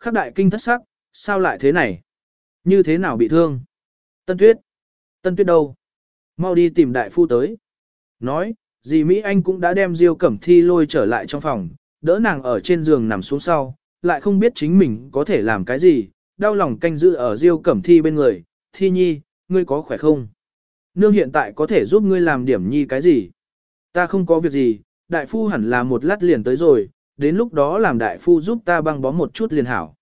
Khắc đại kinh thất sắc, sao lại thế này? Như thế nào bị thương? Tân tuyết. Tân tuyết đâu? Mau đi tìm đại phu tới. Nói, dì Mỹ Anh cũng đã đem Diêu Cẩm Thi lôi trở lại trong phòng, đỡ nàng ở trên giường nằm xuống sau, lại không biết chính mình có thể làm cái gì, đau lòng canh giữ ở Diêu Cẩm Thi bên người, Thi Nhi, ngươi có khỏe không? Nương hiện tại có thể giúp ngươi làm điểm nhi cái gì? Ta không có việc gì, đại phu hẳn là một lát liền tới rồi, đến lúc đó làm đại phu giúp ta băng bó một chút liền hảo.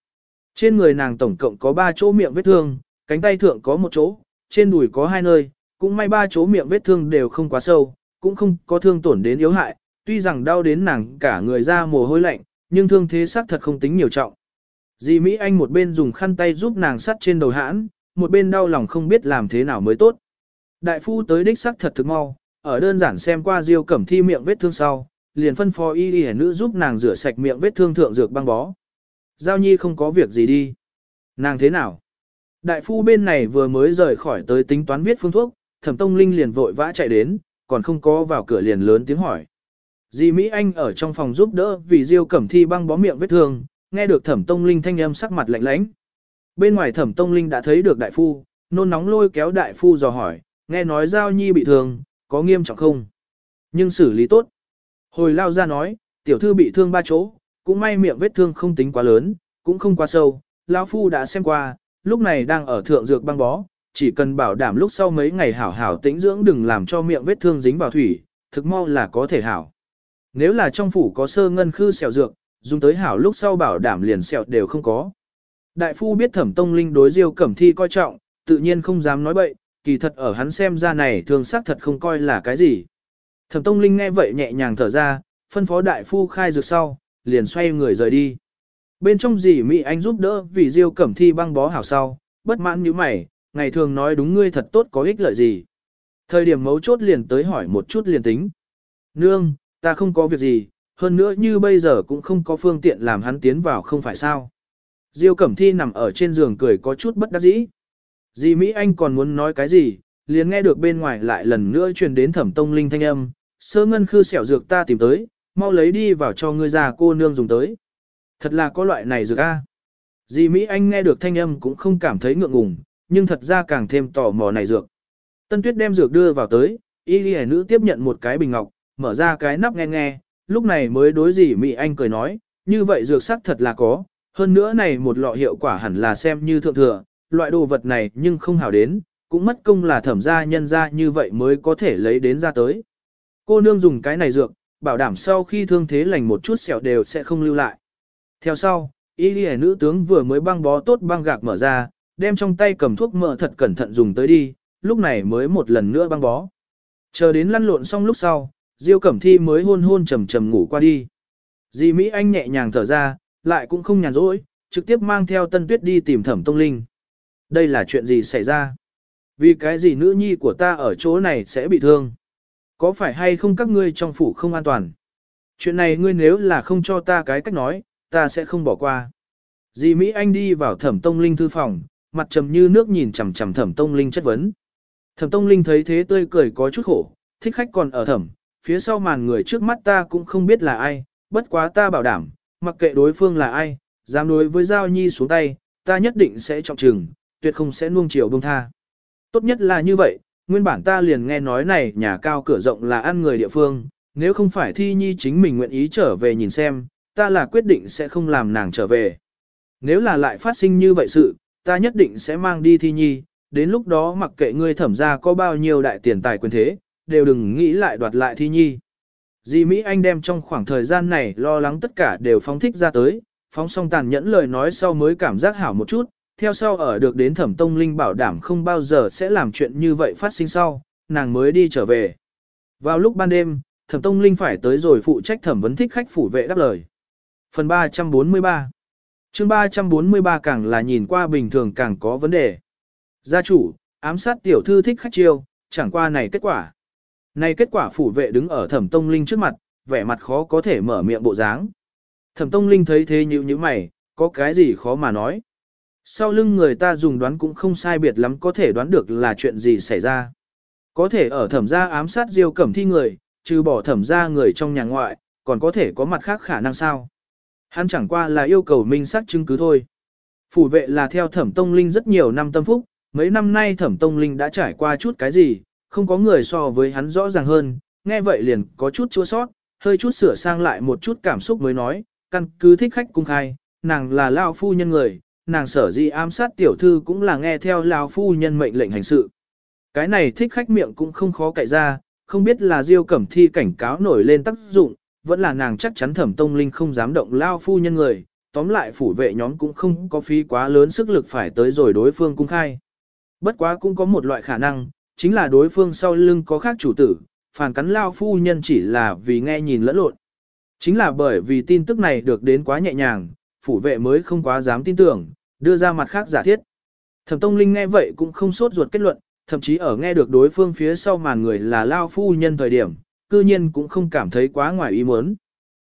Trên người nàng tổng cộng có 3 chỗ miệng vết thương, cánh tay thượng có một chỗ, trên đùi có hai nơi, cũng may ba chỗ miệng vết thương đều không quá sâu, cũng không có thương tổn đến yếu hại, tuy rằng đau đến nàng cả người ra mồ hôi lạnh, nhưng thương thế xác thật không tính nhiều trọng. Dì Mỹ Anh một bên dùng khăn tay giúp nàng sắt trên đầu hãn, một bên đau lòng không biết làm thế nào mới tốt. Đại phu tới đích xác thật thực mau, ở đơn giản xem qua Diêu Cẩm Thi miệng vết thương sau, liền phân phó y y nữ giúp nàng rửa sạch miệng vết thương thượng dược băng bó. Giao Nhi không có việc gì đi. Nàng thế nào? Đại phu bên này vừa mới rời khỏi tới tính toán viết phương thuốc, Thẩm Tông Linh liền vội vã chạy đến, còn không có vào cửa liền lớn tiếng hỏi. Dì Mỹ Anh ở trong phòng giúp đỡ vì Diêu Cẩm Thi băng bó miệng vết thương, nghe được Thẩm Tông Linh thanh âm sắc mặt lạnh lãnh. Bên ngoài Thẩm Tông Linh đã thấy được đại phu, nôn nóng lôi kéo đại phu dò hỏi, nghe nói Giao Nhi bị thương, có nghiêm trọng không? Nhưng xử lý tốt. Hồi lao ra nói, tiểu thư bị thương ba chỗ, cũng may miệng vết thương không tính quá lớn, cũng không quá sâu, lão phu đã xem qua, lúc này đang ở thượng dược băng bó, chỉ cần bảo đảm lúc sau mấy ngày hảo hảo tĩnh dưỡng đừng làm cho miệng vết thương dính vào thủy, thực mau là có thể hảo. Nếu là trong phủ có sơ ngân khư sẹo dược, dùng tới hảo lúc sau bảo đảm liền sẹo đều không có. Đại phu biết thẩm tông linh đối diêu cẩm thi coi trọng, tự nhiên không dám nói bậy, kỳ thật ở hắn xem ra này thường xác thật không coi là cái gì. Thẩm tông linh nghe vậy nhẹ nhàng thở ra, phân phó đại phu khai dược sau, liền xoay người rời đi. Bên trong dì Mỹ Anh giúp đỡ vì Diêu Cẩm Thi băng bó hảo sau, bất mãn như mày, ngày thường nói đúng ngươi thật tốt có ích lợi gì. Thời điểm mấu chốt liền tới hỏi một chút liền tính. Nương, ta không có việc gì, hơn nữa như bây giờ cũng không có phương tiện làm hắn tiến vào không phải sao. Diêu Cẩm Thi nằm ở trên giường cười có chút bất đắc dĩ. Dì Mỹ Anh còn muốn nói cái gì, liền nghe được bên ngoài lại lần nữa truyền đến thẩm tông linh thanh âm, sơ ngân khư xẻo dược ta tìm tới, mau lấy đi vào cho ngươi già cô nương dùng tới. Thật là có loại này dược a. Dì Mỹ Anh nghe được thanh âm cũng không cảm thấy ngượng ngùng, nhưng thật ra càng thêm tò mò này dược. Tân Tuyết đem dược đưa vào tới, y ghi nữ tiếp nhận một cái bình ngọc, mở ra cái nắp nghe nghe, lúc này mới đối dì Mỹ Anh cười nói, như vậy dược sắc thật là có, hơn nữa này một lọ hiệu quả hẳn là xem như thượng thừa, loại đồ vật này nhưng không hảo đến, cũng mất công là thẩm gia nhân ra như vậy mới có thể lấy đến ra tới. Cô nương dùng cái này dược, bảo đảm sau khi thương thế lành một chút sẹo đều sẽ không lưu lại. Theo sau, y ghi nữ tướng vừa mới băng bó tốt băng gạc mở ra, đem trong tay cầm thuốc mỡ thật cẩn thận dùng tới đi, lúc này mới một lần nữa băng bó. Chờ đến lăn lộn xong lúc sau, Diêu Cẩm Thi mới hôn hôn trầm trầm ngủ qua đi. di Mỹ Anh nhẹ nhàng thở ra, lại cũng không nhàn rỗi, trực tiếp mang theo Tân Tuyết đi tìm Thẩm Tông Linh. Đây là chuyện gì xảy ra? Vì cái gì nữ nhi của ta ở chỗ này sẽ bị thương? Có phải hay không các ngươi trong phủ không an toàn? Chuyện này ngươi nếu là không cho ta cái cách nói, ta sẽ không bỏ qua. Dì Mỹ Anh đi vào thẩm tông linh thư phòng, mặt trầm như nước nhìn chằm chằm thẩm tông linh chất vấn. Thẩm tông linh thấy thế tươi cười có chút khổ, thích khách còn ở thẩm, phía sau màn người trước mắt ta cũng không biết là ai, bất quá ta bảo đảm, mặc kệ đối phương là ai, dám đối với Giao Nhi xuống tay, ta nhất định sẽ trọng trừng, tuyệt không sẽ nuông chiều bông tha. Tốt nhất là như vậy, nguyên bản ta liền nghe nói này nhà cao cửa rộng là ăn người địa phương, nếu không phải thi nhi chính mình nguyện ý trở về nhìn xem, ta là quyết định sẽ không làm nàng trở về. Nếu là lại phát sinh như vậy sự, ta nhất định sẽ mang đi thi nhi, đến lúc đó mặc kệ ngươi thẩm ra có bao nhiêu đại tiền tài quyền thế, đều đừng nghĩ lại đoạt lại thi nhi. Di Mỹ Anh đem trong khoảng thời gian này lo lắng tất cả đều phóng thích ra tới, phóng xong tàn nhẫn lời nói sau mới cảm giác hảo một chút, theo sau ở được đến thẩm tông linh bảo đảm không bao giờ sẽ làm chuyện như vậy phát sinh sau, nàng mới đi trở về. Vào lúc ban đêm, thẩm tông linh phải tới rồi phụ trách thẩm vấn thích khách phủ vệ đáp lời. Phần 343 chương 343 càng là nhìn qua bình thường càng có vấn đề. Gia chủ, ám sát tiểu thư thích khách chiêu, chẳng qua này kết quả. Này kết quả phủ vệ đứng ở thẩm tông linh trước mặt, vẻ mặt khó có thể mở miệng bộ dáng. Thẩm tông linh thấy thế như như mày, có cái gì khó mà nói. Sau lưng người ta dùng đoán cũng không sai biệt lắm có thể đoán được là chuyện gì xảy ra. Có thể ở thẩm gia ám sát diêu cẩm thi người, trừ bỏ thẩm gia người trong nhà ngoại, còn có thể có mặt khác khả năng sao. hắn chẳng qua là yêu cầu minh xác chứng cứ thôi. Phủ vệ là theo thẩm tông linh rất nhiều năm tâm phúc, mấy năm nay thẩm tông linh đã trải qua chút cái gì, không có người so với hắn rõ ràng hơn, nghe vậy liền có chút chua sót, hơi chút sửa sang lại một chút cảm xúc mới nói, căn cứ thích khách cung khai, nàng là lao phu nhân người, nàng sở dĩ ám sát tiểu thư cũng là nghe theo lao phu nhân mệnh lệnh hành sự. Cái này thích khách miệng cũng không khó cậy ra, không biết là diêu cẩm thi cảnh cáo nổi lên tác dụng, vẫn là nàng chắc chắn thẩm tông linh không dám động lao phu nhân người, tóm lại phủ vệ nhóm cũng không có phí quá lớn sức lực phải tới rồi đối phương cung khai. Bất quá cũng có một loại khả năng, chính là đối phương sau lưng có khác chủ tử, phản cắn lao phu nhân chỉ là vì nghe nhìn lẫn lộn. Chính là bởi vì tin tức này được đến quá nhẹ nhàng, phủ vệ mới không quá dám tin tưởng, đưa ra mặt khác giả thiết. Thẩm Tông Linh nghe vậy cũng không sốt ruột kết luận, thậm chí ở nghe được đối phương phía sau màn người là lao phu nhân thời điểm, cư nhiên cũng không cảm thấy quá ngoài ý muốn.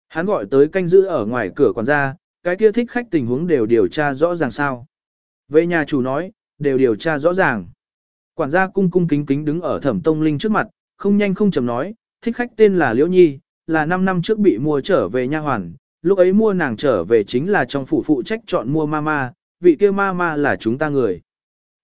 Hắn gọi tới canh giữ ở ngoài cửa quản gia, cái kia thích khách tình huống đều điều tra rõ ràng sao. Về nhà chủ nói, đều điều tra rõ ràng. Quản gia cung cung kính kính đứng ở thẩm tông linh trước mặt, không nhanh không chậm nói, thích khách tên là Liễu Nhi, là 5 năm trước bị mua trở về nha hoàn, lúc ấy mua nàng trở về chính là trong phủ phụ trách chọn mua mama, vị kia mama là chúng ta người.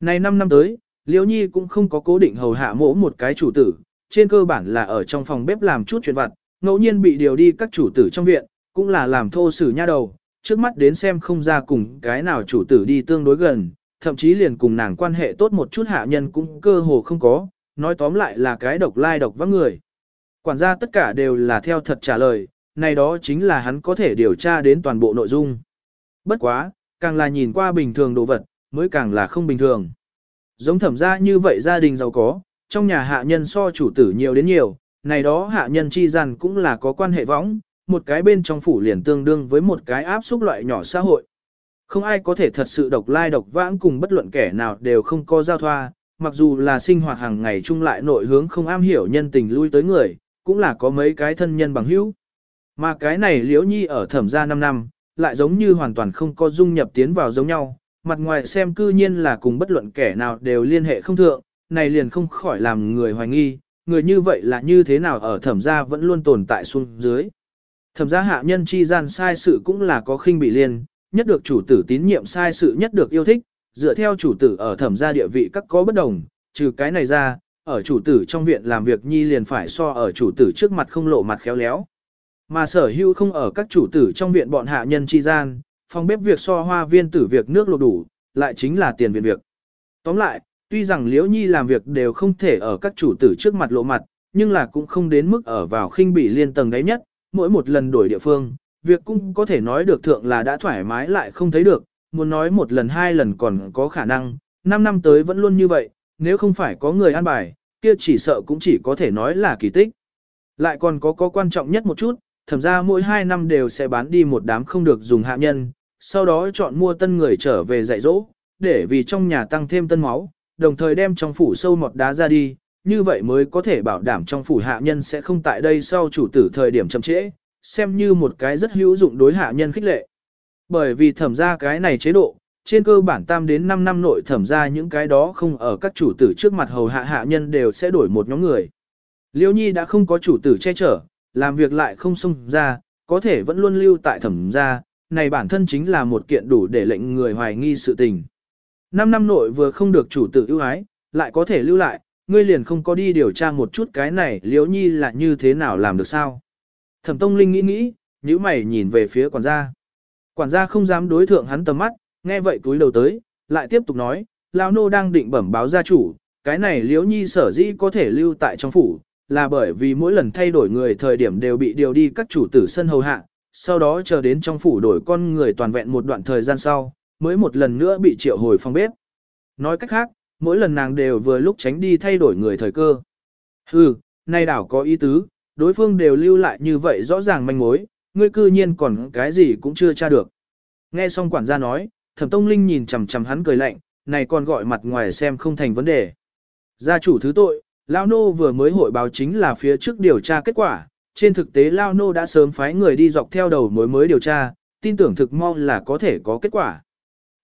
Này 5 năm tới, Liễu Nhi cũng không có cố định hầu hạ mỗ một cái chủ tử, trên cơ bản là ở trong phòng bếp làm chút chuyện vặt, ngẫu nhiên bị điều đi các chủ tử trong viện, cũng là làm thô sử nha đầu, trước mắt đến xem không ra cùng cái nào chủ tử đi tương đối gần, thậm chí liền cùng nàng quan hệ tốt một chút hạ nhân cũng cơ hồ không có, nói tóm lại là cái độc lai độc vắng người. Quản gia tất cả đều là theo thật trả lời, này đó chính là hắn có thể điều tra đến toàn bộ nội dung. Bất quá, càng là nhìn qua bình thường đồ vật, mới càng là không bình thường. Giống thẩm gia như vậy gia đình giàu có, trong nhà hạ nhân so chủ tử nhiều đến nhiều, này đó hạ nhân chi rằng cũng là có quan hệ võng, một cái bên trong phủ liền tương đương với một cái áp xúc loại nhỏ xã hội. Không ai có thể thật sự độc lai độc vãng cùng bất luận kẻ nào đều không có giao thoa, mặc dù là sinh hoạt hàng ngày chung lại nội hướng không am hiểu nhân tình lui tới người, cũng là có mấy cái thân nhân bằng hữu. Mà cái này liễu nhi ở thẩm gia 5 năm, lại giống như hoàn toàn không có dung nhập tiến vào giống nhau, mặt ngoài xem cư nhiên là cùng bất luận kẻ nào đều liên hệ không thượng, này liền không khỏi làm người hoài nghi, người như vậy là như thế nào ở thẩm gia vẫn luôn tồn tại xuống dưới. Thẩm gia hạ nhân chi gian sai sự cũng là có khinh bị liên, nhất được chủ tử tín nhiệm sai sự nhất được yêu thích, dựa theo chủ tử ở thẩm gia địa vị các có bất đồng, trừ cái này ra, ở chủ tử trong viện làm việc nhi liền phải so ở chủ tử trước mặt không lộ mặt khéo léo. Mà sở hữu không ở các chủ tử trong viện bọn hạ nhân chi gian, phòng bếp việc so hoa viên tử việc nước lột đủ, lại chính là tiền viện việc. Tóm lại, tuy rằng liễu nhi làm việc đều không thể ở các chủ tử trước mặt lộ mặt, nhưng là cũng không đến mức ở vào khinh bỉ liên tầng đáy nhất, mỗi một lần đổi địa phương, việc cũng có thể nói được thượng là đã thoải mái lại không thấy được, muốn nói một lần hai lần còn có khả năng, 5 năm tới vẫn luôn như vậy, nếu không phải có người an bài, kia chỉ sợ cũng chỉ có thể nói là kỳ tích. Lại còn có có quan trọng nhất một chút, thẩm ra mỗi 2 năm đều sẽ bán đi một đám không được dùng hạ nhân, sau đó chọn mua tân người trở về dạy dỗ, để vì trong nhà tăng thêm tân máu, đồng thời đem trong phủ sâu một đá ra đi, như vậy mới có thể bảo đảm trong phủ hạ nhân sẽ không tại đây sau chủ tử thời điểm chậm trễ, xem như một cái rất hữu dụng đối hạ nhân khích lệ. Bởi vì thẩm ra cái này chế độ, trên cơ bản tam đến 5 năm nội thẩm ra những cái đó không ở các chủ tử trước mặt hầu hạ hạ nhân đều sẽ đổi một nhóm người. Liêu Nhi đã không có chủ tử che chở, làm việc lại không xông ra, có thể vẫn luôn lưu tại thẩm gia. này bản thân chính là một kiện đủ để lệnh người hoài nghi sự tình. Năm năm nội vừa không được chủ tử ưu ái, lại có thể lưu lại, ngươi liền không có đi điều tra một chút cái này liễu nhi là như thế nào làm được sao. Thẩm Tông Linh nghĩ nghĩ, nhíu mày nhìn về phía quản gia. Quản gia không dám đối thượng hắn tầm mắt, nghe vậy túi đầu tới, lại tiếp tục nói, Lão nô đang định bẩm báo gia chủ, cái này liễu nhi sở dĩ có thể lưu tại trong phủ, là bởi vì mỗi lần thay đổi người thời điểm đều bị điều đi các chủ tử sân hầu hạ, sau đó chờ đến trong phủ đổi con người toàn vẹn một đoạn thời gian sau, mới một lần nữa bị triệu hồi phòng bếp. Nói cách khác, mỗi lần nàng đều vừa lúc tránh đi thay đổi người thời cơ. Hừ, nay đảo có ý tứ, đối phương đều lưu lại như vậy rõ ràng manh mối, ngươi cư nhiên còn cái gì cũng chưa tra được. Nghe xong quản gia nói, thẩm tông linh nhìn chằm chằm hắn cười lạnh, này còn gọi mặt ngoài xem không thành vấn đề. Gia chủ thứ tội, Lao Nô vừa mới hội báo chính là phía trước điều tra kết quả, trên thực tế Lao Nô đã sớm phái người đi dọc theo đầu mối mới điều tra, tin tưởng thực mong là có thể có kết quả.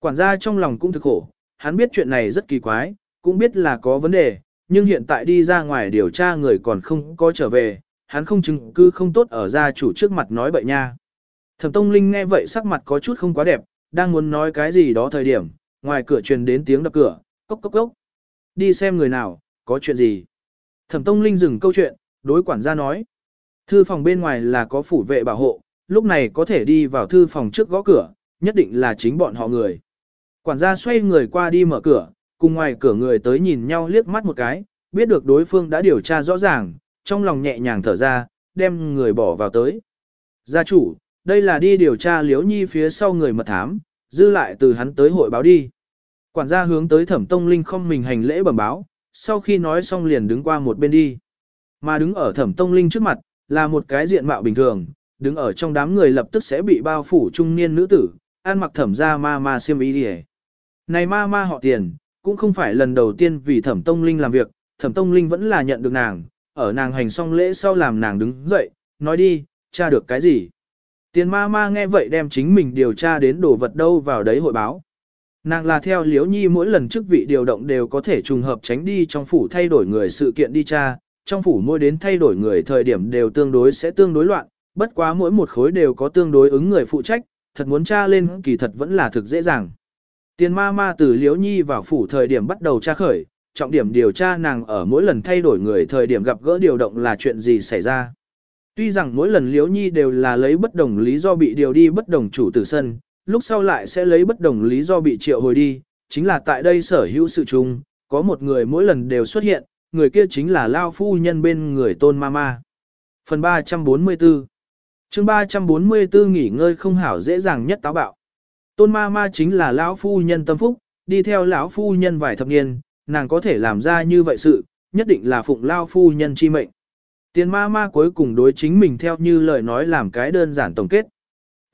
Quản gia trong lòng cũng thực khổ, hắn biết chuyện này rất kỳ quái, cũng biết là có vấn đề, nhưng hiện tại đi ra ngoài điều tra người còn không có trở về, hắn không chứng cứ không tốt ở gia chủ trước mặt nói bậy nha. Thẩm Tông Linh nghe vậy sắc mặt có chút không quá đẹp, đang muốn nói cái gì đó thời điểm, ngoài cửa truyền đến tiếng đập cửa, cốc cốc cốc. Đi xem người nào, có chuyện gì. Thẩm Tông Linh dừng câu chuyện, đối quản gia nói. Thư phòng bên ngoài là có phủ vệ bảo hộ, lúc này có thể đi vào thư phòng trước gõ cửa, nhất định là chính bọn họ người. Quản gia xoay người qua đi mở cửa, cùng ngoài cửa người tới nhìn nhau liếc mắt một cái, biết được đối phương đã điều tra rõ ràng, trong lòng nhẹ nhàng thở ra, đem người bỏ vào tới. Gia chủ, đây là đi điều tra liếu nhi phía sau người mật thám, dư lại từ hắn tới hội báo đi. Quản gia hướng tới thẩm tông linh không mình hành lễ bẩm báo, sau khi nói xong liền đứng qua một bên đi. Mà đứng ở thẩm tông linh trước mặt, là một cái diện mạo bình thường, đứng ở trong đám người lập tức sẽ bị bao phủ trung niên nữ tử, ăn mặc thẩm ra ma ma xiêm y đi Này ma ma họ tiền, cũng không phải lần đầu tiên vì thẩm tông linh làm việc, thẩm tông linh vẫn là nhận được nàng, ở nàng hành xong lễ sau làm nàng đứng dậy, nói đi, tra được cái gì. Tiền ma ma nghe vậy đem chính mình điều tra đến đồ vật đâu vào đấy hội báo. Nàng là theo Liễu nhi mỗi lần chức vị điều động đều có thể trùng hợp tránh đi trong phủ thay đổi người sự kiện đi tra, trong phủ mỗi đến thay đổi người thời điểm đều tương đối sẽ tương đối loạn, bất quá mỗi một khối đều có tương đối ứng người phụ trách, thật muốn tra lên kỳ thật vẫn là thực dễ dàng. Tiền ma ma từ Liễu nhi vào phủ thời điểm bắt đầu tra khởi, trọng điểm điều tra nàng ở mỗi lần thay đổi người thời điểm gặp gỡ điều động là chuyện gì xảy ra. Tuy rằng mỗi lần Liễu nhi đều là lấy bất đồng lý do bị điều đi bất đồng chủ tử sân, lúc sau lại sẽ lấy bất đồng lý do bị triệu hồi đi, chính là tại đây sở hữu sự chung, có một người mỗi lần đều xuất hiện, người kia chính là Lao Phu Nhân bên người Tôn Mama. Phần 344 chương 344 nghỉ ngơi không hảo dễ dàng nhất táo bạo. Tôn Mama chính là lão Phu Nhân tâm phúc, đi theo lão Phu Nhân vài thập niên, nàng có thể làm ra như vậy sự, nhất định là phụng Lao Phu Nhân chi mệnh. Tiền ma ma cuối cùng đối chính mình theo như lời nói làm cái đơn giản tổng kết.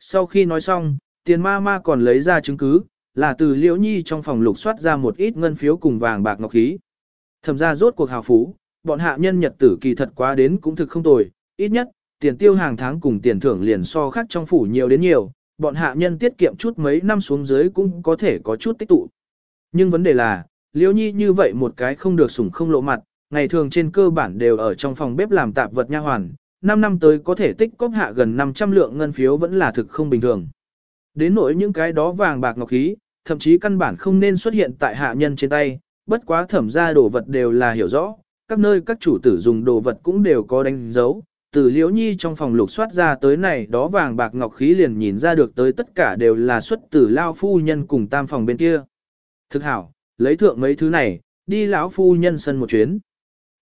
Sau khi nói xong, tiền ma ma còn lấy ra chứng cứ, là từ liễu nhi trong phòng lục soát ra một ít ngân phiếu cùng vàng bạc ngọc khí. Thẩm ra rốt cuộc hào phú, bọn hạ nhân nhật tử kỳ thật quá đến cũng thực không tồi, ít nhất, tiền tiêu hàng tháng cùng tiền thưởng liền so khác trong phủ nhiều đến nhiều, bọn hạ nhân tiết kiệm chút mấy năm xuống dưới cũng có thể có chút tích tụ. Nhưng vấn đề là, liễu nhi như vậy một cái không được sủng không lộ mặt, ngày thường trên cơ bản đều ở trong phòng bếp làm tạp vật nha hoàn, 5 năm tới có thể tích cóp hạ gần 500 lượng ngân phiếu vẫn là thực không bình thường. Đến nỗi những cái đó vàng bạc ngọc khí, thậm chí căn bản không nên xuất hiện tại hạ nhân trên tay, bất quá thẩm ra đồ vật đều là hiểu rõ, các nơi các chủ tử dùng đồ vật cũng đều có đánh dấu, từ liễu nhi trong phòng lục soát ra tới này đó vàng bạc ngọc khí liền nhìn ra được tới tất cả đều là xuất từ lao phu nhân cùng tam phòng bên kia. Thực hảo, lấy thượng mấy thứ này, đi lão phu nhân sân một chuyến.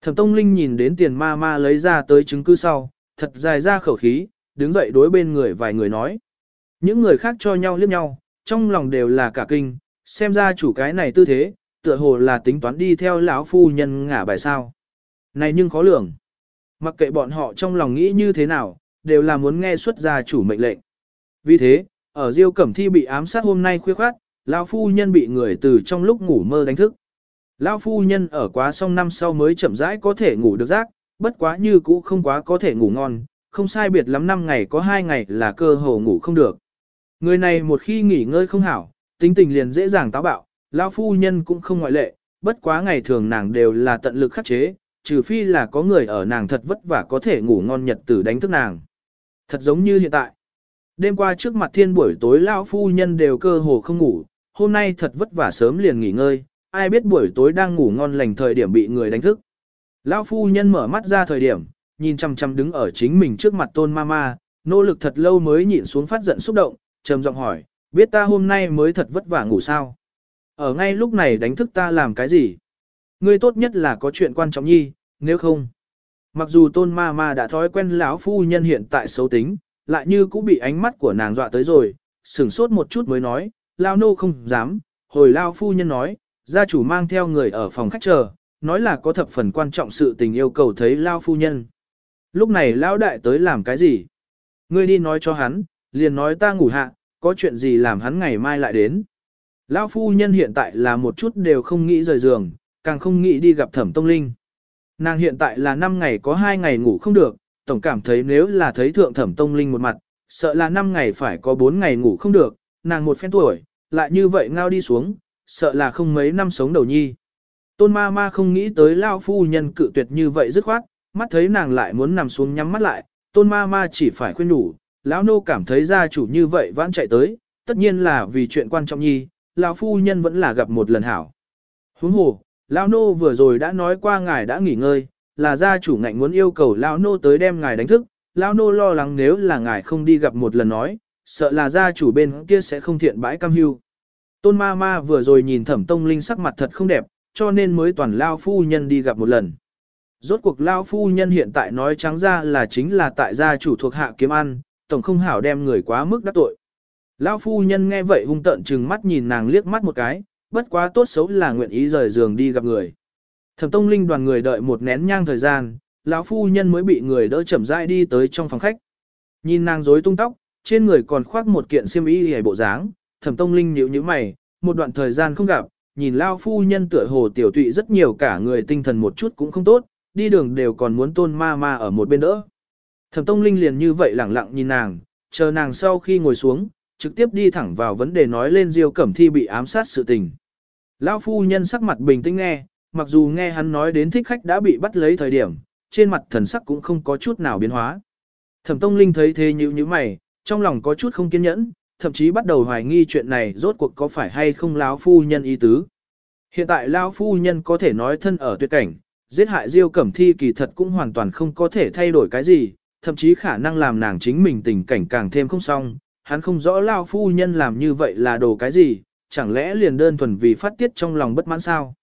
Thẩm Tông Linh nhìn đến tiền ma ma lấy ra tới chứng cứ sau, thật dài ra khẩu khí, đứng dậy đối bên người vài người nói. Những người khác cho nhau liếc nhau, trong lòng đều là cả kinh, xem ra chủ cái này tư thế, tựa hồ là tính toán đi theo lão phu nhân ngả bài sao. Này nhưng khó lường. Mặc kệ bọn họ trong lòng nghĩ như thế nào, đều là muốn nghe xuất gia chủ mệnh lệnh. Vì thế, ở Diêu Cẩm Thi bị ám sát hôm nay khuya khoát, lão phu nhân bị người từ trong lúc ngủ mơ đánh thức. Lão phu nhân ở quá xong năm sau mới chậm rãi có thể ngủ được giấc, bất quá như cũ không quá có thể ngủ ngon, không sai biệt lắm năm ngày có hai ngày là cơ hồ ngủ không được. Người này một khi nghỉ ngơi không hảo, tính tình liền dễ dàng táo bạo, lão phu nhân cũng không ngoại lệ, bất quá ngày thường nàng đều là tận lực khắc chế, trừ phi là có người ở nàng thật vất vả có thể ngủ ngon nhật tử đánh thức nàng. Thật giống như hiện tại. Đêm qua trước mặt thiên buổi tối lão phu nhân đều cơ hồ không ngủ, hôm nay thật vất vả sớm liền nghỉ ngơi, ai biết buổi tối đang ngủ ngon lành thời điểm bị người đánh thức. Lão phu nhân mở mắt ra thời điểm, nhìn chăm chăm đứng ở chính mình trước mặt tôn mama, nỗ lực thật lâu mới nhịn xuống phát giận xúc động, trầm giọng hỏi, biết ta hôm nay mới thật vất vả ngủ sao? Ở ngay lúc này đánh thức ta làm cái gì? Ngươi tốt nhất là có chuyện quan trọng nhi, nếu không. Mặc dù tôn ma ma đã thói quen lão phu nhân hiện tại xấu tính, lại như cũng bị ánh mắt của nàng dọa tới rồi, sửng sốt một chút mới nói, lao nô không dám, hồi lao phu nhân nói, gia chủ mang theo người ở phòng khách chờ, nói là có thập phần quan trọng sự tình yêu cầu thấy lao phu nhân. Lúc này lão đại tới làm cái gì? Ngươi đi nói cho hắn, liền nói ta ngủ hạ, có chuyện gì làm hắn ngày mai lại đến. Lão phu nhân hiện tại là một chút đều không nghĩ rời giường, càng không nghĩ đi gặp thẩm tông linh. Nàng hiện tại là 5 ngày có 2 ngày ngủ không được, tổng cảm thấy nếu là thấy thượng thẩm tông linh một mặt, sợ là 5 ngày phải có 4 ngày ngủ không được, nàng một phen tuổi, lại như vậy ngao đi xuống, sợ là không mấy năm sống đầu nhi. Tôn ma ma không nghĩ tới lao phu nhân cự tuyệt như vậy dứt khoát, mắt thấy nàng lại muốn nằm xuống nhắm mắt lại, tôn ma ma chỉ phải khuyên nhủ, lão nô cảm thấy gia chủ như vậy vãn chạy tới, tất nhiên là vì chuyện quan trọng nhi, lão phu nhân vẫn là gặp một lần hảo. Huống hồ, lão nô vừa rồi đã nói qua ngài đã nghỉ ngơi, là gia chủ ngạnh muốn yêu cầu lão nô tới đem ngài đánh thức, lão nô lo lắng nếu là ngài không đi gặp một lần nói, sợ là gia chủ bên kia sẽ không thiện bãi cam hưu. Tôn ma ma vừa rồi nhìn thẩm tông linh sắc mặt thật không đẹp, cho nên mới toàn lao phu nhân đi gặp một lần. Rốt cuộc lao phu nhân hiện tại nói trắng ra là chính là tại gia chủ thuộc hạ kiếm ăn, tổng không hảo đem người quá mức đắc tội. lão phu nhân nghe vậy hung tận chừng mắt nhìn nàng liếc mắt một cái, bất quá tốt xấu là nguyện ý rời giường đi gặp người. Thẩm Tông Linh đoàn người đợi một nén nhang thời gian, lão phu nhân mới bị người đỡ chậm rãi đi tới trong phòng khách. Nhìn nàng rối tung tóc, trên người còn khoác một kiện xiêm y hề bộ dáng, Thẩm Tông Linh nhíu nhíu mày, một đoạn thời gian không gặp, nhìn lão phu nhân tựa hồ tiểu tụy rất nhiều cả người tinh thần một chút cũng không tốt, đi đường đều còn muốn tôn ma ma ở một bên đỡ. Thẩm Tông Linh liền như vậy lẳng lặng nhìn nàng, chờ nàng sau khi ngồi xuống, trực tiếp đi thẳng vào vấn đề nói lên Diêu Cẩm Thi bị ám sát sự tình. Lão phu nhân sắc mặt bình tĩnh nghe, mặc dù nghe hắn nói đến thích khách đã bị bắt lấy thời điểm, trên mặt thần sắc cũng không có chút nào biến hóa. Thẩm Tông Linh thấy thế nhíu nhíu mày, trong lòng có chút không kiên nhẫn, thậm chí bắt đầu hoài nghi chuyện này rốt cuộc có phải hay không lão phu nhân ý tứ. Hiện tại lão phu nhân có thể nói thân ở tuyệt cảnh, giết hại Diêu Cẩm Thi kỳ thật cũng hoàn toàn không có thể thay đổi cái gì, thậm chí khả năng làm nàng chính mình tình cảnh càng thêm không xong, hắn không rõ lao phu nhân làm như vậy là đồ cái gì, chẳng lẽ liền đơn thuần vì phát tiết trong lòng bất mãn sao.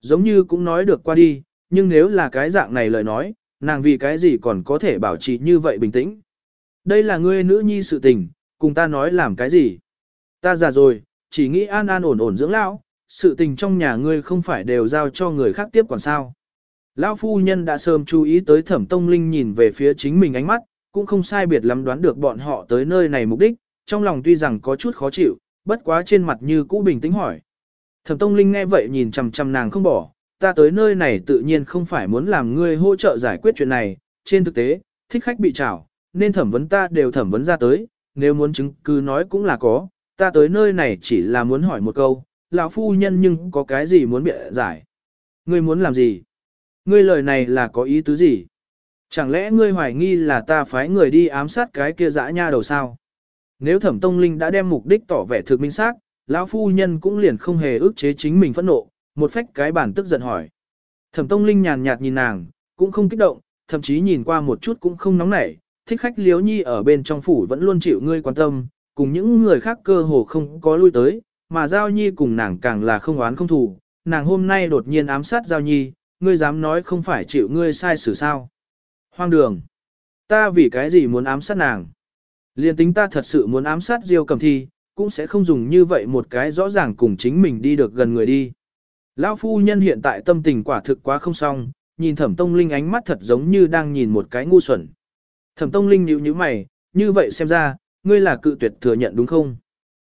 Giống như cũng nói được qua đi, nhưng nếu là cái dạng này lời nói, nàng vì cái gì còn có thể bảo trì như vậy bình tĩnh. Đây là ngươi nữ nhi sự tình, cùng ta nói làm cái gì. Ta già rồi, chỉ nghĩ an an ổn ổn dưỡng lão, sự tình trong nhà ngươi không phải đều giao cho người khác tiếp quản sao. Lão phu nhân đã sớm chú ý tới thẩm tông linh nhìn về phía chính mình ánh mắt, cũng không sai biệt lắm đoán được bọn họ tới nơi này mục đích, trong lòng tuy rằng có chút khó chịu, bất quá trên mặt như cũ bình tĩnh hỏi. Thẩm tông linh nghe vậy nhìn chằm chằm nàng không bỏ, ta tới nơi này tự nhiên không phải muốn làm ngươi hỗ trợ giải quyết chuyện này, trên thực tế, thích khách bị trảo, nên thẩm vấn ta đều thẩm vấn ra tới, nếu muốn chứng cứ nói cũng là có, ta tới nơi này chỉ là muốn hỏi một câu, lão phu nhân nhưng có cái gì muốn bịa giải. Ngươi muốn làm gì? Ngươi lời này là có ý tứ gì? Chẳng lẽ ngươi hoài nghi là ta phái người đi ám sát cái kia dã nha đầu sao? Nếu thẩm tông linh đã đem mục đích tỏ vẻ thực minh xác, lão phu nhân cũng liền không hề ức chế chính mình phẫn nộ, một phách cái bản tức giận hỏi. Thẩm tông linh nhàn nhạt nhìn nàng, cũng không kích động, thậm chí nhìn qua một chút cũng không nóng nảy, thích khách liếu nhi ở bên trong phủ vẫn luôn chịu ngươi quan tâm, cùng những người khác cơ hồ không có lui tới, mà giao nhi cùng nàng càng là không oán không thù, nàng hôm nay đột nhiên ám sát giao nhi, ngươi dám nói không phải chịu ngươi sai xử sao. Hoang đường. Ta vì cái gì muốn ám sát nàng? Liên tính ta thật sự muốn ám sát Diêu Cẩm Thi, cũng sẽ không dùng như vậy một cái rõ ràng cùng chính mình đi được gần người đi. Lão phu nhân hiện tại tâm tình quả thực quá không xong, nhìn Thẩm Tông Linh ánh mắt thật giống như đang nhìn một cái ngu xuẩn. Thẩm Tông Linh nhíu nhíu mày, như vậy xem ra, ngươi là cự tuyệt thừa nhận đúng không?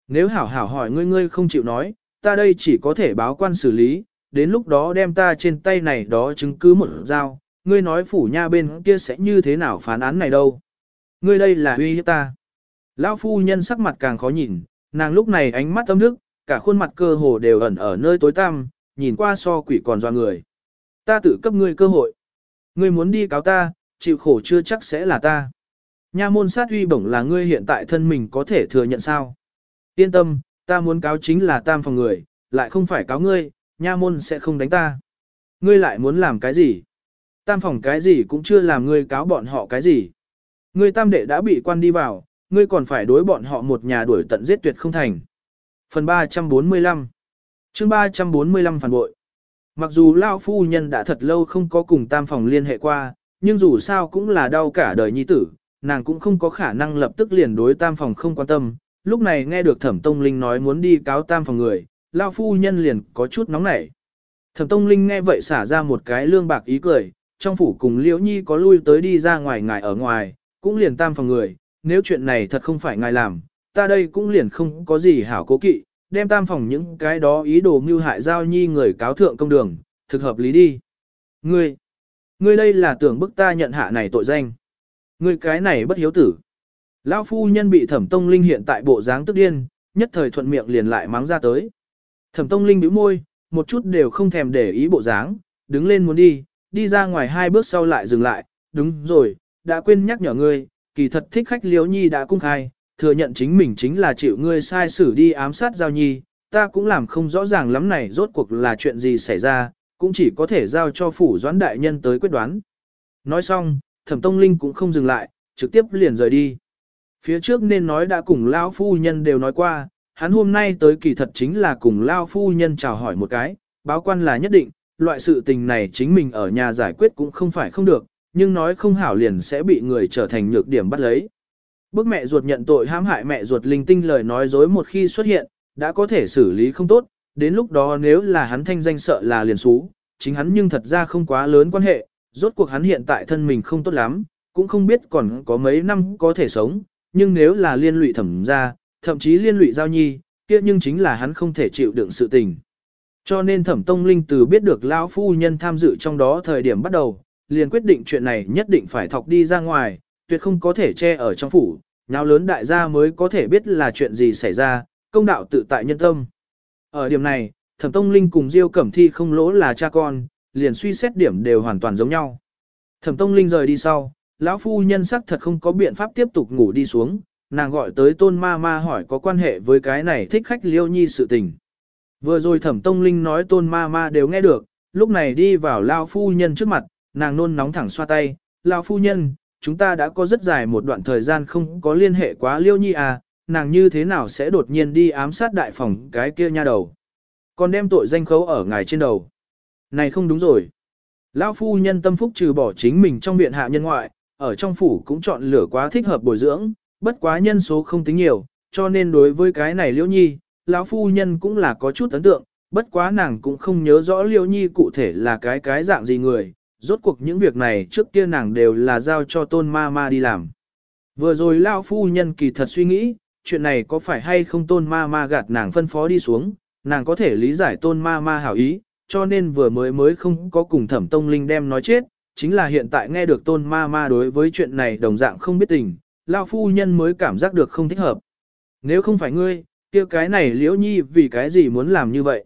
Nếu hảo hảo hỏi ngươi ngươi không chịu nói, ta đây chỉ có thể báo quan xử lý, đến lúc đó đem ta trên tay này đó chứng cứ một dao, ngươi nói phủ nha bên kia sẽ như thế nào phán án này đâu. Ngươi đây là uy hiếp ta. Lão phu nhân sắc mặt càng khó nhìn, nàng lúc này ánh mắt âm đức, cả khuôn mặt cơ hồ đều ẩn ở nơi tối tăm, nhìn qua so quỷ còn doa người. Ta tự cấp ngươi cơ hội. Ngươi muốn đi cáo ta, chịu khổ chưa chắc sẽ là ta. Nha môn sát uy bổng là ngươi hiện tại thân mình có thể thừa nhận sao. Yên tâm, ta muốn cáo chính là tam phòng người, lại không phải cáo ngươi, nha môn sẽ không đánh ta. Ngươi lại muốn làm cái gì? Tam phòng cái gì cũng chưa làm ngươi cáo bọn họ cái gì. Ngươi tam đệ đã bị quan đi vào, ngươi còn phải đối bọn họ một nhà đuổi tận giết tuyệt không thành. Phần 345 chương 345 phản bội Mặc dù Lao Phu Nhân đã thật lâu không có cùng tam phòng liên hệ qua, nhưng dù sao cũng là đau cả đời nhi tử, nàng cũng không có khả năng lập tức liền đối tam phòng không quan tâm. Lúc này nghe được Thẩm Tông Linh nói muốn đi cáo tam phòng người, Lao Phu Nhân liền có chút nóng nảy. Thẩm Tông Linh nghe vậy xả ra một cái lương bạc ý cười, trong phủ cùng Liễu Nhi có lui tới đi ra ngoài ngài ở ngoài, cũng liền tam phòng người, nếu chuyện này thật không phải ngài làm, ta đây cũng liền không có gì hảo cố kỵ, đem tam phòng những cái đó ý đồ mưu hại giao nhi người cáo thượng công đường, thực hợp lý đi. Ngươi, ngươi đây là tưởng bức ta nhận hạ này tội danh. Ngươi cái này bất hiếu tử. Lão phu nhân bị thẩm tông linh hiện tại bộ dáng tức điên, nhất thời thuận miệng liền lại mắng ra tới. Thẩm tông linh bĩu môi, một chút đều không thèm để ý bộ dáng, đứng lên muốn đi, đi ra ngoài hai bước sau lại dừng lại, đúng rồi, đã quên nhắc nhở ngươi, kỳ thật thích khách liễu nhi đã cung khai, thừa nhận chính mình chính là chịu ngươi sai xử đi ám sát giao nhi, ta cũng làm không rõ ràng lắm này rốt cuộc là chuyện gì xảy ra, cũng chỉ có thể giao cho phủ doãn đại nhân tới quyết đoán. Nói xong, thẩm tông linh cũng không dừng lại, trực tiếp liền rời đi. Phía trước nên nói đã cùng Lão phu nhân đều nói qua, hắn hôm nay tới kỳ thật chính là cùng Lao phu nhân chào hỏi một cái, báo quan là nhất định, loại sự tình này chính mình ở nhà giải quyết cũng không phải không được, nhưng nói không hảo liền sẽ bị người trở thành nhược điểm bắt lấy. Bức mẹ ruột nhận tội hãm hại mẹ ruột linh tinh lời nói dối một khi xuất hiện, đã có thể xử lý không tốt, đến lúc đó nếu là hắn thanh danh sợ là liền xú, chính hắn nhưng thật ra không quá lớn quan hệ, rốt cuộc hắn hiện tại thân mình không tốt lắm, cũng không biết còn có mấy năm có thể sống, nhưng nếu là liên lụy thẩm ra, thậm chí liên lụy giao nhi, kia nhưng chính là hắn không thể chịu đựng sự tình. Cho nên thẩm tông linh từ biết được lão phu nhân tham dự trong đó thời điểm bắt đầu, liền quyết định chuyện này nhất định phải thọc đi ra ngoài, tuyệt không có thể che ở trong phủ, nháo lớn đại gia mới có thể biết là chuyện gì xảy ra, công đạo tự tại nhân tâm. Ở điểm này, thẩm tông linh cùng Diêu Cẩm Thi không lỗ là cha con, liền suy xét điểm đều hoàn toàn giống nhau. Thẩm tông linh rời đi sau, lão phu nhân sắc thật không có biện pháp tiếp tục ngủ đi xuống, nàng gọi tới tôn ma ma hỏi có quan hệ với cái này thích khách liêu nhi sự tình. Vừa rồi thẩm tông linh nói tôn ma ma đều nghe được, lúc này đi vào lao phu nhân trước mặt, nàng nôn nóng thẳng xoa tay, lao phu nhân, chúng ta đã có rất dài một đoạn thời gian không có liên hệ quá liêu nhi à, nàng như thế nào sẽ đột nhiên đi ám sát đại phòng cái kia nha đầu. Còn đem tội danh khấu ở ngài trên đầu. Này không đúng rồi. Lão phu nhân tâm phúc trừ bỏ chính mình trong viện hạ nhân ngoại, ở trong phủ cũng chọn lửa quá thích hợp bồi dưỡng, bất quá nhân số không tính nhiều, cho nên đối với cái này liễu nhi, lão phu nhân cũng là có chút ấn tượng, bất quá nàng cũng không nhớ rõ liễu nhi cụ thể là cái cái dạng gì người, rốt cuộc những việc này trước kia nàng đều là giao cho tôn ma ma đi làm. Vừa rồi lão phu nhân kỳ thật suy nghĩ, chuyện này có phải hay không tôn ma ma gạt nàng phân phó đi xuống, nàng có thể lý giải tôn ma ma hảo ý, cho nên vừa mới mới không có cùng thẩm tông linh đem nói chết, chính là hiện tại nghe được tôn ma ma đối với chuyện này đồng dạng không biết tình, lao phu nhân mới cảm giác được không thích hợp. Nếu không phải ngươi, kia cái này liễu nhi vì cái gì muốn làm như vậy?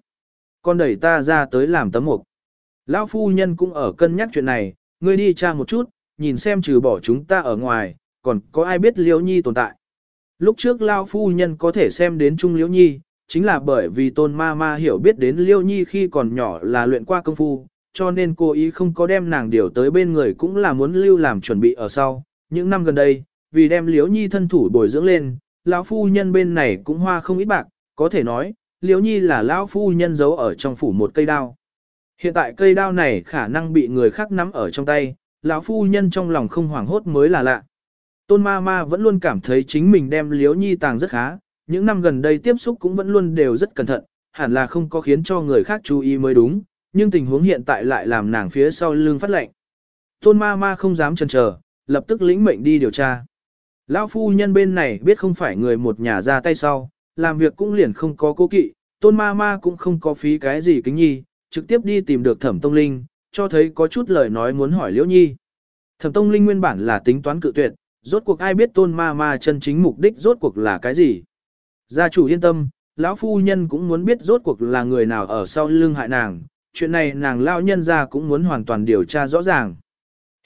Con đẩy ta ra tới làm tấm mục. Lão phu nhân cũng ở cân nhắc chuyện này, ngươi đi tra một chút, nhìn xem trừ bỏ chúng ta ở ngoài, còn có ai biết liễu nhi tồn tại. Lúc trước Lao phu nhân có thể xem đến Trung Liễu Nhi, chính là bởi vì tôn ma ma hiểu biết đến Liễu Nhi khi còn nhỏ là luyện qua công phu, cho nên cô ý không có đem nàng điều tới bên người cũng là muốn lưu làm chuẩn bị ở sau. Những năm gần đây, vì đem Liễu Nhi thân thủ bồi dưỡng lên, lão phu nhân bên này cũng hoa không ít bạc, có thể nói, Liễu Nhi là lão phu nhân giấu ở trong phủ một cây đao. Hiện tại cây đao này khả năng bị người khác nắm ở trong tay, lão phu nhân trong lòng không hoảng hốt mới là lạ. Tôn ma ma vẫn luôn cảm thấy chính mình đem Liễu nhi tàng rất khá, những năm gần đây tiếp xúc cũng vẫn luôn đều rất cẩn thận, hẳn là không có khiến cho người khác chú ý mới đúng, nhưng tình huống hiện tại lại làm nàng phía sau lưng phát lệnh. Tôn ma ma không dám chần chờ, lập tức lĩnh mệnh đi điều tra. Lão phu nhân bên này biết không phải người một nhà ra tay sau, làm việc cũng liền không có cố kỵ, tôn ma ma cũng không có phí cái gì kính nhi, trực tiếp đi tìm được thẩm tông linh, cho thấy có chút lời nói muốn hỏi liễu nhi. Thẩm tông linh nguyên bản là tính toán cự tuyệt, rốt cuộc ai biết tôn ma ma chân chính mục đích rốt cuộc là cái gì. Gia chủ yên tâm, lão phu nhân cũng muốn biết rốt cuộc là người nào ở sau lưng hại nàng, chuyện này nàng lão nhân gia cũng muốn hoàn toàn điều tra rõ ràng.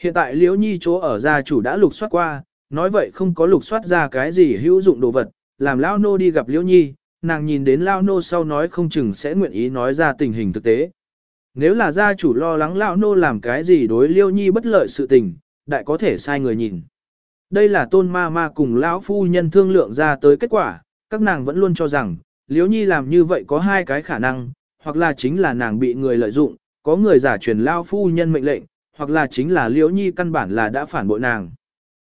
Hiện tại liễu nhi chỗ ở gia chủ đã lục soát qua, nói vậy không có lục soát ra cái gì hữu dụng đồ vật, làm lão nô đi gặp liễu nhi, nàng nhìn đến lão nô sau nói không chừng sẽ nguyện ý nói ra tình hình thực tế. Nếu là gia chủ lo lắng lão nô làm cái gì đối liễu nhi bất lợi sự tình, đại có thể sai người nhìn. Đây là tôn ma ma cùng lão phu nhân thương lượng ra tới kết quả, các nàng vẫn luôn cho rằng, Liễu nhi làm như vậy có hai cái khả năng, hoặc là chính là nàng bị người lợi dụng, có người giả truyền lão phu nhân mệnh lệnh, hoặc là chính là Liễu nhi căn bản là đã phản bội nàng.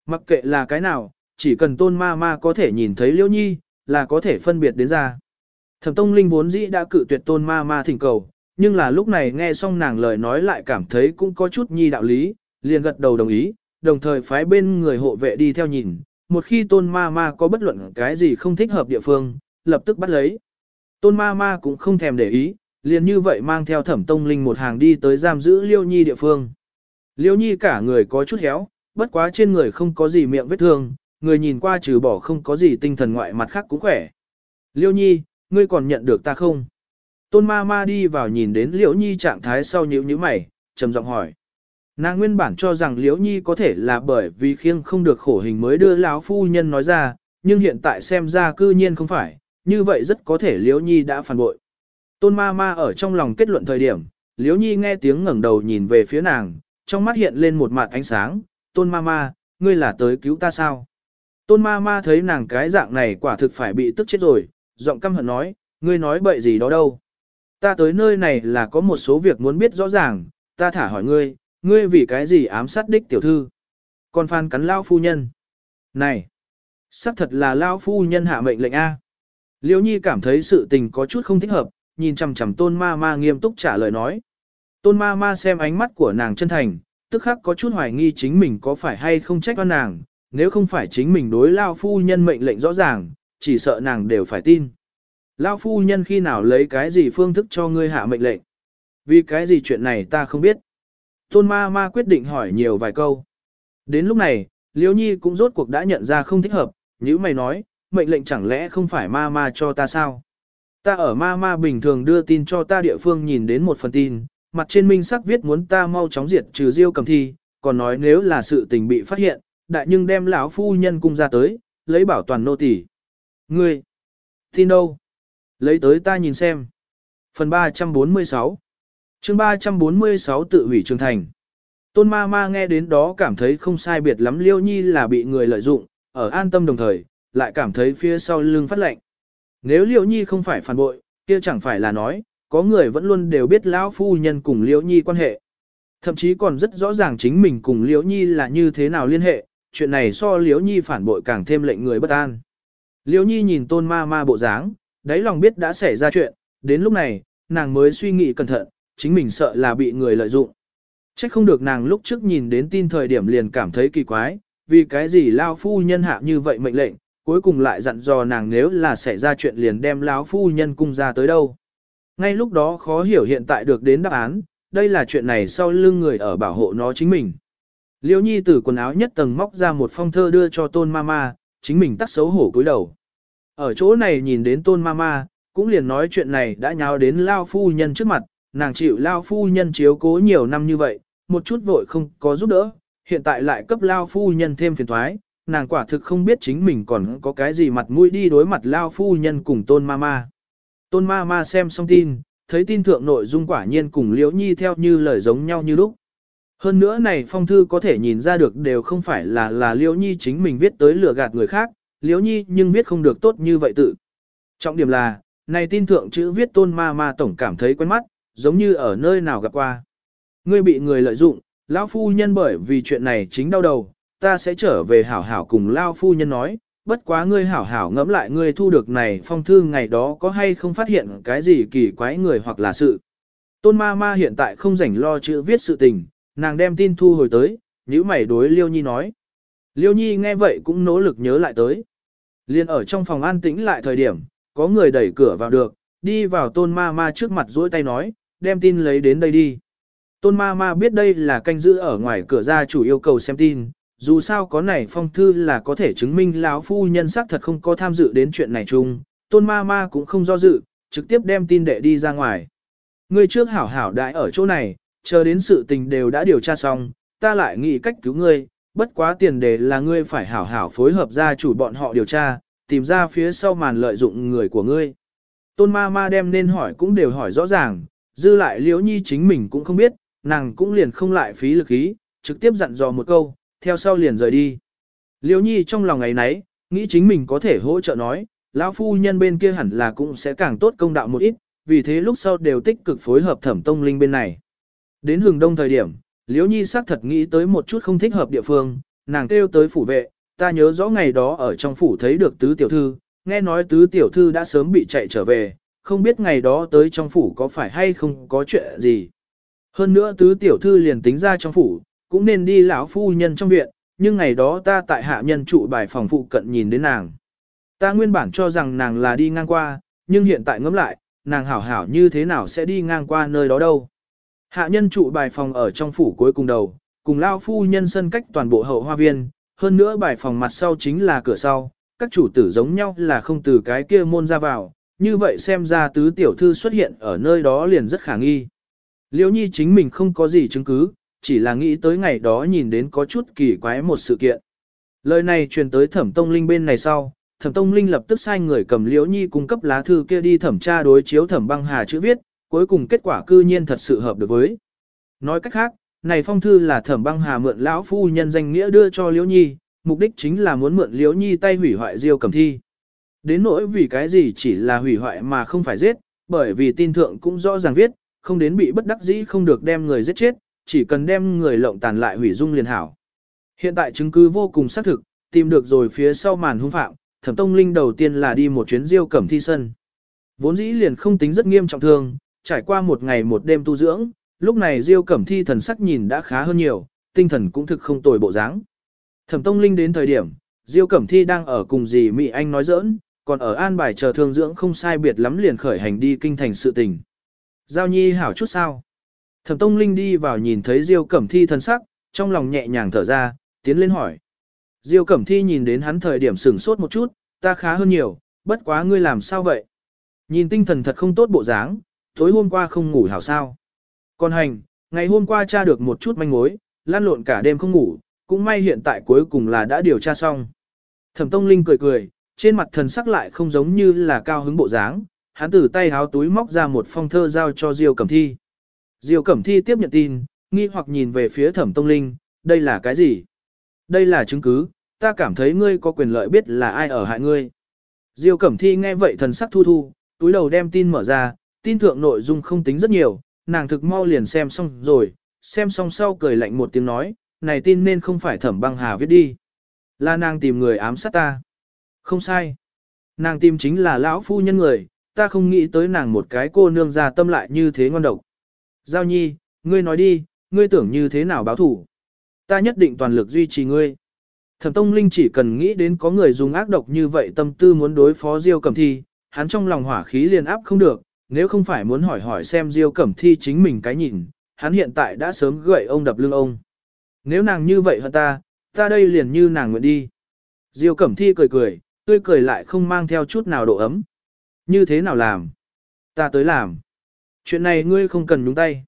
Mặc kệ là cái nào, chỉ cần tôn ma ma có thể nhìn thấy liễu nhi, là có thể phân biệt đến ra. Thẩm tông linh vốn dĩ đã cự tuyệt tôn ma ma thỉnh cầu, nhưng là lúc này nghe xong nàng lời nói lại cảm thấy cũng có chút nhi đạo lý, liền gật đầu đồng ý, đồng thời phái bên người hộ vệ đi theo nhìn, một khi tôn ma ma có bất luận cái gì không thích hợp địa phương, lập tức bắt lấy. Tôn ma ma cũng không thèm để ý, liền như vậy mang theo thẩm tông linh một hàng đi tới giam giữ liêu nhi địa phương. Liêu nhi cả người có chút héo, bất quá trên người không có gì miệng vết thương, người nhìn qua trừ bỏ không có gì tinh thần ngoại mặt khác cũng khỏe. Liêu nhi, ngươi còn nhận được ta không? Tôn ma ma đi vào nhìn đến liễu nhi trạng thái sau nhíu nhíu mày, trầm giọng hỏi. Nàng nguyên bản cho rằng Liễu Nhi có thể là bởi vì khiêng không được khổ hình mới đưa lão phu nhân nói ra, nhưng hiện tại xem ra cư nhiên không phải, như vậy rất có thể Liễu Nhi đã phản bội. Tôn ma ma ở trong lòng kết luận thời điểm, Liễu Nhi nghe tiếng ngẩng đầu nhìn về phía nàng, trong mắt hiện lên một mặt ánh sáng, Tôn ma ma, ngươi là tới cứu ta sao? Tôn ma ma thấy nàng cái dạng này quả thực phải bị tức chết rồi, giọng căm hận nói, ngươi nói bậy gì đó đâu. Ta tới nơi này là có một số việc muốn biết rõ ràng, ta thả hỏi ngươi, ngươi vì cái gì ám sát đích tiểu thư? Còn phan cắn lao phu nhân. Này, xác thật là lao phu nhân hạ mệnh lệnh A. Liễu Nhi cảm thấy sự tình có chút không thích hợp, nhìn chằm chằm tôn ma ma nghiêm túc trả lời nói. Tôn ma ma xem ánh mắt của nàng chân thành, tức khắc có chút hoài nghi chính mình có phải hay không trách oan nàng, nếu không phải chính mình đối lao phu nhân mệnh lệnh rõ ràng, chỉ sợ nàng đều phải tin. Lao phu nhân khi nào lấy cái gì phương thức cho ngươi hạ mệnh lệnh? Vì cái gì chuyện này ta không biết. Tôn ma ma quyết định hỏi nhiều vài câu. Đến lúc này, Liễu Nhi cũng rốt cuộc đã nhận ra không thích hợp, như mày nói, mệnh lệnh chẳng lẽ không phải ma ma cho ta sao? Ta ở ma ma bình thường đưa tin cho ta địa phương nhìn đến một phần tin, mặt trên minh sắc viết muốn ta mau chóng diệt trừ diêu cầm thi, còn nói nếu là sự tình bị phát hiện, đại nhưng đem lão phu nhân cung ra tới, lấy bảo toàn nô tỳ. Ngươi, tin đâu? Lấy tới ta nhìn xem. Phần 346 chương 346 tự hủy trường thành. Tôn ma ma nghe đến đó cảm thấy không sai biệt lắm liêu nhi là bị người lợi dụng, ở an tâm đồng thời, lại cảm thấy phía sau lưng phát lệnh. Nếu liêu nhi không phải phản bội, kia chẳng phải là nói, có người vẫn luôn đều biết lão phu nhân cùng liễu nhi quan hệ. Thậm chí còn rất rõ ràng chính mình cùng liễu nhi là như thế nào liên hệ, chuyện này so liễu nhi phản bội càng thêm lệnh người bất an. liễu nhi nhìn tôn ma ma bộ dáng, đáy lòng biết đã xảy ra chuyện, đến lúc này, nàng mới suy nghĩ cẩn thận, chính mình sợ là bị người lợi dụng. Chắc không được nàng lúc trước nhìn đến tin thời điểm liền cảm thấy kỳ quái, vì cái gì lao phu nhân hạ như vậy mệnh lệnh, cuối cùng lại dặn dò nàng nếu là xảy ra chuyện liền đem lão phu nhân cung ra tới đâu. Ngay lúc đó khó hiểu hiện tại được đến đáp án, đây là chuyện này sau lưng người ở bảo hộ nó chính mình. Liêu nhi từ quần áo nhất tầng móc ra một phong thơ đưa cho tôn mama, chính mình tắt xấu hổ cúi đầu. Ở chỗ này nhìn đến tôn mama, cũng liền nói chuyện này đã nháo đến lao phu nhân trước mặt, nàng chịu lao phu nhân chiếu cố nhiều năm như vậy, một chút vội không có giúp đỡ, hiện tại lại cấp lao phu nhân thêm phiền thoái, nàng quả thực không biết chính mình còn có cái gì mặt mũi đi đối mặt lao phu nhân cùng tôn mama. Tôn Ma Ma xem xong tin, thấy tin thượng nội dung quả nhiên cùng liễu nhi theo như lời giống nhau như lúc. Hơn nữa này phong thư có thể nhìn ra được đều không phải là là liễu nhi chính mình viết tới lừa gạt người khác, liễu nhi nhưng viết không được tốt như vậy tự. Trọng điểm là, này tin thượng chữ viết tôn ma ma tổng cảm thấy quen mắt, giống như ở nơi nào gặp qua. Ngươi bị người lợi dụng, lão phu nhân bởi vì chuyện này chính đau đầu, ta sẽ trở về hảo hảo cùng lão phu nhân nói, bất quá ngươi hảo hảo ngẫm lại ngươi thu được này phong thư ngày đó có hay không phát hiện cái gì kỳ quái người hoặc là sự. Tôn ma ma hiện tại không rảnh lo chữ viết sự tình, nàng đem tin thu hồi tới, nhữ mày đối Liêu Nhi nói. Liêu Nhi nghe vậy cũng nỗ lực nhớ lại tới. Liên ở trong phòng an tĩnh lại thời điểm, có người đẩy cửa vào được, đi vào tôn ma ma trước mặt duỗi tay nói, đem tin lấy đến đây đi. Tôn ma ma biết đây là canh giữ ở ngoài cửa ra chủ yêu cầu xem tin, dù sao có này phong thư là có thể chứng minh lão phu nhân xác thật không có tham dự đến chuyện này chung, tôn ma ma cũng không do dự, trực tiếp đem tin đệ đi ra ngoài. Ngươi trước hảo hảo đại ở chỗ này, chờ đến sự tình đều đã điều tra xong, ta lại nghĩ cách cứu ngươi, bất quá tiền đề là ngươi phải hảo hảo phối hợp gia chủ bọn họ điều tra, tìm ra phía sau màn lợi dụng người của ngươi. Tôn ma ma đem nên hỏi cũng đều hỏi rõ ràng, dư lại liễu nhi chính mình cũng không biết, nàng cũng liền không lại phí lực ý, trực tiếp dặn dò một câu, theo sau liền rời đi. Liễu nhi trong lòng ngày nấy, nghĩ chính mình có thể hỗ trợ nói, lão phu nhân bên kia hẳn là cũng sẽ càng tốt công đạo một ít, vì thế lúc sau đều tích cực phối hợp thẩm tông linh bên này. Đến hừng đông thời điểm, Liễu Nhi xác thật nghĩ tới một chút không thích hợp địa phương, nàng kêu tới phủ vệ, ta nhớ rõ ngày đó ở trong phủ thấy được tứ tiểu thư, nghe nói tứ tiểu thư đã sớm bị chạy trở về, không biết ngày đó tới trong phủ có phải hay không có chuyện gì. Hơn nữa tứ tiểu thư liền tính ra trong phủ, cũng nên đi lão phu nhân trong viện, nhưng ngày đó ta tại hạ nhân trụ bài phòng phụ cận nhìn đến nàng. Ta nguyên bản cho rằng nàng là đi ngang qua, nhưng hiện tại ngẫm lại, nàng hảo hảo như thế nào sẽ đi ngang qua nơi đó đâu. Hạ nhân trụ bài phòng ở trong phủ cuối cùng đầu, cùng lao phu nhân sân cách toàn bộ hậu hoa viên, hơn nữa bài phòng mặt sau chính là cửa sau, các chủ tử giống nhau là không từ cái kia môn ra vào, như vậy xem ra tứ tiểu thư xuất hiện ở nơi đó liền rất khả nghi. Liễu nhi chính mình không có gì chứng cứ, chỉ là nghĩ tới ngày đó nhìn đến có chút kỳ quái một sự kiện. Lời này truyền tới thẩm tông linh bên này sau, thẩm tông linh lập tức sai người cầm liễu nhi cung cấp lá thư kia đi thẩm tra đối chiếu thẩm băng hà chữ viết, cuối cùng kết quả cư nhiên thật sự hợp được với. Nói cách khác, này phong thư là thẩm băng hà mượn lão phu nhân danh nghĩa đưa cho liễu nhi, mục đích chính là muốn mượn liễu nhi tay hủy hoại diêu cầm thi. Đến nỗi vì cái gì chỉ là hủy hoại mà không phải giết, bởi vì tin thượng cũng rõ ràng viết, không đến bị bất đắc dĩ không được đem người giết chết, chỉ cần đem người lộng tàn lại hủy dung liền hảo. Hiện tại chứng cứ vô cùng xác thực, tìm được rồi phía sau màn hung phạm, thẩm tông linh đầu tiên là đi một chuyến diêu cẩm thi sân. Vốn dĩ liền không tính rất nghiêm trọng thương, trải qua một ngày một đêm tu dưỡng, lúc này diêu cẩm thi thần sắc nhìn đã khá hơn nhiều, tinh thần cũng thực không tồi bộ dáng. Thẩm tông linh đến thời điểm, diêu cẩm thi đang ở cùng dì Mỹ Anh nói giỡn, còn ở an bài chờ thương dưỡng không sai biệt lắm liền khởi hành đi kinh thành sự tình. Giao nhi hảo chút sao. Thẩm tông linh đi vào nhìn thấy diêu cẩm thi thần sắc, trong lòng nhẹ nhàng thở ra, tiến lên hỏi. Diêu Cẩm Thi nhìn đến hắn thời điểm sửng sốt một chút, ta khá hơn nhiều, bất quá ngươi làm sao vậy? Nhìn tinh thần thật không tốt bộ dáng, tối hôm qua không ngủ hảo sao. Còn hành, ngày hôm qua tra được một chút manh mối, lan lộn cả đêm không ngủ, cũng may hiện tại cuối cùng là đã điều tra xong. Thẩm Tông Linh cười cười, trên mặt thần sắc lại không giống như là cao hứng bộ dáng, hắn từ tay háo túi móc ra một phong thơ giao cho Diêu Cẩm Thi. Diêu Cẩm Thi tiếp nhận tin, nghi hoặc nhìn về phía Thẩm Tông Linh, đây là cái gì? Đây là chứng cứ, ta cảm thấy ngươi có quyền lợi biết là ai ở hại ngươi. Diêu Cẩm Thi nghe vậy thần sắc thu thu, túi đầu đem tin mở ra, tin thượng nội dung không tính rất nhiều, nàng thực mau liền xem xong rồi, xem xong sau cười lạnh một tiếng nói, này tin nên không phải thẩm băng hà viết đi. Là nàng tìm người ám sát ta. Không sai. Nàng tìm chính là lão phu nhân người, ta không nghĩ tới nàng một cái cô nương già tâm lại như thế ngon độc. Giao nhi, ngươi nói đi, ngươi tưởng như thế nào báo thủ. Ta nhất định toàn lực duy trì ngươi. Thẩm Tông Linh chỉ cần nghĩ đến có người dùng ác độc như vậy tâm tư muốn đối phó Diêu Cẩm Thi, hắn trong lòng hỏa khí liền áp không được, nếu không phải muốn hỏi hỏi xem Diêu Cẩm Thi chính mình cái nhìn, hắn hiện tại đã sớm gậy ông đập lưng ông. Nếu nàng như vậy hơn ta, ta đây liền như nàng nguyện đi. Diêu Cẩm Thi cười cười, tươi cười lại không mang theo chút nào độ ấm. Như thế nào làm? Ta tới làm. Chuyện này ngươi không cần nhúng tay.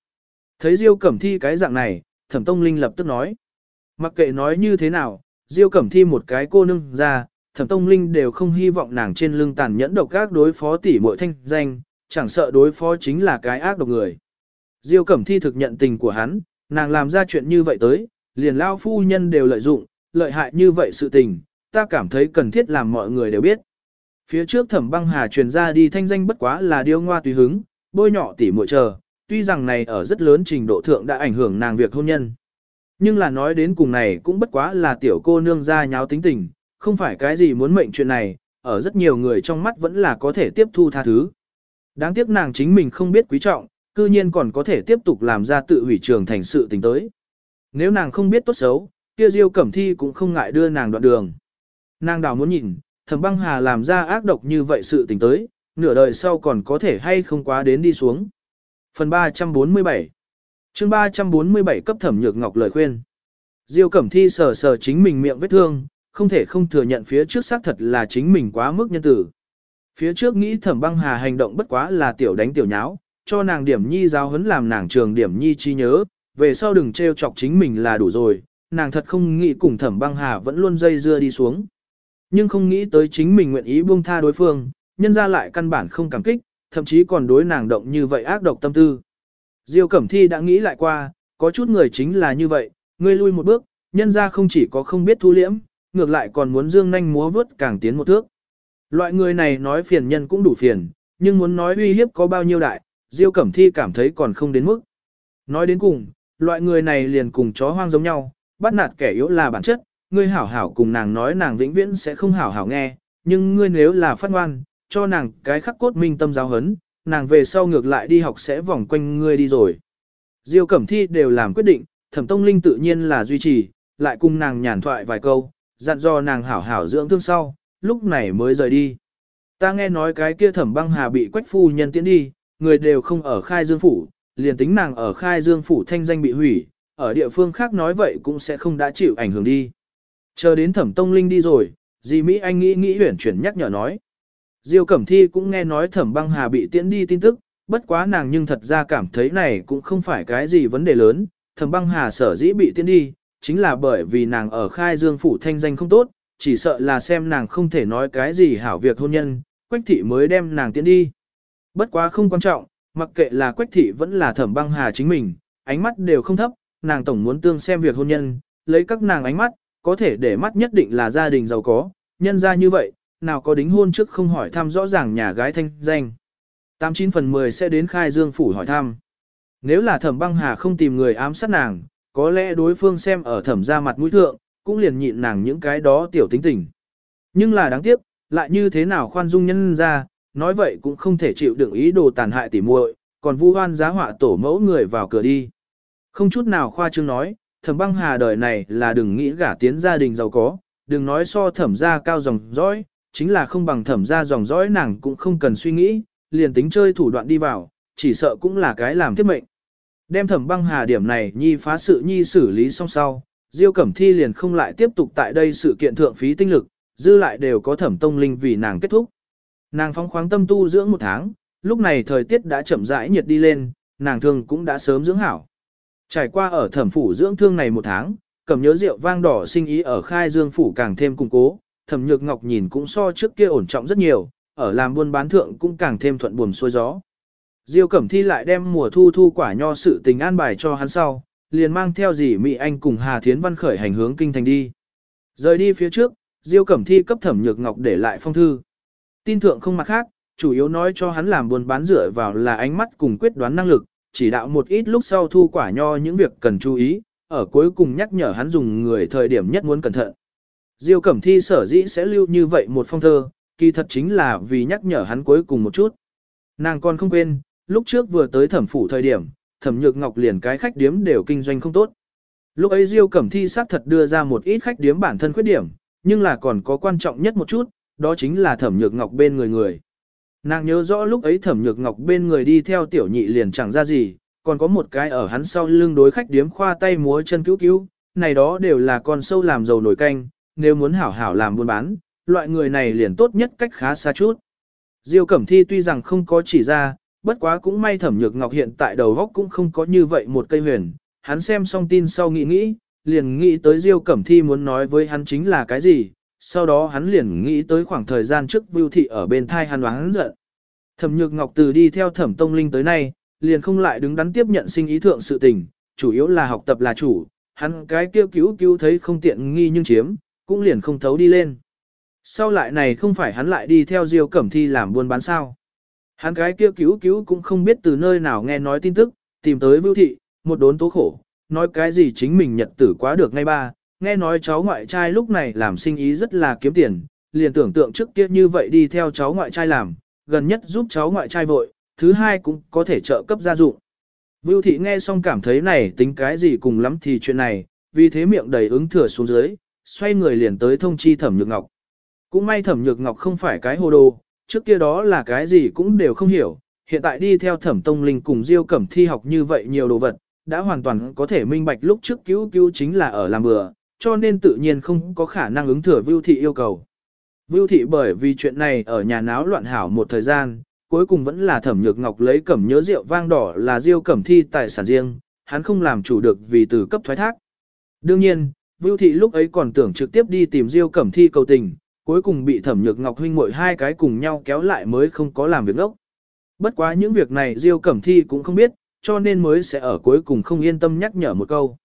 Thấy Diêu Cẩm Thi cái dạng này, Thẩm Tông Linh lập tức nói. Mặc kệ nói như thế nào, Diêu Cẩm Thi một cái cô nương ra, Thẩm Tông Linh đều không hy vọng nàng trên lưng tàn nhẫn độc ác đối phó tỷ muội thanh danh, chẳng sợ đối phó chính là cái ác độc người. Diêu Cẩm Thi thực nhận tình của hắn, nàng làm ra chuyện như vậy tới, liền lao phu nhân đều lợi dụng, lợi hại như vậy sự tình, ta cảm thấy cần thiết làm mọi người đều biết. Phía trước Thẩm Băng Hà truyền ra đi thanh danh bất quá là điêu ngoa tùy hứng, bôi nhỏ tỷ muội chờ, tuy rằng này ở rất lớn trình độ thượng đã ảnh hưởng nàng việc hôn nhân. Nhưng là nói đến cùng này cũng bất quá là tiểu cô nương ra nháo tính tình, không phải cái gì muốn mệnh chuyện này, ở rất nhiều người trong mắt vẫn là có thể tiếp thu tha thứ. Đáng tiếc nàng chính mình không biết quý trọng, cư nhiên còn có thể tiếp tục làm ra tự hủy trường thành sự tình tới. Nếu nàng không biết tốt xấu, kia Diêu Cẩm Thi cũng không ngại đưa nàng đoạn đường. Nàng đào muốn nhìn, thẩm băng hà làm ra ác độc như vậy sự tình tới, nửa đời sau còn có thể hay không quá đến đi xuống. Phần 347 chương 347 cấp thẩm nhược ngọc lời khuyên. Diêu Cẩm Thi sờ sờ chính mình miệng vết thương, không thể không thừa nhận phía trước xác thật là chính mình quá mức nhân tử. Phía trước nghĩ thẩm băng hà hành động bất quá là tiểu đánh tiểu nháo, cho nàng điểm nhi giáo huấn làm nàng trường điểm nhi chi nhớ, về sau đừng trêu chọc chính mình là đủ rồi, nàng thật không nghĩ cùng thẩm băng hà vẫn luôn dây dưa đi xuống. Nhưng không nghĩ tới chính mình nguyện ý buông tha đối phương, nhân ra lại căn bản không cảm kích, thậm chí còn đối nàng động như vậy ác độc tâm tư. Diêu Cẩm Thi đã nghĩ lại qua, có chút người chính là như vậy, ngươi lui một bước, nhân ra không chỉ có không biết thu liễm, ngược lại còn muốn dương nhanh múa vớt càng tiến một thước. Loại người này nói phiền nhân cũng đủ phiền, nhưng muốn nói uy hiếp có bao nhiêu đại, Diêu Cẩm Thi cảm thấy còn không đến mức. Nói đến cùng, loại người này liền cùng chó hoang giống nhau, bắt nạt kẻ yếu là bản chất, ngươi hảo hảo cùng nàng nói nàng vĩnh viễn sẽ không hảo hảo nghe, nhưng ngươi nếu là phát ngoan, cho nàng cái khắc cốt minh tâm giáo hấn, nàng về sau ngược lại đi học sẽ vòng quanh ngươi đi rồi. Diêu Cẩm Thi đều làm quyết định, Thẩm Tông Linh tự nhiên là duy trì, lại cùng nàng nhàn thoại vài câu, dặn dò nàng hảo hảo dưỡng thương sau, lúc này mới rời đi. Ta nghe nói cái kia Thẩm Băng Hà bị Quách phu nhân tiễn đi, người đều không ở Khai Dương phủ, liền tính nàng ở Khai Dương phủ thanh danh bị hủy, ở địa phương khác nói vậy cũng sẽ không đã chịu ảnh hưởng đi. Chờ đến Thẩm Tông Linh đi rồi, di Mỹ Anh nghĩ nghĩ huyển chuyển nhắc nhở nói. Diêu Cẩm Thi cũng nghe nói Thẩm Băng Hà bị tiễn đi tin tức, bất quá nàng nhưng thật ra cảm thấy này cũng không phải cái gì vấn đề lớn, thẩm băng hà sở dĩ bị tiễn đi, chính là bởi vì nàng ở khai dương phủ thanh danh không tốt, chỉ sợ là xem nàng không thể nói cái gì hảo việc hôn nhân, quách thị mới đem nàng tiễn đi. Bất quá không quan trọng, mặc kệ là quách thị vẫn là thẩm băng hà chính mình, ánh mắt đều không thấp, nàng tổng muốn tương xem việc hôn nhân, lấy các nàng ánh mắt, có thể để mắt nhất định là gia đình giàu có, nhân ra như vậy, nào có đính hôn trước không hỏi thăm rõ ràng nhà gái thanh danh. 89 phần 10 sẽ đến khai dương phủ hỏi thăm. Nếu là thẩm băng hà không tìm người ám sát nàng, có lẽ đối phương xem ở thẩm ra mặt mũi thượng, cũng liền nhịn nàng những cái đó tiểu tính tình. Nhưng là đáng tiếc, lại như thế nào khoan dung nhân ra, nói vậy cũng không thể chịu đựng ý đồ tàn hại tỉ muội, còn vu hoan giá họa tổ mẫu người vào cửa đi. Không chút nào khoa trương nói, thẩm băng hà đời này là đừng nghĩ gả tiến gia đình giàu có, đừng nói so thẩm gia cao dòng dõi, chính là không bằng thẩm ra dòng dõi nàng cũng không cần suy nghĩ, liền tính chơi thủ đoạn đi vào, chỉ sợ cũng là cái làm thiết mệnh. Đem thẩm băng hà điểm này nhi phá sự nhi xử lý xong sau, Diêu Cẩm Thi liền không lại tiếp tục tại đây sự kiện thượng phí tinh lực, dư lại đều có thẩm tông linh vì nàng kết thúc. Nàng phóng khoáng tâm tu dưỡng một tháng, lúc này thời tiết đã chậm rãi nhiệt đi lên, nàng thương cũng đã sớm dưỡng hảo. Trải qua ở thẩm phủ dưỡng thương này một tháng, cầm nhớ rượu vang đỏ sinh ý ở khai dương phủ càng thêm củng cố, thẩm nhược ngọc nhìn cũng so trước kia ổn trọng rất nhiều, ở làm buôn bán thượng cũng càng thêm thuận buồm xuôi gió. Diêu Cẩm Thi lại đem mùa thu thu quả nho sự tình an bài cho hắn sau, liền mang theo dì Mỹ Anh cùng Hà Thiến Văn khởi hành hướng kinh thành đi. Rời đi phía trước, Diêu Cẩm Thi cấp Thẩm Nhược Ngọc để lại phong thư. Tin thượng không mặt khác, chủ yếu nói cho hắn làm buôn bán dựa vào là ánh mắt cùng quyết đoán năng lực, chỉ đạo một ít lúc sau thu quả nho những việc cần chú ý, ở cuối cùng nhắc nhở hắn dùng người thời điểm nhất muốn cẩn thận. Diêu Cẩm Thi sở dĩ sẽ lưu như vậy một phong thơ, kỳ thật chính là vì nhắc nhở hắn cuối cùng một chút. Nàng còn không quên, lúc trước vừa tới thẩm phủ thời điểm, thẩm nhược ngọc liền cái khách điếm đều kinh doanh không tốt. Lúc ấy Diêu Cẩm Thi xác thật đưa ra một ít khách điếm bản thân khuyết điểm, nhưng là còn có quan trọng nhất một chút, đó chính là thẩm nhược ngọc bên người người. Nàng nhớ rõ lúc ấy thẩm nhược ngọc bên người đi theo tiểu nhị liền chẳng ra gì, còn có một cái ở hắn sau lưng đối khách điếm khoa tay múa chân cứu cứu, này đó đều là con sâu làm dầu nổi canh, nếu muốn hảo hảo làm buôn bán, loại người này liền tốt nhất cách khá xa chút. Diêu Cẩm Thi tuy rằng không có chỉ ra, bất quá cũng may thẩm nhược ngọc hiện tại đầu góc cũng không có như vậy một cây huyền, hắn xem xong tin sau nghĩ nghĩ, liền nghĩ tới Diêu Cẩm Thi muốn nói với hắn chính là cái gì, sau đó hắn liền nghĩ tới khoảng thời gian trước Vưu Thị ở bên thai hắn hắn giận. Thẩm Nhược Ngọc từ đi theo Thẩm Tông Linh tới nay, liền không lại đứng đắn tiếp nhận sinh ý thượng sự tình, chủ yếu là học tập là chủ, hắn cái kêu cứu cứu thấy không tiện nghi nhưng chiếm, cũng liền không thấu đi lên. Sau lại này không phải hắn lại đi theo Diêu Cẩm Thi làm buôn bán sao. Hắn cái kia cứu cứu cũng không biết từ nơi nào nghe nói tin tức, tìm tới Vưu Thị, một đốn tố khổ, nói cái gì chính mình nhật tử quá được ngay ba, nghe nói cháu ngoại trai lúc này làm sinh ý rất là kiếm tiền, liền tưởng tượng trước kia như vậy đi theo cháu ngoại trai làm, gần nhất giúp cháu ngoại trai vội, thứ hai cũng có thể trợ cấp gia dụng. Vưu Thị nghe xong cảm thấy này tính cái gì cùng lắm thì chuyện này, vì thế miệng đầy ứng thừa xuống dưới, xoay người liền tới thông chi Thẩm Nhược Ngọc. Cũng may Thẩm Nhược Ngọc không phải cái hồ đồ, trước kia đó là cái gì cũng đều không hiểu, hiện tại đi theo thẩm tông linh cùng diêu cẩm thi học như vậy nhiều đồ vật, đã hoàn toàn có thể minh bạch lúc trước cứu cứu chính là ở làm bừa, cho nên tự nhiên không có khả năng ứng thừa Vưu Thị yêu cầu. Vưu Thị bởi vì chuyện này ở nhà náo loạn hảo một thời gian, cuối cùng vẫn là thẩm nhược ngọc lấy cẩm nhớ rượu vang đỏ là diêu cẩm thi tài sản riêng, hắn không làm chủ được vì từ cấp thoái thác. Đương nhiên, Vưu Thị lúc ấy còn tưởng trực tiếp đi tìm diêu cẩm thi cầu tình, cuối cùng bị thẩm nhược ngọc huynh muội hai cái cùng nhau kéo lại mới không có làm việc đốc. Bất quá những việc này Diêu Cẩm Thi cũng không biết, cho nên mới sẽ ở cuối cùng không yên tâm nhắc nhở một câu.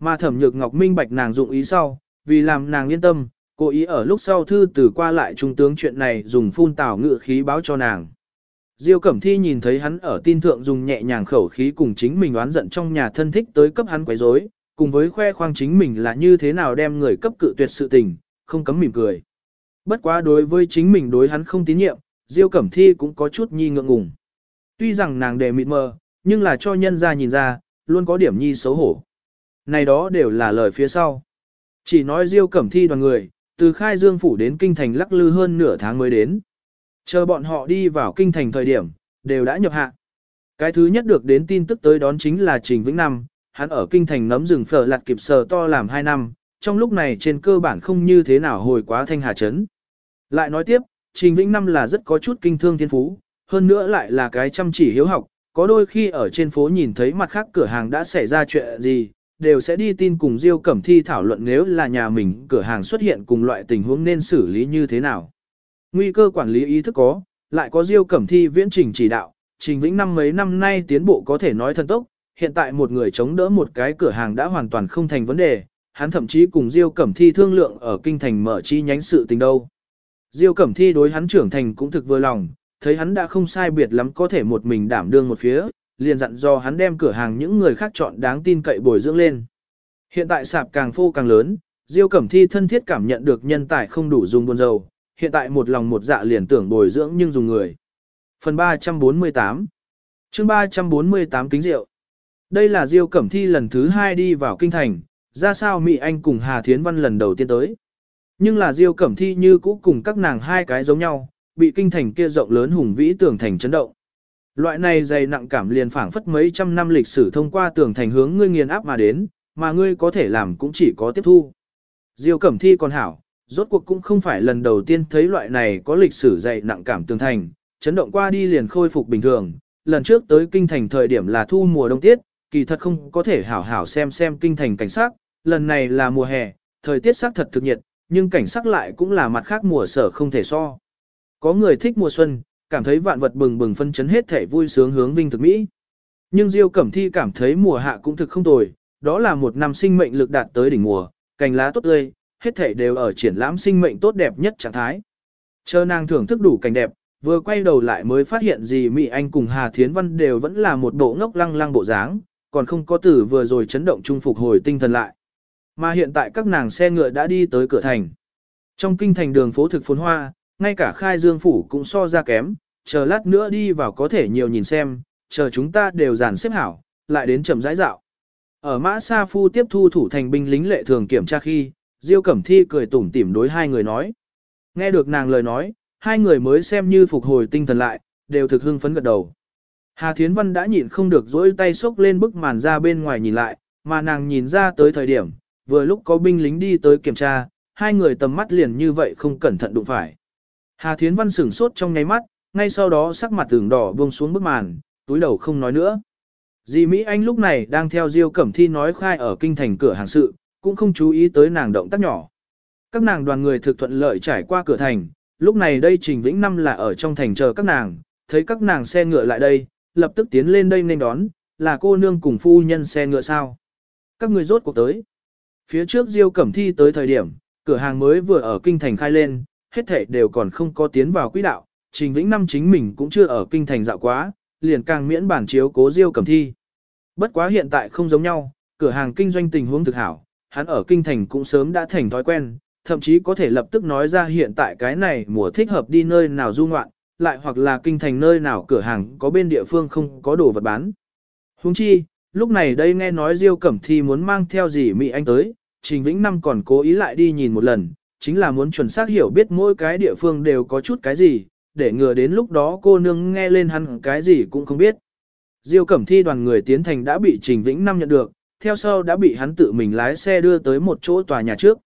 Mà thẩm nhược ngọc minh bạch nàng dụng ý sau, vì làm nàng yên tâm, cố ý ở lúc sau thư từ qua lại trung tướng chuyện này dùng phun tảo ngự khí báo cho nàng. Diêu Cẩm Thi nhìn thấy hắn ở tin thượng dùng nhẹ nhàng khẩu khí cùng chính mình oán giận trong nhà thân thích tới cấp hắn quấy rối, cùng với khoe khoang chính mình là như thế nào đem người cấp cự tuyệt sự tình, không cấm mỉm cười. Bất quá đối với chính mình đối hắn không tín nhiệm, Diêu Cẩm Thi cũng có chút nhi ngượng ngùng. Tuy rằng nàng đề mịt mờ, nhưng là cho nhân ra nhìn ra, luôn có điểm nhi xấu hổ. Này đó đều là lời phía sau. Chỉ nói Diêu Cẩm Thi đoàn người, từ khai dương phủ đến kinh thành lắc lư hơn nửa tháng mới đến. Chờ bọn họ đi vào kinh thành thời điểm, đều đã nhập hạ. Cái thứ nhất được đến tin tức tới đón chính là Trình Vĩnh Năm, hắn ở kinh thành nấm rừng phở lạt kịp sờ to làm 2 năm, trong lúc này trên cơ bản không như thế nào hồi quá thanh hà chấn. Lại nói tiếp, Trình Vĩnh Năm là rất có chút kinh thương thiên phú, hơn nữa lại là cái chăm chỉ hiếu học, có đôi khi ở trên phố nhìn thấy mặt khác cửa hàng đã xảy ra chuyện gì, đều sẽ đi tin cùng Diêu Cẩm Thi thảo luận nếu là nhà mình cửa hàng xuất hiện cùng loại tình huống nên xử lý như thế nào. Nguy cơ quản lý ý thức có, lại có Diêu Cẩm Thi viễn trình chỉ đạo, Trình Vĩnh năm mấy năm nay tiến bộ có thể nói thần tốc, hiện tại một người chống đỡ một cái cửa hàng đã hoàn toàn không thành vấn đề, hắn thậm chí cùng Diêu Cẩm Thi thương lượng ở kinh thành mở chi nhánh sự tình đâu. Diêu Cẩm Thi đối hắn trưởng thành cũng thực vừa lòng, thấy hắn đã không sai biệt lắm có thể một mình đảm đương một phía, liền dặn do hắn đem cửa hàng những người khác chọn đáng tin cậy bồi dưỡng lên. Hiện tại sạp càng phô càng lớn, Diêu Cẩm Thi thân thiết cảm nhận được nhân tài không đủ dùng buôn dầu, hiện tại một lòng một dạ liền tưởng bồi dưỡng nhưng dùng người. Phần 348 chương 348 kính rượu đây là Diêu Cẩm Thi lần thứ hai đi vào kinh thành, ra sao Mỹ Anh cùng Hà Thiến Văn lần đầu tiên tới. Nhưng là Diêu Cẩm Thi như cũ cùng các nàng hai cái giống nhau, bị kinh thành kia rộng lớn hùng vĩ tường thành chấn động. Loại này dày nặng cảm liền phảng phất mấy trăm năm lịch sử thông qua tường thành hướng ngươi nghiền áp mà đến, mà ngươi có thể làm cũng chỉ có tiếp thu. Diêu Cẩm Thi còn hảo, rốt cuộc cũng không phải lần đầu tiên thấy loại này có lịch sử dày nặng cảm tường thành, chấn động qua đi liền khôi phục bình thường. Lần trước tới kinh thành thời điểm là thu mùa đông tiết, kỳ thật không có thể hảo hảo xem xem kinh thành cảnh sát, lần này là mùa hè, thời tiết sắc thật thực nhiệt, nhưng cảnh sắc lại cũng là mặt khác mùa sở không thể so. Có người thích mùa xuân, cảm thấy vạn vật bừng bừng phân chấn hết thể vui sướng hướng vinh thực mỹ. Nhưng Diêu Cẩm Thi cảm thấy mùa hạ cũng thực không tồi, đó là một năm sinh mệnh lực đạt tới đỉnh mùa, cành lá tốt tươi, hết thể đều ở triển lãm sinh mệnh tốt đẹp nhất trạng thái. Chờ nàng thưởng thức đủ cảnh đẹp, vừa quay đầu lại mới phát hiện gì Mỹ Anh cùng Hà Thiến Văn đều vẫn là một bộ ngốc lăng lăng bộ dáng, còn không có tử vừa rồi chấn động trung phục hồi tinh thần lại. Mà hiện tại các nàng xe ngựa đã đi tới cửa thành. Trong kinh thành đường phố thực phồn hoa, ngay cả khai dương phủ cũng so ra kém, chờ lát nữa đi vào có thể nhiều nhìn xem, chờ chúng ta đều dàn xếp hảo, lại đến chậm rãi dạo. Ở Mã Sa Phu tiếp thu thủ thành binh lính lệ thường kiểm tra khi, Diêu Cẩm Thi cười tủm tỉm đối hai người nói. Nghe được nàng lời nói, hai người mới xem như phục hồi tinh thần lại, đều thực hưng phấn gật đầu. Hà Thiến Văn đã nhịn không được dỗi tay xốc lên bức màn ra bên ngoài nhìn lại, mà nàng nhìn ra tới thời điểm, vừa lúc có binh lính đi tới kiểm tra, hai người tầm mắt liền như vậy không cẩn thận đụng phải. Hà Thiến Văn sửng sốt trong nháy mắt, ngay sau đó sắc mặt tưởng đỏ buông xuống bức màn, túi đầu không nói nữa. Dì Mỹ Anh lúc này đang theo Diêu Cẩm Thi nói khai ở kinh thành cửa hàng sự, cũng không chú ý tới nàng động tác nhỏ. Các nàng đoàn người thực thuận lợi trải qua cửa thành, lúc này đây Trình Vĩnh Năm là ở trong thành chờ các nàng, thấy các nàng xe ngựa lại đây, lập tức tiến lên đây nên đón, là cô nương cùng phu nhân xe ngựa sao. Các người rốt cuộc tới. Phía trước Diêu Cẩm Thi tới thời điểm, cửa hàng mới vừa ở kinh thành khai lên, hết thảy đều còn không có tiến vào quỹ đạo, Trình Vĩnh Năm chính mình cũng chưa ở kinh thành dạo quá, liền càng miễn bản chiếu cố Diêu Cẩm Thi. Bất quá hiện tại không giống nhau, cửa hàng kinh doanh tình huống thực hảo, hắn ở kinh thành cũng sớm đã thành thói quen, thậm chí có thể lập tức nói ra hiện tại cái này mùa thích hợp đi nơi nào du ngoạn, lại hoặc là kinh thành nơi nào cửa hàng có bên địa phương không có đồ vật bán. Huống chi, lúc này đây nghe nói Diêu Cẩm Thi muốn mang theo gì Mỹ Anh tới, Trình Vĩnh Năm còn cố ý lại đi nhìn một lần, chính là muốn chuẩn xác hiểu biết mỗi cái địa phương đều có chút cái gì, để ngừa đến lúc đó cô nương nghe lên hắn cái gì cũng không biết. Diêu Cẩm Thi đoàn người tiến thành đã bị Trình Vĩnh Năm nhận được, theo sau đã bị hắn tự mình lái xe đưa tới một chỗ tòa nhà trước.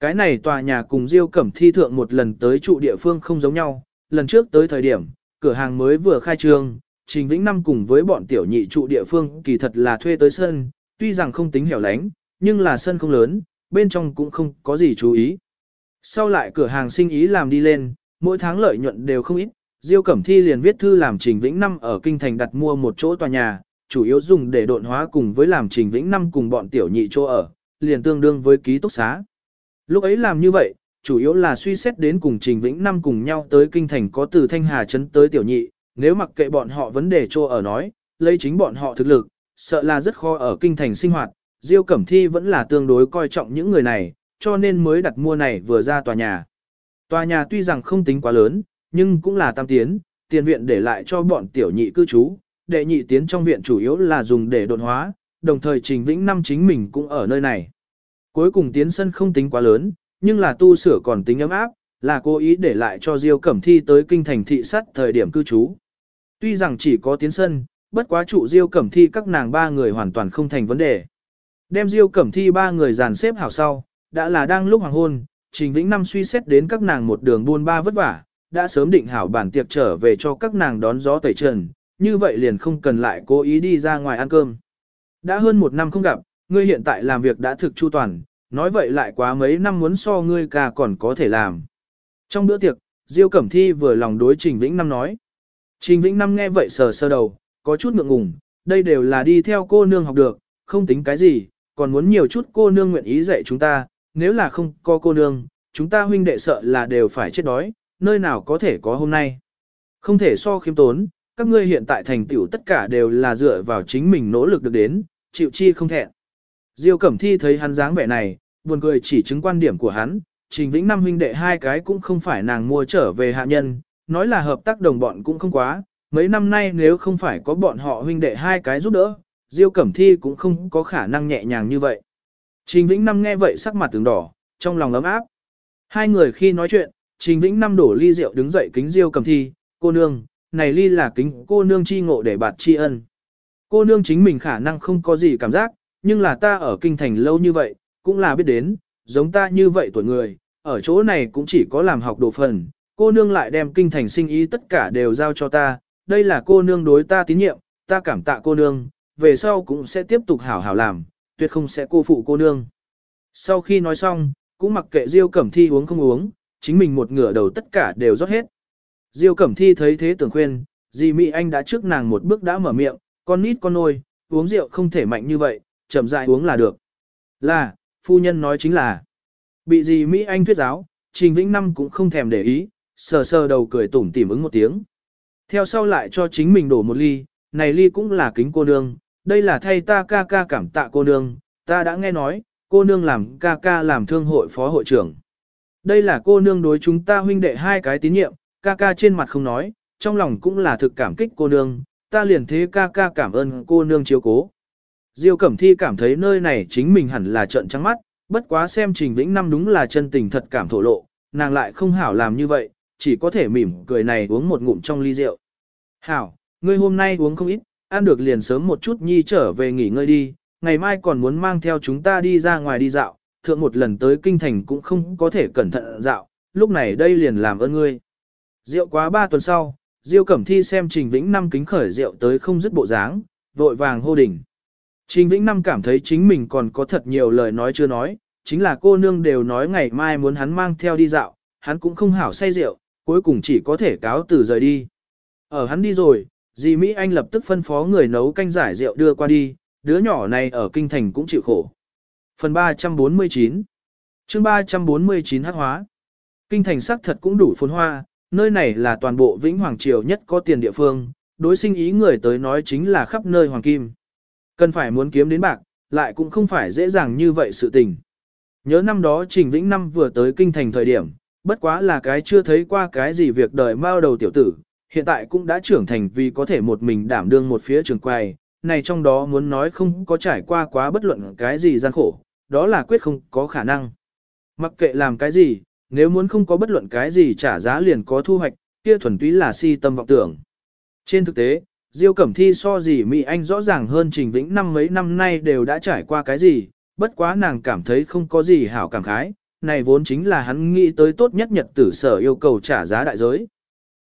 Cái này tòa nhà cùng Diêu Cẩm Thi thượng một lần tới trụ địa phương không giống nhau, lần trước tới thời điểm, cửa hàng mới vừa khai trương, Trình Vĩnh Năm cùng với bọn tiểu nhị trụ địa phương kỳ thật là thuê tới sân, tuy rằng không tính hẻo lánh, nhưng là sân không lớn, bên trong cũng không có gì chú ý. Sau lại cửa hàng sinh ý làm đi lên, mỗi tháng lợi nhuận đều không ít, Diêu Cẩm Thi liền viết thư làm Trình Vĩnh Năm ở kinh thành đặt mua một chỗ tòa nhà, chủ yếu dùng để độn hóa cùng với làm Trình Vĩnh Năm cùng bọn tiểu nhị chỗ ở, liền tương đương với ký túc xá. Lúc ấy làm như vậy, chủ yếu là suy xét đến cùng Trình Vĩnh Năm cùng nhau tới kinh thành có từ Thanh Hà trấn tới tiểu nhị, nếu mặc kệ bọn họ vấn đề cho ở nói, lấy chính bọn họ thực lực, sợ là rất khó ở kinh thành sinh hoạt, Diêu Cẩm Thi vẫn là tương đối coi trọng những người này, cho nên mới đặt mua này vừa ra tòa nhà. Tòa nhà tuy rằng không tính quá lớn, nhưng cũng là tam tiến, tiền viện để lại cho bọn tiểu nhị cư trú, đệ nhị tiến trong viện chủ yếu là dùng để đột hóa, đồng thời Trình Vĩnh năm chính mình cũng ở nơi này. Cuối cùng tiến sân không tính quá lớn, nhưng là tu sửa còn tính ấm áp, là cố ý để lại cho Diêu Cẩm Thi tới kinh thành thị sát thời điểm cư trú. Tuy rằng chỉ có tiến sân, bất quá trụ Diêu Cẩm Thi các nàng ba người hoàn toàn không thành vấn đề. Đem Diêu Cẩm Thi ba người dàn xếp hảo sau, đã là đang lúc hoàng hôn, Trình Vĩnh Năm suy xét đến các nàng một đường buôn ba vất vả, đã sớm định hảo bản tiệc trở về cho các nàng đón gió tẩy trần, như vậy liền không cần lại cố ý đi ra ngoài ăn cơm. Đã hơn một năm không gặp, ngươi hiện tại làm việc đã thực chu toàn, nói vậy lại quá mấy năm muốn so ngươi ca còn có thể làm. Trong bữa tiệc, Diêu Cẩm Thi vừa lòng đối Trình Vĩnh Năm nói. Trình Vĩnh Năm nghe vậy sờ sơ đầu, có chút ngượng ngùng, đây đều là đi theo cô nương học được, không tính cái gì, còn muốn nhiều chút cô nương nguyện ý dạy chúng ta, nếu là không có cô nương, chúng ta huynh đệ sợ là đều phải chết đói, nơi nào có thể có hôm nay. Không thể so khiêm tốn, các ngươi hiện tại thành tựu tất cả đều là dựa vào chính mình nỗ lực được đến, chịu chi không thẹn. Diêu Cẩm Thi thấy hắn dáng vẻ này, buồn cười chỉ chứng quan điểm của hắn, Trình Vĩnh năm huynh đệ hai cái cũng không phải nàng mua trở về hạ nhân, nói là hợp tác đồng bọn cũng không quá, mấy năm nay nếu không phải có bọn họ huynh đệ hai cái giúp đỡ, Diêu Cẩm Thi cũng không có khả năng nhẹ nhàng như vậy. Trình Vĩnh Năm nghe vậy sắc mặt tướng đỏ, trong lòng ấm áp. Hai người khi nói chuyện, Trình Vĩnh Năm đổ ly rượu đứng dậy kính Diêu Cẩm Thi, cô nương, này ly là kính cô nương chi ngộ để bạt tri ân. Cô nương chính mình khả năng không có gì cảm giác, nhưng là ta ở kinh thành lâu như vậy, cũng là biết đến, giống ta như vậy tuổi người, ở chỗ này cũng chỉ có làm học đồ phần, cô nương lại đem kinh thành sinh ý tất cả đều giao cho ta, đây là cô nương đối ta tín nhiệm, ta cảm tạ cô nương, về sau cũng sẽ tiếp tục hảo hảo làm, tuyệt không sẽ cô phụ cô nương. Sau khi nói xong, cũng mặc kệ Diêu Cẩm Thi uống không uống, chính mình một ngửa đầu tất cả đều rót hết. Diêu Cẩm Thi thấy thế tưởng khuyên, dì Mỹ Anh đã trước nàng một bước đã mở miệng, con nít con nôi, uống rượu không thể mạnh như vậy, chậm rãi uống là được. Là, phu nhân nói chính là, bị gì Mỹ Anh thuyết giáo, Trình Vĩnh Năm cũng không thèm để ý, sờ sờ đầu cười tủm tỉm ứng một tiếng. Theo sau lại cho chính mình đổ một ly, này ly cũng là kính cô nương, đây là thay ta ca ca cảm tạ cô nương, ta đã nghe nói, cô nương làm ca ca làm thương hội phó hội trưởng. Đây là cô nương đối chúng ta huynh đệ hai cái tín nhiệm, ca ca trên mặt không nói, trong lòng cũng là thực cảm kích cô nương, ta liền thế ca ca cảm ơn cô nương chiếu cố. Diêu Cẩm Thi cảm thấy nơi này chính mình hẳn là trận trắng mắt, bất quá xem Trình Vĩnh Năm đúng là chân tình thật cảm thổ lộ, nàng lại không hảo làm như vậy, chỉ có thể mỉm cười này uống một ngụm trong ly rượu. Hảo, ngươi hôm nay uống không ít, ăn được liền sớm một chút nhi trở về nghỉ ngơi đi, ngày mai còn muốn mang theo chúng ta đi ra ngoài đi dạo, thượng một lần tới kinh thành cũng không có thể cẩn thận dạo, lúc này đây liền làm ơn ngươi. Rượu quá ba tuần sau, Diêu Cẩm Thi xem Trình Vĩnh Năm kính khởi rượu tới không dứt bộ dáng, vội vàng hô đỉnh. Trình Vĩnh Năm cảm thấy chính mình còn có thật nhiều lời nói chưa nói, chính là cô nương đều nói ngày mai muốn hắn mang theo đi dạo, hắn cũng không hảo say rượu, cuối cùng chỉ có thể cáo từ rời đi. Ở hắn đi rồi, dì Mỹ Anh lập tức phân phó người nấu canh giải rượu đưa qua đi, đứa nhỏ này ở kinh thành cũng chịu khổ. Phần 349 chương 349 hát hóa Kinh thành sắc thật cũng đủ phồn hoa, nơi này là toàn bộ Vĩnh Hoàng Triều nhất có tiền địa phương, đối sinh ý người tới nói chính là khắp nơi hoàng kim. Cần phải muốn kiếm đến bạc, lại cũng không phải dễ dàng như vậy sự tình. Nhớ năm đó Trình Vĩnh Năm vừa tới kinh thành thời điểm, bất quá là cái chưa thấy qua cái gì việc đời mao đầu tiểu tử, hiện tại cũng đã trưởng thành vì có thể một mình đảm đương một phía trường quay, này trong đó muốn nói không có trải qua quá bất luận cái gì gian khổ, đó là quyết không có khả năng. Mặc kệ làm cái gì, nếu muốn không có bất luận cái gì trả giá liền có thu hoạch, kia thuần túy là si tâm vọng tưởng. Trên thực tế, Diêu Cẩm Thi so gì Mỹ Anh rõ ràng hơn Trình Vĩnh năm mấy năm nay đều đã trải qua cái gì, bất quá nàng cảm thấy không có gì hảo cảm khái, này vốn chính là hắn nghĩ tới tốt nhất nhật tử sở yêu cầu trả giá đại giới.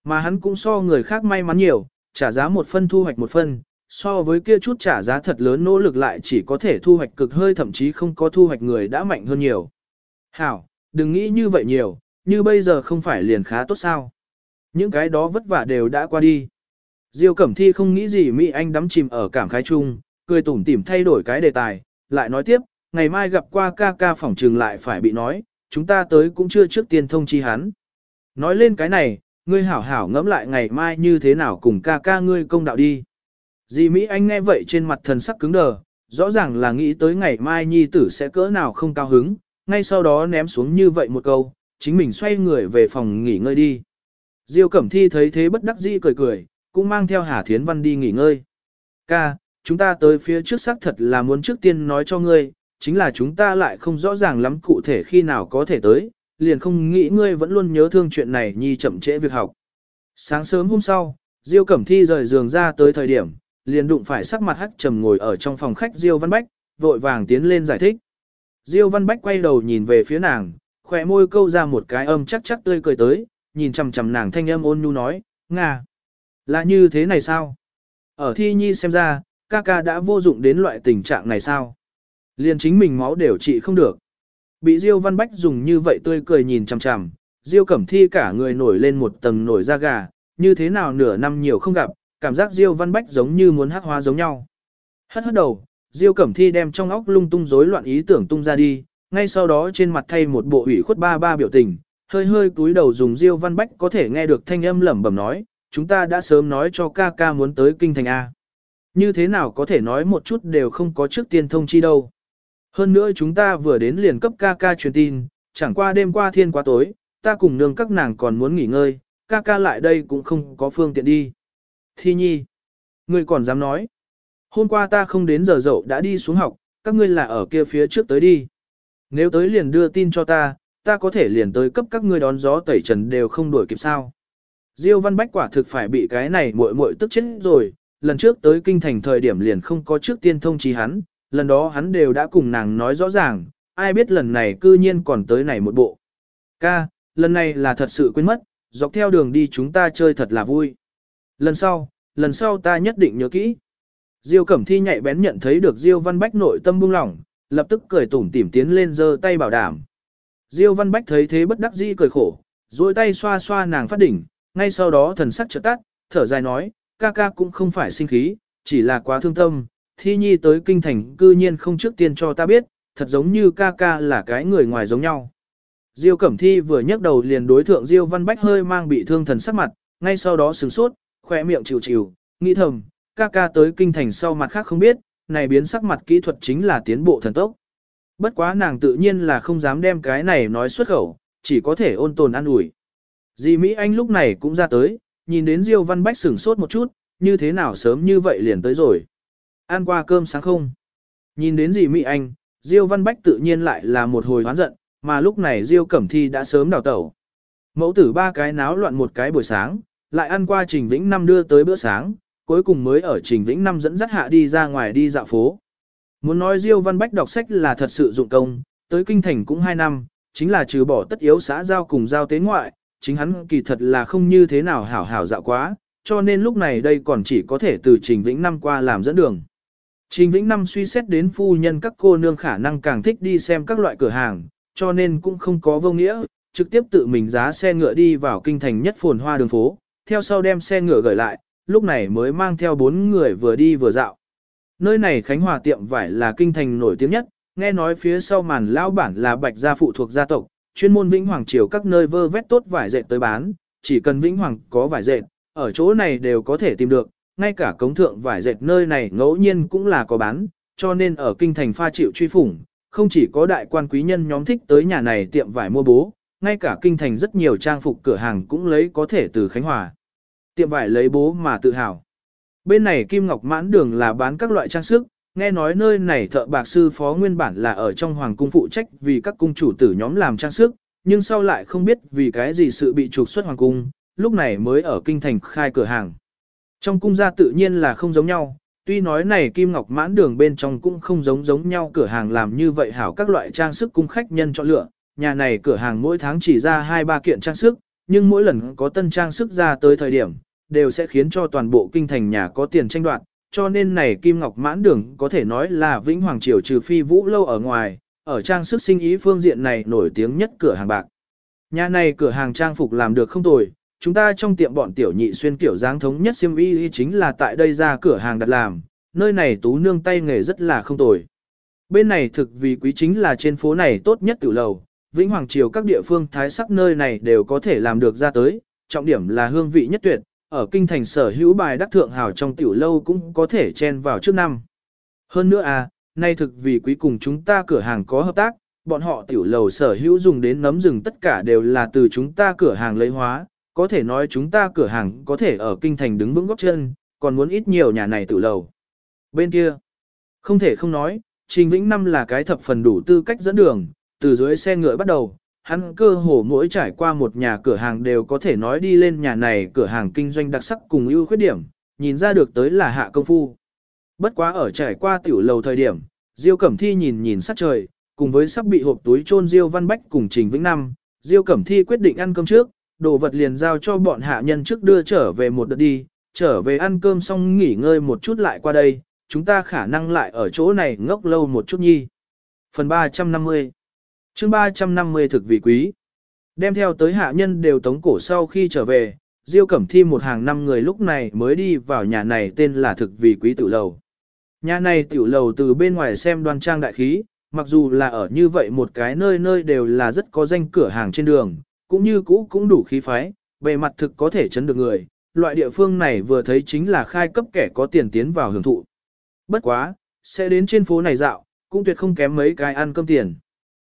Mà hắn cũng so người khác may mắn nhiều, trả giá một phân thu hoạch một phân, so với kia chút trả giá thật lớn nỗ lực lại chỉ có thể thu hoạch cực hơi thậm chí không có thu hoạch người đã mạnh hơn nhiều. Hảo, đừng nghĩ như vậy nhiều, như bây giờ không phải liền khá tốt sao. Những cái đó vất vả đều đã qua đi. Diêu Cẩm Thi không nghĩ gì Mỹ Anh đắm chìm ở cảm khái chung, cười tủm tỉm thay đổi cái đề tài, lại nói tiếp, ngày mai gặp qua ca ca phỏng trường lại phải bị nói, chúng ta tới cũng chưa trước tiên thông chi hắn. Nói lên cái này, ngươi hảo hảo ngẫm lại ngày mai như thế nào cùng ca ca ngươi công đạo đi. Dì Mỹ Anh nghe vậy trên mặt thần sắc cứng đờ, rõ ràng là nghĩ tới ngày mai nhi tử sẽ cỡ nào không cao hứng, ngay sau đó ném xuống như vậy một câu, chính mình xoay người về phòng nghỉ ngơi đi. Diêu Cẩm Thi thấy thế bất đắc dĩ cười cười, cũng mang theo Hà Thiến Văn đi nghỉ ngơi. Ca, chúng ta tới phía trước xác thật là muốn trước tiên nói cho ngươi, chính là chúng ta lại không rõ ràng lắm cụ thể khi nào có thể tới, liền không nghĩ ngươi vẫn luôn nhớ thương chuyện này nhi chậm trễ việc học. Sáng sớm hôm sau, Diêu Cẩm Thi rời giường ra tới thời điểm, liền đụng phải sắc mặt hắc trầm ngồi ở trong phòng khách Diêu Văn Bách, vội vàng tiến lên giải thích. Diêu Văn Bách quay đầu nhìn về phía nàng, khỏe môi câu ra một cái âm chắc chắc tươi cười tới, nhìn chằm chằm nàng thanh âm ôn nhu nói, Nga, là như thế này sao? Ở thi nhi xem ra, ca ca đã vô dụng đến loại tình trạng này sao? Liền chính mình máu đều trị không được. Bị Diêu Văn Bách dùng như vậy tươi cười nhìn chằm chằm, Diêu Cẩm Thi cả người nổi lên một tầng nổi da gà, như thế nào nửa năm nhiều không gặp, cảm giác Diêu Văn Bách giống như muốn hắc hóa giống nhau. Hất hất đầu, Diêu Cẩm Thi đem trong óc lung tung rối loạn ý tưởng tung ra đi, ngay sau đó trên mặt thay một bộ ủy khuất ba ba biểu tình, hơi hơi cúi đầu dùng Diêu Văn Bách có thể nghe được thanh âm lẩm bẩm nói, chúng ta đã sớm nói cho ca ca muốn tới kinh thành A. Như thế nào có thể nói một chút đều không có trước tiên thông chi đâu. Hơn nữa chúng ta vừa đến liền cấp ca ca truyền tin, chẳng qua đêm qua thiên quá tối, ta cùng nương các nàng còn muốn nghỉ ngơi, ca ca lại đây cũng không có phương tiện đi. Thi nhi, ngươi còn dám nói. Hôm qua ta không đến giờ dậu đã đi xuống học, các ngươi là ở kia phía trước tới đi. Nếu tới liền đưa tin cho ta, ta có thể liền tới cấp các ngươi đón gió tẩy trần đều không đuổi kịp sao. Diêu Văn Bách quả thực phải bị cái này muội muội tức chết rồi, lần trước tới kinh thành thời điểm liền không có trước tiên thông chí hắn, lần đó hắn đều đã cùng nàng nói rõ ràng, ai biết lần này cư nhiên còn tới này một bộ. Ca, lần này là thật sự quên mất, dọc theo đường đi chúng ta chơi thật là vui. Lần sau, lần sau ta nhất định nhớ kỹ. Diêu Cẩm Thi nhạy bén nhận thấy được Diêu Văn Bách nội tâm buông lỏng, lập tức cười tủm tỉm tiến lên giơ tay bảo đảm. Diêu Văn Bách thấy thế bất đắc dĩ cười khổ, duỗi tay xoa xoa nàng phát đỉnh, ngay sau đó thần sắc chợt tắt, thở dài nói, ca ca cũng không phải sinh khí, chỉ là quá thương tâm, thi nhi tới kinh thành cư nhiên không trước tiên cho ta biết, thật giống như ca ca là cái người ngoài giống nhau. Diêu Cẩm Thi vừa nhấc đầu liền đối thượng Diêu Văn Bách hơi mang bị thương thần sắc mặt, ngay sau đó sửng sốt, khỏe miệng chịu chịu, nghĩ thầm, ca ca tới kinh thành sau mặt khác không biết, này biến sắc mặt kỹ thuật chính là tiến bộ thần tốc. Bất quá nàng tự nhiên là không dám đem cái này nói xuất khẩu, chỉ có thể ôn tồn ăn ủi. Dì Mỹ Anh lúc này cũng ra tới, nhìn đến Diêu Văn Bách sửng sốt một chút, như thế nào sớm như vậy liền tới rồi. Ăn qua cơm sáng không? Nhìn đến dì Mỹ Anh, Diêu Văn Bách tự nhiên lại là một hồi hoán giận, mà lúc này Diêu Cẩm Thi đã sớm đào tẩu. Mẫu tử ba cái náo loạn một cái buổi sáng, lại ăn qua Trình Vĩnh Năm đưa tới bữa sáng, cuối cùng mới ở Trình Vĩnh Năm dẫn dắt hạ đi ra ngoài đi dạo phố. Muốn nói Diêu Văn Bách đọc sách là thật sự dụng công, tới kinh thành cũng 2 năm, chính là trừ bỏ tất yếu xã giao cùng giao tế ngoại, chính hắn kỳ thật là không như thế nào hảo hảo dạo quá, cho nên lúc này đây còn chỉ có thể từ Trình Vĩnh Năm qua làm dẫn đường. Trình Vĩnh Năm suy xét đến phu nhân các cô nương khả năng càng thích đi xem các loại cửa hàng, cho nên cũng không có vô nghĩa, trực tiếp tự mình giá xe ngựa đi vào kinh thành nhất phồn hoa đường phố, theo sau đem xe ngựa gửi lại, lúc này mới mang theo bốn người vừa đi vừa dạo. Nơi này Khánh Hòa tiệm vải là kinh thành nổi tiếng nhất, nghe nói phía sau màn lão bản là bạch gia phụ thuộc gia tộc, chuyên môn Vĩnh Hoàng triều các nơi vơ vét tốt vải dệt tới bán, chỉ cần Vĩnh Hoàng có vải dệt, ở chỗ này đều có thể tìm được, ngay cả cống thượng vải dệt nơi này ngẫu nhiên cũng là có bán, cho nên ở kinh thành pha chịu truy phủng, không chỉ có đại quan quý nhân nhóm thích tới nhà này tiệm vải mua bố, ngay cả kinh thành rất nhiều trang phục cửa hàng cũng lấy có thể từ Khánh Hòa. Tiệm vải lấy bố mà tự hào. Bên này Kim Ngọc mãn đường là bán các loại trang sức, nghe nói nơi này thợ bạc sư phó nguyên bản là ở trong hoàng cung phụ trách vì các cung chủ tử nhóm làm trang sức, nhưng sau lại không biết vì cái gì sự bị trục xuất hoàng cung, lúc này mới ở kinh thành khai cửa hàng. Trong cung gia tự nhiên là không giống nhau, tuy nói này Kim Ngọc mãn đường bên trong cũng không giống giống nhau cửa hàng làm như vậy hảo các loại trang sức cung khách nhân chọn lựa, nhà này cửa hàng mỗi tháng chỉ ra 2-3 kiện trang sức, nhưng mỗi lần có tân trang sức ra tới thời điểm, đều sẽ khiến cho toàn bộ kinh thành nhà có tiền tranh đoạt, cho nên này Kim Ngọc mãn đường có thể nói là Vĩnh Hoàng Triều trừ phi vũ lâu ở ngoài, ở trang sức sinh ý phương diện này nổi tiếng nhất cửa hàng bạc. Nhà này cửa hàng trang phục làm được không tồi, chúng ta trong tiệm bọn tiểu nhị xuyên kiểu dáng thống nhất xiêm y chính là tại đây ra cửa hàng đặt làm, nơi này tú nương tay nghề rất là không tồi. Bên này thực vì quý chính là trên phố này tốt nhất tiểu lầu, Vĩnh Hoàng Triều các địa phương thái sắc nơi này đều có thể làm được ra tới, trọng điểm là hương vị nhất tuyệt, ở kinh thành sở hữu bài đắc thượng hào trong tiểu lâu cũng có thể chen vào trước năm. Hơn nữa à, nay thực vì quý cùng chúng ta cửa hàng có hợp tác, bọn họ tiểu lầu sở hữu dùng đến nấm rừng tất cả đều là từ chúng ta cửa hàng lấy hóa, có thể nói chúng ta cửa hàng có thể ở kinh thành đứng vững góc chân, còn muốn ít nhiều nhà này tiểu lầu. Bên kia, không thể không nói, Trình Vĩnh Năm là cái thập phần đủ tư cách dẫn đường, từ dưới xe ngựa bắt đầu, hắn cơ hồ mỗi trải qua một nhà cửa hàng đều có thể nói đi lên nhà này cửa hàng kinh doanh đặc sắc cùng ưu khuyết điểm, nhìn ra được tới là hạ công phu. Bất quá ở trải qua tiểu lầu thời điểm, Diêu Cẩm Thi nhìn nhìn sắc trời, cùng với sắp bị hộp túi chôn Diêu Văn Bách cùng Trình Vĩnh Năm, Diêu Cẩm Thi quyết định ăn cơm trước, đồ vật liền giao cho bọn hạ nhân trước đưa trở về một đợt đi, trở về ăn cơm xong nghỉ ngơi một chút lại qua đây, chúng ta khả năng lại ở chỗ này ngốc lâu một chút nhi. Phần 350 chương 350 thực vị quý Đem theo tới hạ nhân đều tống cổ sau khi trở về, Diêu Cẩm Thi một hàng năm người lúc này mới đi vào nhà này tên là thực vị quý tiểu lầu. Nhà này tiểu lầu từ bên ngoài xem đoan trang đại khí, mặc dù là ở như vậy một cái nơi nơi đều là rất có danh cửa hàng trên đường, cũng như cũ cũng đủ khí phái, bề mặt thực có thể chấn được người, loại địa phương này vừa thấy chính là khai cấp kẻ có tiền tiến vào hưởng thụ. Bất quá, sẽ đến trên phố này dạo, cũng tuyệt không kém mấy cái ăn cơm tiền.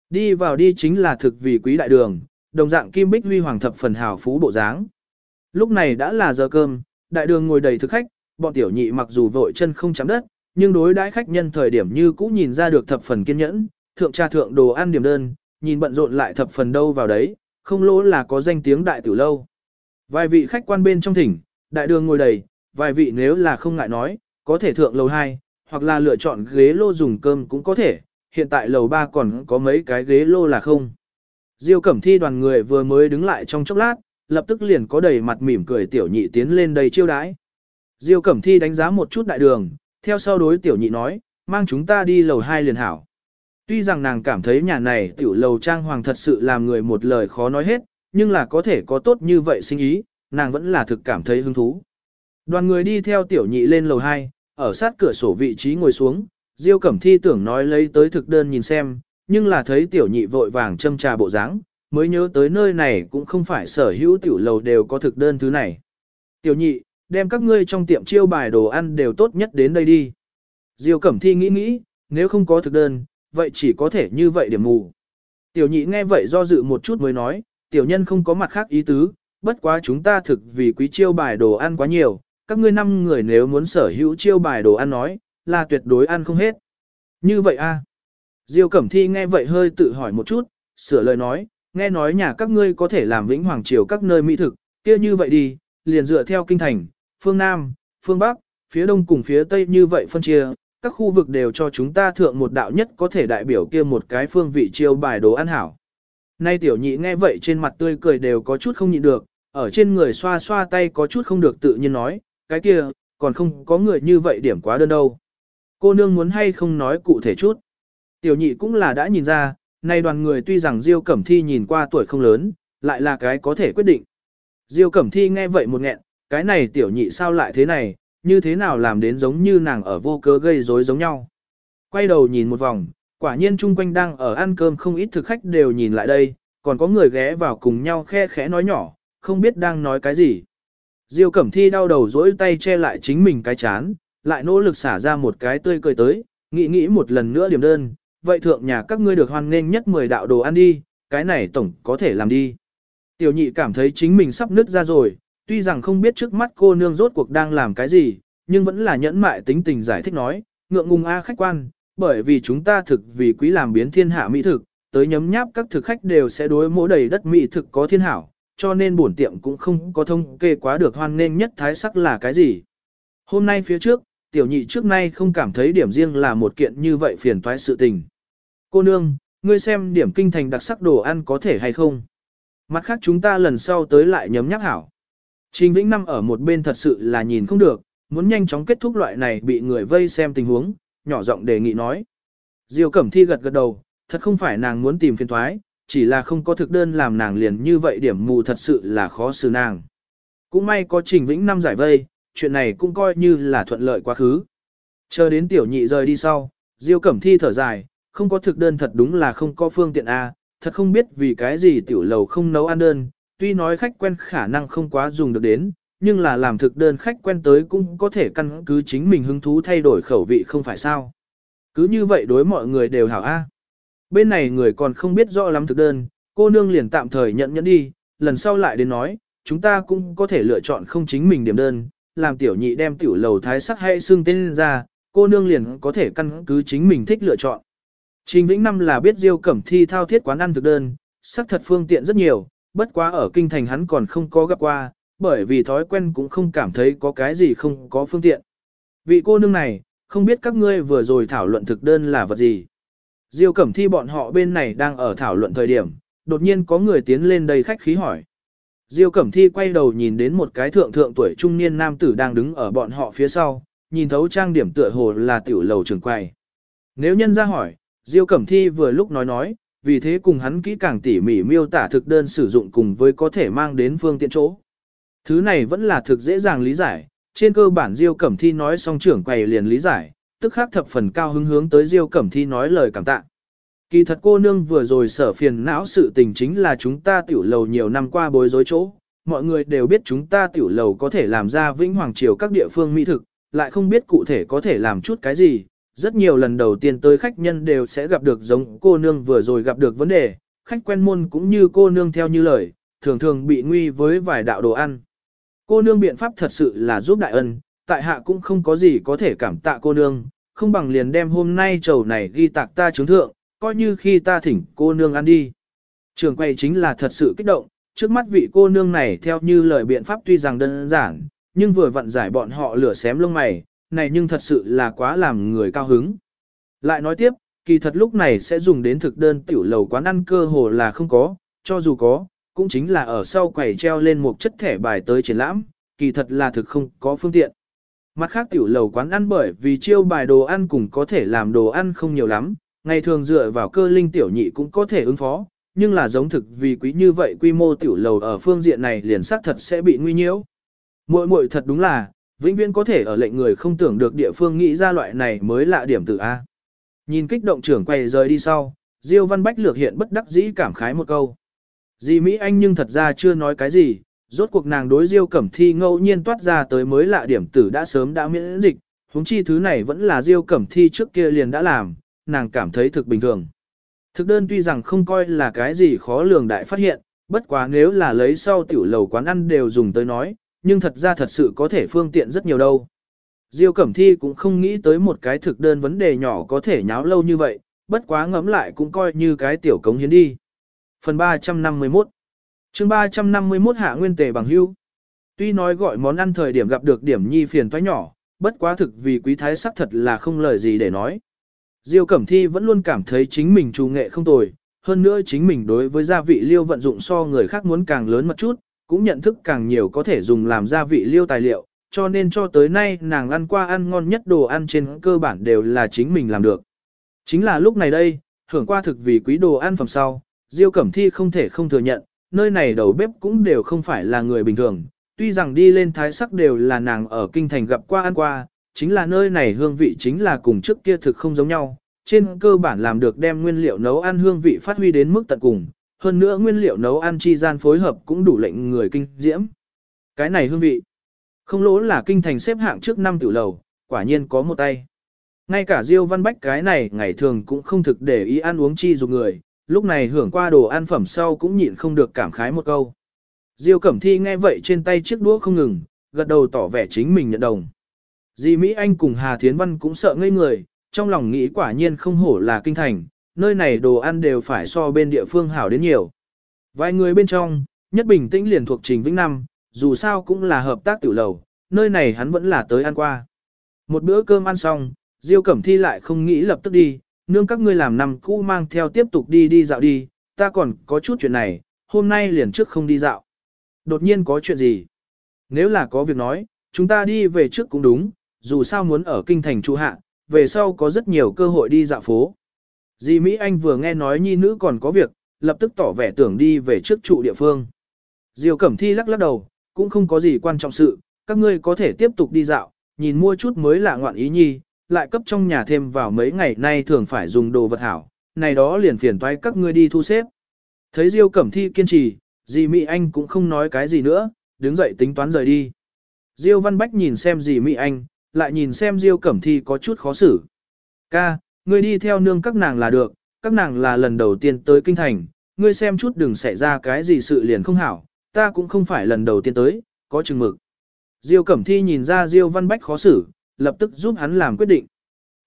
Đi vào đi chính là thực vì quý đại đường, đồng dạng kim bích huy hoàng thập phần hào phú bộ dáng. Lúc này đã là giờ cơm, đại đường ngồi đầy thực khách, bọn tiểu nhị mặc dù vội chân không chạm đất, nhưng đối đãi khách nhân thời điểm như cũ nhìn ra được thập phần kiên nhẫn, thượng trà thượng đồ ăn điểm đơn, nhìn bận rộn lại thập phần đâu vào đấy, không lỗ là có danh tiếng đại tiểu lâu. Vài vị khách quan bên trong thỉnh, đại đường ngồi đầy, vài vị nếu là không ngại nói, có thể thượng lầu 2, hoặc là lựa chọn ghế lô dùng cơm cũng có thể, hiện tại lầu ba còn có mấy cái ghế lô là không. Diêu Cẩm Thi đoàn người vừa mới đứng lại trong chốc lát, lập tức liền có đầy mặt mỉm cười tiểu nhị tiến lên đây chiêu đãi. Diêu Cẩm Thi đánh giá một chút đại đường, theo sau đối tiểu nhị nói, mang chúng ta đi lầu hai liền hảo. Tuy rằng nàng cảm thấy nhà này tiểu lầu trang hoàng thật sự làm người một lời khó nói hết, nhưng là có thể có tốt như vậy sinh ý, nàng vẫn là thực cảm thấy hứng thú. Đoàn người đi theo tiểu nhị lên lầu 2, ở sát cửa sổ vị trí ngồi xuống, Diêu Cẩm Thi tưởng nói lấy tới thực đơn nhìn xem, nhưng là thấy tiểu nhị vội vàng châm trà bộ dáng, mới nhớ tới nơi này cũng không phải sở hữu tiểu lầu đều có thực đơn thứ này. Tiểu nhị, đem các ngươi trong tiệm chiêu bài đồ ăn đều tốt nhất đến đây đi. Diêu Cẩm Thi nghĩ nghĩ, nếu không có thực đơn, vậy chỉ có thể như vậy điểm mù. Tiểu nhị nghe vậy do dự một chút mới nói, tiểu nhân không có mặt khác ý tứ, bất quá chúng ta thực vì quý chiêu bài đồ ăn quá nhiều, các ngươi năm người nếu muốn sở hữu chiêu bài đồ ăn nói, là tuyệt đối ăn không hết. Như vậy a? À? Diêu Cẩm Thi nghe vậy hơi tự hỏi một chút, sửa lời nói, nghe nói nhà các ngươi có thể làm vĩnh hoàng triều các nơi mỹ thực, kia như vậy đi, liền dựa theo kinh thành, phương Nam, phương Bắc, phía Đông cùng phía Tây như vậy phân chia, các khu vực đều cho chúng ta thượng một đạo nhất có thể đại biểu kia một cái phương vị chiêu bài đồ ăn hảo. Nay tiểu nhị nghe vậy trên mặt tươi cười đều có chút không nhịn được, ở trên người xoa xoa tay có chút không được tự nhiên nói, cái kia, còn không có người như vậy điểm quá đơn đâu. Cô nương muốn hay không nói cụ thể chút. Tiểu nhị cũng là đã nhìn ra, nay đoàn người tuy rằng Diêu Cẩm Thi nhìn qua tuổi không lớn, lại là cái có thể quyết định. Diêu Cẩm Thi nghe vậy một nghẹn, cái này tiểu nhị sao lại thế này, như thế nào làm đến giống như nàng ở vô cớ gây rối giống nhau. Quay đầu nhìn một vòng, quả nhiên chung quanh đang ở ăn cơm không ít thực khách đều nhìn lại đây, còn có người ghé vào cùng nhau khe khẽ nói nhỏ, không biết đang nói cái gì. Diêu Cẩm Thi đau đầu dỗi tay che lại chính mình cái chán, lại nỗ lực xả ra một cái tươi cười tới, nghĩ nghĩ một lần nữa điểm đơn, vậy thượng nhà các ngươi được hoan nghênh nhất 10 đạo đồ ăn đi, cái này tổng có thể làm đi. Tiểu nhị cảm thấy chính mình sắp nứt ra rồi, tuy rằng không biết trước mắt cô nương rốt cuộc đang làm cái gì, nhưng vẫn là nhẫn mại tính tình giải thích nói, ngượng ngùng a khách quan, bởi vì chúng ta thực vì quý làm biến thiên hạ mỹ thực, tới nhấm nháp các thực khách đều sẽ đối mỗi đầy đất mỹ thực có thiên hảo, cho nên bổn tiệm cũng không có thông kê quá được hoan nghênh nhất thái sắc là cái gì. Hôm nay phía trước, tiểu nhị trước nay không cảm thấy điểm riêng là một kiện như vậy phiền toái sự tình. Cô nương, ngươi xem điểm kinh thành đặc sắc đồ ăn có thể hay không? Mặt khác chúng ta lần sau tới lại nhấm nhắc hảo. Trình Vĩnh Năm ở một bên thật sự là nhìn không được, muốn nhanh chóng kết thúc loại này bị người vây xem tình huống, nhỏ giọng đề nghị nói. Diêu Cẩm Thi gật gật đầu, thật không phải nàng muốn tìm phiền thoái, chỉ là không có thực đơn làm nàng liền như vậy điểm mù thật sự là khó xử nàng. Cũng may có Trình Vĩnh Năm giải vây, chuyện này cũng coi như là thuận lợi quá khứ. Chờ đến tiểu nhị rời đi sau, Diêu Cẩm Thi thở dài, không có thực đơn thật đúng là không có phương tiện A, thật không biết vì cái gì tiểu lầu không nấu ăn đơn, tuy nói khách quen khả năng không quá dùng được đến, nhưng là làm thực đơn khách quen tới cũng có thể căn cứ chính mình hứng thú thay đổi khẩu vị không phải sao. Cứ như vậy đối mọi người đều hảo A. Bên này người còn không biết rõ lắm thực đơn, cô nương liền tạm thời nhận nhẫn đi, lần sau lại đến nói, chúng ta cũng có thể lựa chọn không chính mình điểm đơn, làm tiểu nhị đem tiểu lầu thái sắc hay xương tên ra, cô nương liền có thể căn cứ chính mình thích lựa chọn. Trình Vĩnh Năm là biết Diêu Cẩm Thi thao thiết quán ăn thực đơn, sắc thật phương tiện rất nhiều, bất quá ở kinh thành hắn còn không có gặp qua, bởi vì thói quen cũng không cảm thấy có cái gì không có phương tiện. Vị cô nương này, không biết các ngươi vừa rồi thảo luận thực đơn là vật gì. Diêu Cẩm Thi bọn họ bên này đang ở thảo luận thời điểm, đột nhiên có người tiến lên đây khách khí hỏi. Diêu Cẩm Thi quay đầu nhìn đến một cái thượng thượng tuổi trung niên nam tử đang đứng ở bọn họ phía sau, nhìn thấu trang điểm tựa hồ là tiểu lầu trường quầy. Nếu nhân ra hỏi, Diêu Cẩm Thi vừa lúc nói nói, vì thế cùng hắn kỹ càng tỉ mỉ miêu tả thực đơn sử dụng cùng với có thể mang đến phương tiện chỗ. Thứ này vẫn là thực dễ dàng lý giải, trên cơ bản Diêu Cẩm Thi nói xong trưởng quầy liền lý giải, tức khắc thập phần cao hứng hướng tới Diêu Cẩm Thi nói lời cảm tạ. Kỳ thật cô nương vừa rồi sở phiền não sự tình chính là chúng ta tiểu lầu nhiều năm qua bối rối chỗ, mọi người đều biết chúng ta tiểu lầu có thể làm ra vĩnh hoàng triều các địa phương mỹ thực, lại không biết cụ thể có thể làm chút cái gì. Rất nhiều lần đầu tiên tới khách nhân đều sẽ gặp được giống cô nương vừa rồi gặp được vấn đề, khách quen môn cũng như cô nương theo như lời, thường thường bị nguy với vài đạo đồ ăn. Cô nương biện pháp thật sự là giúp đại ân, tại hạ cũng không có gì có thể cảm tạ cô nương, không bằng liền đem hôm nay trầu này ghi tạc ta chứng thượng, coi như khi ta thỉnh cô nương ăn đi. Trường quay chính là thật sự kích động, trước mắt vị cô nương này theo như lời biện pháp tuy rằng đơn giản, nhưng vừa vặn giải bọn họ lửa xém lông mày, này nhưng thật sự là quá làm người cao hứng. Lại nói tiếp, kỳ thật lúc này sẽ dùng đến thực đơn tiểu lầu quán ăn cơ hồ là không có, cho dù có, cũng chính là ở sau quầy treo lên một chất thẻ bài tới triển lãm, kỳ thật là thực không có phương tiện. Mặt khác tiểu lầu quán ăn bởi vì chiêu bài đồ ăn cùng có thể làm đồ ăn không nhiều lắm, ngày thường dựa vào cơ linh tiểu nhị cũng có thể ứng phó, nhưng là giống thực vì quý như vậy quy mô tiểu lầu ở phương diện này liền xác thật sẽ bị nguy nhiễu. Muội muội thật đúng là, vĩnh viễn có thể ở lệnh người không tưởng được địa phương nghĩ ra loại này mới lạ điểm từ A. Nhìn kích động trưởng quay rời đi sau, Diêu Văn Bách lược hiện bất đắc dĩ cảm khái một câu. Dì Mỹ Anh nhưng thật ra chưa nói cái gì, rốt cuộc nàng đối Diêu Cẩm Thi ngẫu nhiên toát ra tới mới lạ điểm tử đã sớm đã miễn dịch, huống chi thứ này vẫn là Diêu Cẩm Thi trước kia liền đã làm, nàng cảm thấy thực bình thường. Thực đơn tuy rằng không coi là cái gì khó lường đại phát hiện, bất quá nếu là lấy sau tiểu lầu quán ăn đều dùng tới nói, nhưng thật ra thật sự có thể phương tiện rất nhiều đâu. Diêu Cẩm Thi cũng không nghĩ tới một cái thực đơn vấn đề nhỏ có thể nháo lâu như vậy, bất quá ngẫm lại cũng coi như cái tiểu cống hiến đi. Phần 351 chương 351 hạ nguyên tề bằng hưu. Tuy nói gọi món ăn thời điểm gặp được điểm nhi phiền toái nhỏ, bất quá thực vì quý thái sắc thật là không lời gì để nói. Diêu Cẩm Thi vẫn luôn cảm thấy chính mình trù nghệ không tồi, hơn nữa chính mình đối với gia vị liêu vận dụng so người khác muốn càng lớn một chút, cũng nhận thức càng nhiều có thể dùng làm gia vị liêu tài liệu, cho nên cho tới nay nàng ăn qua ăn ngon nhất đồ ăn trên cơ bản đều là chính mình làm được. Chính là lúc này đây, hưởng qua thực vì quý đồ ăn phẩm sau, Diêu Cẩm Thi không thể không thừa nhận, nơi này đầu bếp cũng đều không phải là người bình thường, tuy rằng đi lên thái sắc đều là nàng ở kinh thành gặp qua ăn qua, chính là nơi này hương vị chính là cùng trước kia thực không giống nhau, trên cơ bản làm được đem nguyên liệu nấu ăn hương vị phát huy đến mức tận cùng, hơn nữa nguyên liệu nấu ăn chi gian phối hợp cũng đủ lệnh người kinh diễm. Cái này hương vị, không lỗ là kinh thành xếp hạng trước năm tiểu lầu, quả nhiên có một tay. Ngay cả Diêu Văn Bách cái này ngày thường cũng không thực để ý ăn uống chi dục người, lúc này hưởng qua đồ ăn phẩm sau cũng nhịn không được cảm khái một câu. Diêu Cẩm Thi nghe vậy trên tay chiếc đũa không ngừng, gật đầu tỏ vẻ chính mình nhận đồng. Di Mỹ Anh cùng Hà Thiến Văn cũng sợ ngây người, trong lòng nghĩ quả nhiên không hổ là kinh thành, nơi này đồ ăn đều phải so bên địa phương hảo đến nhiều. Vài người bên trong, nhất bình tĩnh liền thuộc Trình Vĩnh Năm, dù sao cũng là hợp tác tiểu lầu, nơi này hắn vẫn là tới ăn qua. Một bữa cơm ăn xong, Diêu Cẩm Thi lại không nghĩ lập tức đi, nương các ngươi làm năm cũ mang theo tiếp tục đi đi dạo đi, ta còn có chút chuyện này, hôm nay liền trước không đi dạo. Đột nhiên có chuyện gì? Nếu là có việc nói, chúng ta đi về trước cũng đúng, dù sao muốn ở kinh thành trụ hạ, về sau có rất nhiều cơ hội đi dạo phố. Dì Mỹ Anh vừa nghe nói nhi nữ còn có việc, lập tức tỏ vẻ tưởng đi về trước trụ địa phương. Diêu Cẩm Thi lắc lắc đầu, cũng không có gì quan trọng sự, các ngươi có thể tiếp tục đi dạo, nhìn mua chút mới lạ ngoạn ý nhi, lại cấp trong nhà thêm vào mấy ngày nay thường phải dùng đồ vật hảo, này đó liền phiền toái các ngươi đi thu xếp. Thấy Diêu Cẩm Thi kiên trì, dì Mỹ Anh cũng không nói cái gì nữa, đứng dậy tính toán rời đi. Diêu Văn Bách nhìn xem dì Mỹ Anh, lại nhìn xem Diêu Cẩm Thi có chút khó xử. Ca, ngươi đi theo nương các nàng là được, các nàng là lần đầu tiên tới kinh thành, ngươi xem chút đừng xảy ra cái gì sự liền không hảo, ta cũng không phải lần đầu tiên tới, có chừng mực. Diêu Cẩm Thi nhìn ra Diêu Văn Bách khó xử, lập tức giúp hắn làm quyết định.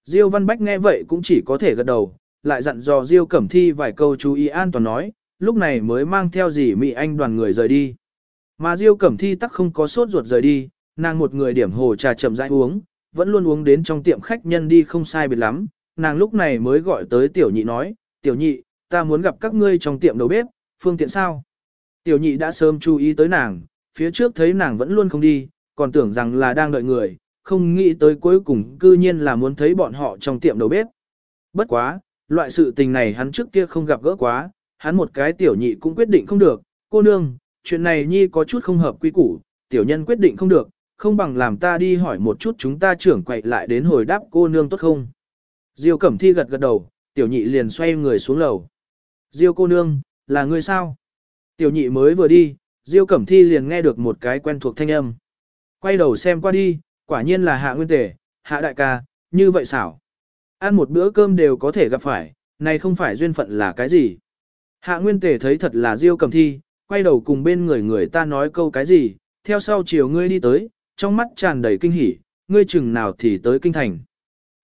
Diêu Văn Bách nghe vậy cũng chỉ có thể gật đầu, lại dặn dò Diêu Cẩm Thi vài câu chú ý an toàn nói, lúc này mới mang theo gì Mỹ Anh đoàn người rời đi. Mà Diêu Cẩm Thi tắc không có sốt ruột rời đi, nàng một người điểm hồ trà chậm rãi uống, vẫn luôn uống đến trong tiệm khách nhân đi không sai biệt lắm, nàng lúc này mới gọi tới tiểu nhị nói, tiểu nhị, ta muốn gặp các ngươi trong tiệm đầu bếp, phương tiện sao? Tiểu nhị đã sớm chú ý tới nàng, phía trước thấy nàng vẫn luôn không đi, còn tưởng rằng là đang đợi người, không nghĩ tới cuối cùng cư nhiên là muốn thấy bọn họ trong tiệm đầu bếp. Bất quá, loại sự tình này hắn trước kia không gặp gỡ quá, hắn một cái tiểu nhị cũng quyết định không được, cô nương, chuyện này nhi có chút không hợp quy củ, tiểu nhân quyết định không được, không bằng làm ta đi hỏi một chút chúng ta trưởng quậy lại đến hồi đáp cô nương tốt không. Diêu Cẩm Thi gật gật đầu, tiểu nhị liền xoay người xuống lầu. Diêu cô nương, là người sao? Tiểu nhị mới vừa đi, Diêu Cẩm Thi liền nghe được một cái quen thuộc thanh âm. Quay đầu xem qua đi, quả nhiên là hạ nguyên tể, hạ đại ca, như vậy xảo. Ăn một bữa cơm đều có thể gặp phải, này không phải duyên phận là cái gì. Hạ nguyên tể thấy thật là Diêu Cẩm Thi, quay đầu cùng bên người người ta nói câu cái gì, theo sau chiều ngươi đi tới, trong mắt tràn đầy kinh hỉ, ngươi chừng nào thì tới kinh thành.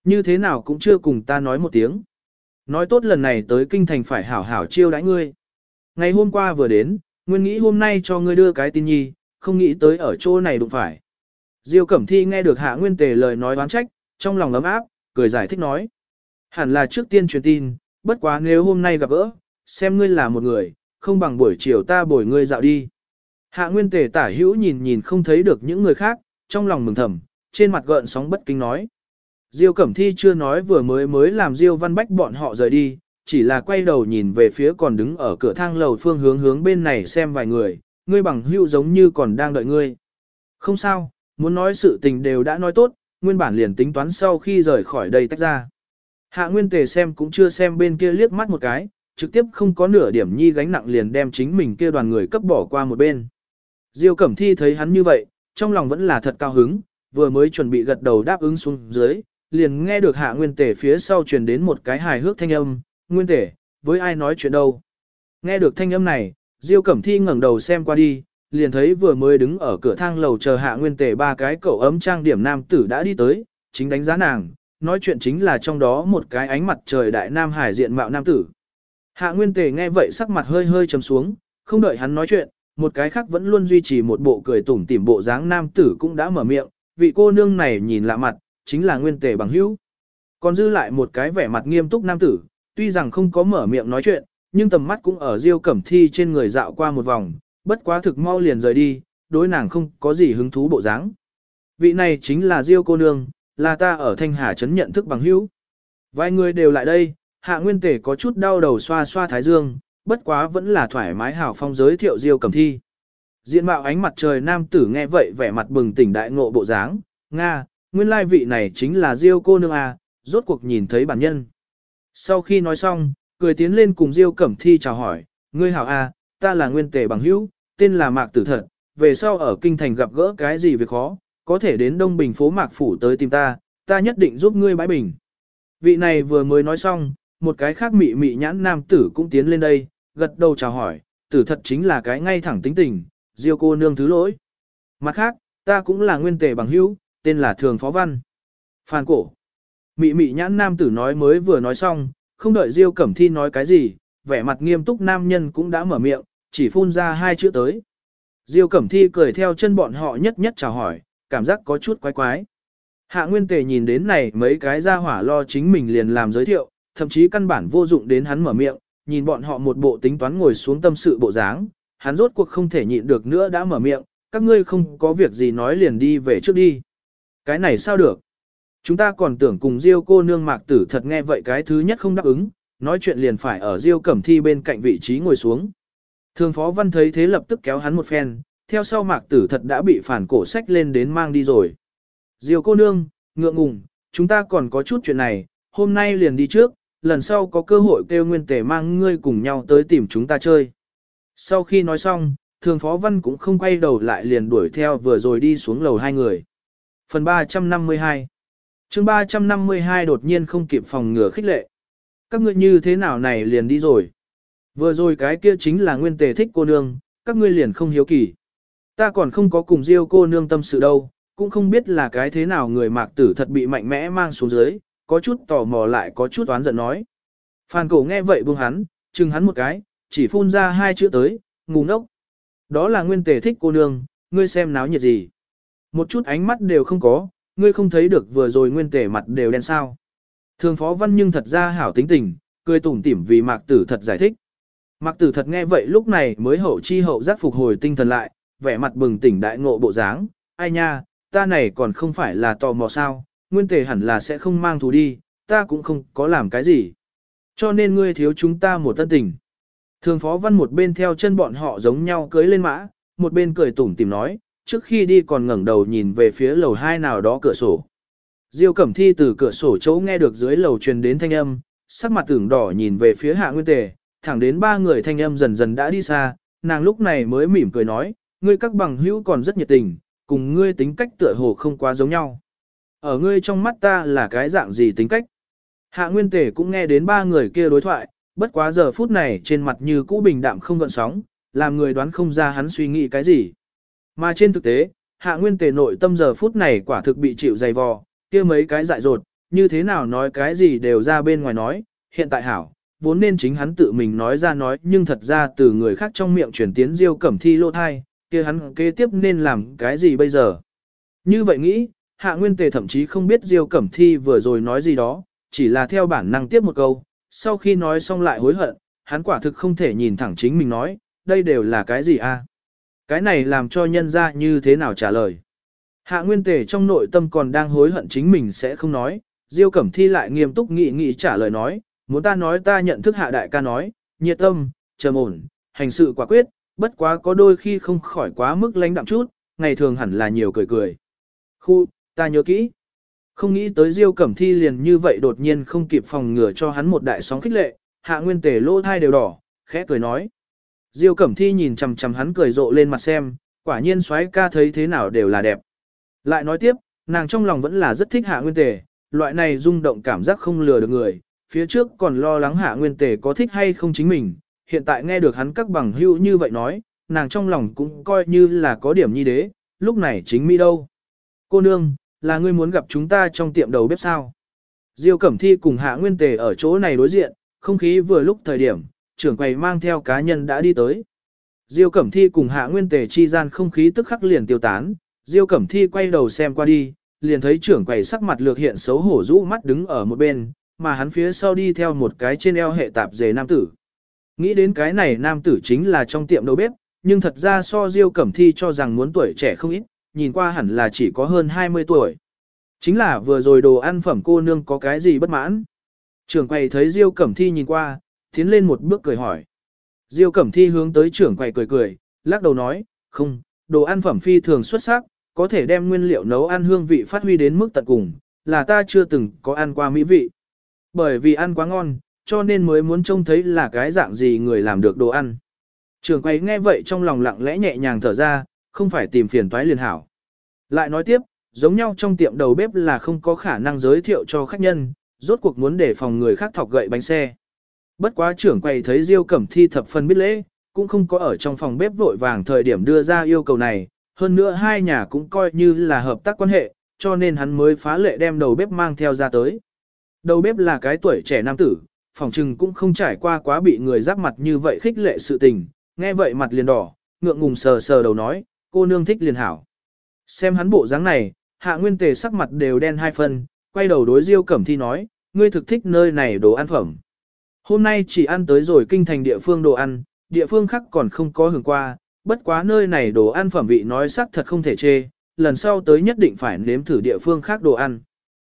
Như thế nào cũng chưa cùng ta nói một tiếng. Nói tốt lần này tới kinh thành phải hảo hảo chiêu đãi ngươi. Ngày hôm qua vừa đến, nguyên nghĩ hôm nay cho ngươi đưa cái tin nhi, không nghĩ tới ở chỗ này đụng phải. Diêu Cẩm Thi nghe được Hạ Nguyên Tề lời nói oán trách, trong lòng ấm áp, cười giải thích nói. Hẳn là trước tiên truyền tin, bất quá nếu hôm nay gặp gỡ, xem ngươi là một người, không bằng buổi chiều ta bồi ngươi dạo đi. Hạ Nguyên Tề tả hữu nhìn nhìn không thấy được những người khác, trong lòng mừng thầm, trên mặt gợn sóng bất kinh nói. Diêu Cẩm Thi chưa nói vừa mới mới làm Diêu Văn Bách bọn họ rời đi, chỉ là quay đầu nhìn về phía còn đứng ở cửa thang lầu phương hướng hướng bên này xem vài người, ngươi bằng hữu giống như còn đang đợi ngươi. Không sao, muốn nói sự tình đều đã nói tốt, nguyên bản liền tính toán sau khi rời khỏi đây tách ra. Hạ Nguyên Tề xem cũng chưa xem bên kia liếc mắt một cái, trực tiếp không có nửa điểm nhi gánh nặng liền đem chính mình kia đoàn người cấp bỏ qua một bên. Diêu Cẩm Thi thấy hắn như vậy, trong lòng vẫn là thật cao hứng, vừa mới chuẩn bị gật đầu đáp ứng xuống dưới, liền nghe được Hạ Nguyên Tề phía sau truyền đến một cái hài hước thanh âm, "Nguyên Tề, với ai nói chuyện đâu?" Nghe được thanh âm này, Diêu Cẩm Thi ngẩng đầu xem qua đi, liền thấy vừa mới đứng ở cửa thang lầu chờ Hạ Nguyên Tề ba cái cậu ấm trang điểm nam tử đã đi tới, chính đánh giá nàng, nói chuyện chính là trong đó một cái ánh mặt trời đại nam hải diện mạo nam tử. Hạ Nguyên Tề nghe vậy sắc mặt hơi hơi trầm xuống, không đợi hắn nói chuyện, một cái khác vẫn luôn duy trì một bộ cười tủm tỉm bộ dáng nam tử cũng đã mở miệng, vị cô nương này nhìn lạ mặt, chính là Nguyên Tề bằng hữu. Còn dư lại một cái vẻ mặt nghiêm túc nam tử, tuy rằng không có mở miệng nói chuyện, nhưng tầm mắt cũng ở Diêu Cẩm Thi trên người dạo qua một vòng, bất quá thực mau liền rời đi, đối nàng không có gì hứng thú bộ dáng. Vị này chính là Diêu cô nương, là ta ở Thanh Hà trấn nhận thức bằng hữu. Vài người đều lại đây, Hạ Nguyên Tề có chút đau đầu xoa xoa thái dương, bất quá vẫn là thoải mái hào phong giới thiệu Diêu Cẩm Thi. Diện mạo ánh mặt trời nam tử nghe vậy vẻ mặt bừng tỉnh đại ngộ bộ dáng, Nga, nguyên lai vị này chính là Diêu cô nương à, rốt cuộc nhìn thấy bản nhân. Sau khi nói xong, cười tiến lên cùng Diêu Cẩm Thi chào hỏi, ngươi hảo à, ta là nguyên tề bằng hữu, tên là Mạc Tử Thật, về sau ở kinh thành gặp gỡ cái gì việc khó, có thể đến Đông Bình phố Mạc Phủ tới tìm ta, ta nhất định giúp ngươi bãi bình. Vị này vừa mới nói xong, một cái khác mị mị nhãn nam tử cũng tiến lên đây, gật đầu chào hỏi, tử thật chính là cái ngay thẳng tính tình, diêu cô nương thứ lỗi. Mặt khác, ta cũng là nguyên tề bằng hữu, tên là Thường Phó Văn. Phan cổ. Mị mị nhãn nam tử nói mới vừa nói xong, không đợi diêu cẩm thi nói cái gì, vẻ mặt nghiêm túc nam nhân cũng đã mở miệng, chỉ phun ra hai chữ tới. Diêu Cẩm Thi cười theo chân bọn họ nhất nhất chào hỏi, cảm giác có chút quái quái. Hạ Nguyên Tề nhìn đến này mấy cái ra hỏa lo chính mình liền làm giới thiệu, thậm chí căn bản vô dụng đến hắn mở miệng, nhìn bọn họ một bộ tính toán ngồi xuống tâm sự bộ dáng, hắn rốt cuộc không thể nhịn được nữa đã mở miệng, các ngươi không có việc gì nói liền đi về trước đi. Cái này sao được? Chúng ta còn tưởng cùng Diêu cô nương mạc tử thật nghe vậy cái thứ nhất không đáp ứng, nói chuyện liền phải ở Diêu Cẩm Thi bên cạnh vị trí ngồi xuống. Thường Phó Văn thấy thế lập tức kéo hắn một phen, theo sau mạc tử thật đã bị phản cổ sách lên đến mang đi rồi. Diêu cô nương, ngượng ngùng, chúng ta còn có chút chuyện này, hôm nay liền đi trước, lần sau có cơ hội kêu nguyên tề mang ngươi cùng nhau tới tìm chúng ta chơi. Sau khi nói xong, thường phó văn cũng không quay đầu lại liền đuổi theo vừa rồi đi xuống lầu hai người. Phần 352 chương 352 đột nhiên không kịp phòng ngừa khích lệ. Các ngươi như thế nào này liền đi rồi. Vừa rồi cái kia chính là nguyên tề thích cô nương, các ngươi liền không hiếu kỳ. Ta còn không có cùng diêu cô nương tâm sự đâu, cũng không biết là cái thế nào người mạc tử thật bị mạnh mẽ mang xuống dưới, có chút tò mò lại có chút oán giận nói. Phan cổ nghe vậy buông hắn, chừng hắn một cái, chỉ phun ra hai chữ tới, ngu ngốc. Đó là nguyên tề thích cô nương, ngươi xem náo nhiệt gì. Một chút ánh mắt đều không có, ngươi không thấy được vừa rồi nguyên tề mặt đều đen sao. Thường phó văn nhưng thật ra hảo tính tình, cười tủm tỉm vì mạc tử thật giải thích. Mặc tử thật nghe vậy lúc này mới hậu chi hậu giác phục hồi tinh thần lại, vẻ mặt bừng tỉnh đại ngộ bộ dáng, ai nha, ta này còn không phải là tò mò sao, nguyên tề hẳn là sẽ không mang thù đi, ta cũng không có làm cái gì. Cho nên ngươi thiếu chúng ta một tân tình. Thường phó văn một bên theo chân bọn họ giống nhau cưới lên mã, một bên cười tủm tìm nói, trước khi đi còn ngẩng đầu nhìn về phía lầu hai nào đó cửa sổ. Diêu Cẩm Thi từ cửa sổ chỗ nghe được dưới lầu truyền đến thanh âm, sắc mặt tưởng đỏ nhìn về phía hạ nguyên tề, thẳng đến ba người thanh âm dần dần đã đi xa, nàng lúc này mới mỉm cười nói, ngươi các bằng hữu còn rất nhiệt tình, cùng ngươi tính cách tựa hồ không quá giống nhau. Ở ngươi trong mắt ta là cái dạng gì tính cách? Hạ Nguyên Tề cũng nghe đến ba người kia đối thoại, bất quá giờ phút này trên mặt như cũ bình đạm không gợn sóng, làm người đoán không ra hắn suy nghĩ cái gì. Mà trên thực tế, Hạ Nguyên Tề nội tâm giờ phút này quả thực bị chịu dày vò, kia mấy cái dại dột, như thế nào nói cái gì đều ra bên ngoài nói, hiện tại hảo, vốn nên chính hắn tự mình nói ra nói nhưng thật ra từ người khác trong miệng truyền tiến diêu cẩm thi lô thai, kia hắn kế tiếp nên làm cái gì bây giờ. Như vậy nghĩ, hạ nguyên tề thậm chí không biết diêu cẩm thi vừa rồi nói gì đó, chỉ là theo bản năng tiếp một câu, sau khi nói xong lại hối hận, hắn quả thực không thể nhìn thẳng chính mình nói, đây đều là cái gì a? Cái này làm cho nhân ra như thế nào trả lời. Hạ nguyên tề trong nội tâm còn đang hối hận chính mình sẽ không nói, Diêu Cẩm Thi lại nghiêm túc nghị nghị trả lời nói, muốn ta nói ta nhận thức hạ đại ca nói, nhiệt tâm, trầm ổn, hành sự quả quyết, bất quá có đôi khi không khỏi quá mức lãnh đạm chút, ngày thường hẳn là nhiều cười cười. Khu, ta nhớ kỹ. Không nghĩ tới Diêu Cẩm Thi liền như vậy đột nhiên không kịp phòng ngừa cho hắn một đại sóng khích lệ, hạ nguyên tề lỗ thai đều đỏ, khẽ cười nói. Diêu Cẩm Thi nhìn chằm chằm hắn cười rộ lên mặt xem, quả nhiên soái ca thấy thế nào đều là đẹp. Lại nói tiếp, nàng trong lòng vẫn là rất thích hạ nguyên tề, loại này rung động cảm giác không lừa được người, phía trước còn lo lắng hạ nguyên tề có thích hay không chính mình, hiện tại nghe được hắn các bằng hữu như vậy nói, nàng trong lòng cũng coi như là có điểm nhi đế, lúc này chính mi đâu. Cô nương, là ngươi muốn gặp chúng ta trong tiệm đầu bếp sao? Diêu Cẩm Thi cùng hạ nguyên tề ở chỗ này đối diện, không khí vừa lúc thời điểm, trưởng quầy mang theo cá nhân đã đi tới. Diêu Cẩm Thi cùng hạ nguyên tề chi gian không khí tức khắc liền tiêu tán, Diêu Cẩm Thi quay đầu xem qua đi, liền thấy trưởng quầy sắc mặt lược hiện xấu hổ rũ mắt đứng ở một bên, mà hắn phía sau đi theo một cái trên eo hệ tạp dề nam tử. Nghĩ đến cái này nam tử chính là trong tiệm đầu bếp, nhưng thật ra so Diêu Cẩm Thi cho rằng muốn tuổi trẻ không ít, nhìn qua hẳn là chỉ có hơn 20 tuổi. Chính là vừa rồi đồ ăn phẩm cô nương có cái gì bất mãn. Trưởng quầy thấy Diêu Cẩm Thi nhìn qua, tiến lên một bước cười hỏi. Diêu Cẩm Thi hướng tới trưởng quầy cười cười, lắc đầu nói, không, đồ ăn phẩm phi thường xuất sắc, có thể đem nguyên liệu nấu ăn hương vị phát huy đến mức tận cùng, là ta chưa từng có ăn qua mỹ vị. Bởi vì ăn quá ngon, cho nên mới muốn trông thấy là cái dạng gì người làm được đồ ăn. Trường quay nghe vậy trong lòng lặng lẽ nhẹ nhàng thở ra, không phải tìm phiền toái liền hảo. Lại nói tiếp, giống nhau trong tiệm đầu bếp là không có khả năng giới thiệu cho khách nhân, rốt cuộc muốn để phòng người khác thọc gậy bánh xe. Bất quá trưởng quầy thấy Diêu Cẩm Thi thập phần biết lễ, cũng không có ở trong phòng bếp vội vàng thời điểm đưa ra yêu cầu này, hơn nữa hai nhà cũng coi như là hợp tác quan hệ, cho nên hắn mới phá lệ đem đầu bếp mang theo ra tới. Đầu bếp là cái tuổi trẻ nam tử, phòng trừng cũng không trải qua quá bị người giáp mặt như vậy khích lệ sự tình, nghe vậy mặt liền đỏ, ngượng ngùng sờ sờ đầu nói, cô nương thích liền hảo. Xem hắn bộ dáng này, hạ nguyên tề sắc mặt đều đen hai phân, quay đầu đối diêu cẩm thi nói, ngươi thực thích nơi này đồ ăn phẩm. Hôm nay chỉ ăn tới rồi kinh thành địa phương đồ ăn, địa phương khác còn không có hưởng qua, bất quá nơi này đồ ăn phẩm vị nói sắc thật không thể chê, lần sau tới nhất định phải nếm thử địa phương khác đồ ăn.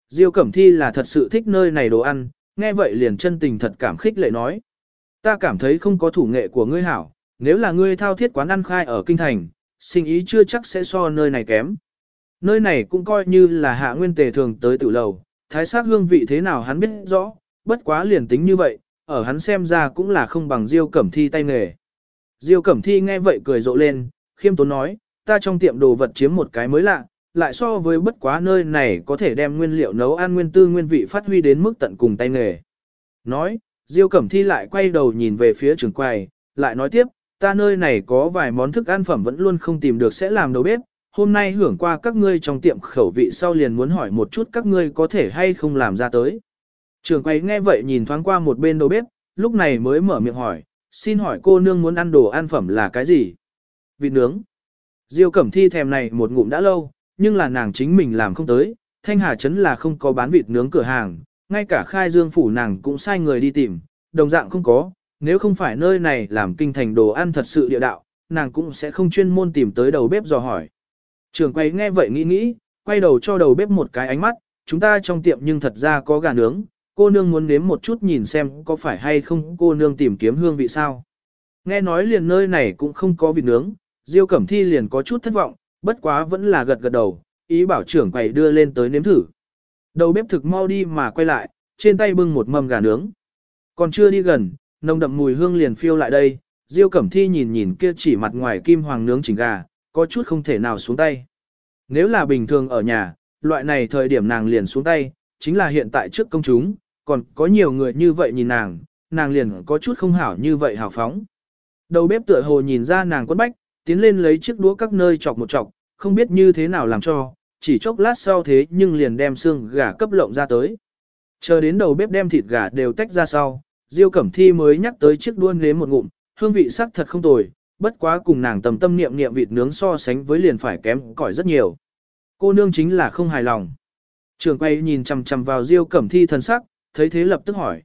Diêu Cẩm Thi là thật sự thích nơi này đồ ăn, nghe vậy liền chân tình thật cảm khích lệ nói. Ta cảm thấy không có thủ nghệ của ngươi hảo, nếu là ngươi thao thiết quán ăn khai ở kinh thành, sinh ý chưa chắc sẽ so nơi này kém. Nơi này cũng coi như là hạ nguyên tề thường tới tự lầu, thái sát hương vị thế nào hắn biết rõ, bất quá liền tính như vậy, ở hắn xem ra cũng là không bằng Diêu Cẩm Thi tay nghề. Diêu Cẩm Thi nghe vậy cười rộ lên, khiêm tốn nói, ta trong tiệm đồ vật chiếm một cái mới lạ, lại so với bất quá nơi này có thể đem nguyên liệu nấu ăn nguyên tư nguyên vị phát huy đến mức tận cùng tay nghề. Nói, Diêu Cẩm Thi lại quay đầu nhìn về phía trường quầy, lại nói tiếp, ta nơi này có vài món thức ăn phẩm vẫn luôn không tìm được sẽ làm đầu bếp, hôm nay hưởng qua các ngươi trong tiệm khẩu vị sau liền muốn hỏi một chút các ngươi có thể hay không làm ra tới. Trường quay nghe vậy nhìn thoáng qua một bên đầu bếp, lúc này mới mở miệng hỏi, xin hỏi cô nương muốn ăn đồ ăn phẩm là cái gì? Vịt nướng. Diêu Cẩm Thi thèm này một ngụm đã lâu, nhưng là nàng chính mình làm không tới, Thanh Hà Trấn là không có bán vịt nướng cửa hàng, ngay cả khai dương phủ nàng cũng sai người đi tìm, đồng dạng không có, nếu không phải nơi này làm kinh thành đồ ăn thật sự địa đạo, nàng cũng sẽ không chuyên môn tìm tới đầu bếp dò hỏi. Trường quay nghe vậy nghĩ nghĩ, quay đầu cho đầu bếp một cái ánh mắt, chúng ta trong tiệm nhưng thật ra có gà nướng, cô nương muốn nếm một chút nhìn xem có phải hay không cô nương tìm kiếm hương vị sao. Nghe nói liền nơi này cũng không có vịt nướng, Diêu Cẩm Thi liền có chút thất vọng, bất quá vẫn là gật gật đầu, ý bảo trưởng quầy đưa lên tới nếm thử. Đầu bếp thực mau đi mà quay lại, trên tay bưng một mâm gà nướng. Còn chưa đi gần, nồng đậm mùi hương liền phiêu lại đây, Diêu Cẩm Thi nhìn nhìn kia chỉ mặt ngoài kim hoàng nướng chỉnh gà, có chút không thể nào xuống tay. Nếu là bình thường ở nhà, loại này thời điểm nàng liền xuống tay, chính là hiện tại trước công chúng, còn có nhiều người như vậy nhìn nàng, nàng liền có chút không hảo như vậy hào phóng. Đầu bếp tựa hồ nhìn ra nàng quấn bách, tiến lên lấy chiếc đũa các nơi chọc một chọc, không biết như thế nào làm cho, chỉ chốc lát sau thế nhưng liền đem xương gà cấp lộng ra tới. Chờ đến đầu bếp đem thịt gà đều tách ra sau, Diêu Cẩm Thi mới nhắc tới chiếc đũa nếm một ngụm, hương vị sắc thật không tồi, bất quá cùng nàng tầm tâm niệm niệm vịt nướng so sánh với liền phải kém cỏi rất nhiều. Cô nương chính là không hài lòng. Trường quay nhìn chằm chằm vào Diêu Cẩm Thi thần sắc, thấy thế lập tức hỏi.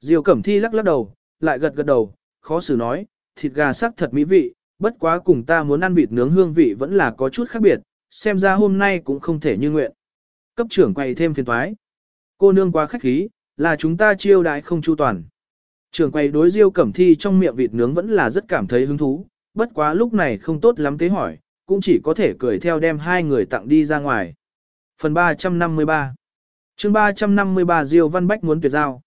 Diêu Cẩm Thi lắc lắc đầu, lại gật gật đầu, khó xử nói, thịt gà sắc thật mỹ vị, bất quá cùng ta muốn ăn vịt nướng hương vị vẫn là có chút khác biệt, xem ra hôm nay cũng không thể như nguyện. Cấp trưởng quay thêm phiền toái. Cô nương quá khách khí, là chúng ta chiêu đãi không chu toàn. Trường quay đối Diêu Cẩm Thi trong miệng vịt nướng vẫn là rất cảm thấy hứng thú, bất quá lúc này không tốt lắm tế hỏi, cũng chỉ có thể cười theo đem hai người tặng đi ra ngoài. Phần 353 chương 353 Diêu Văn Bách muốn tuyệt giao.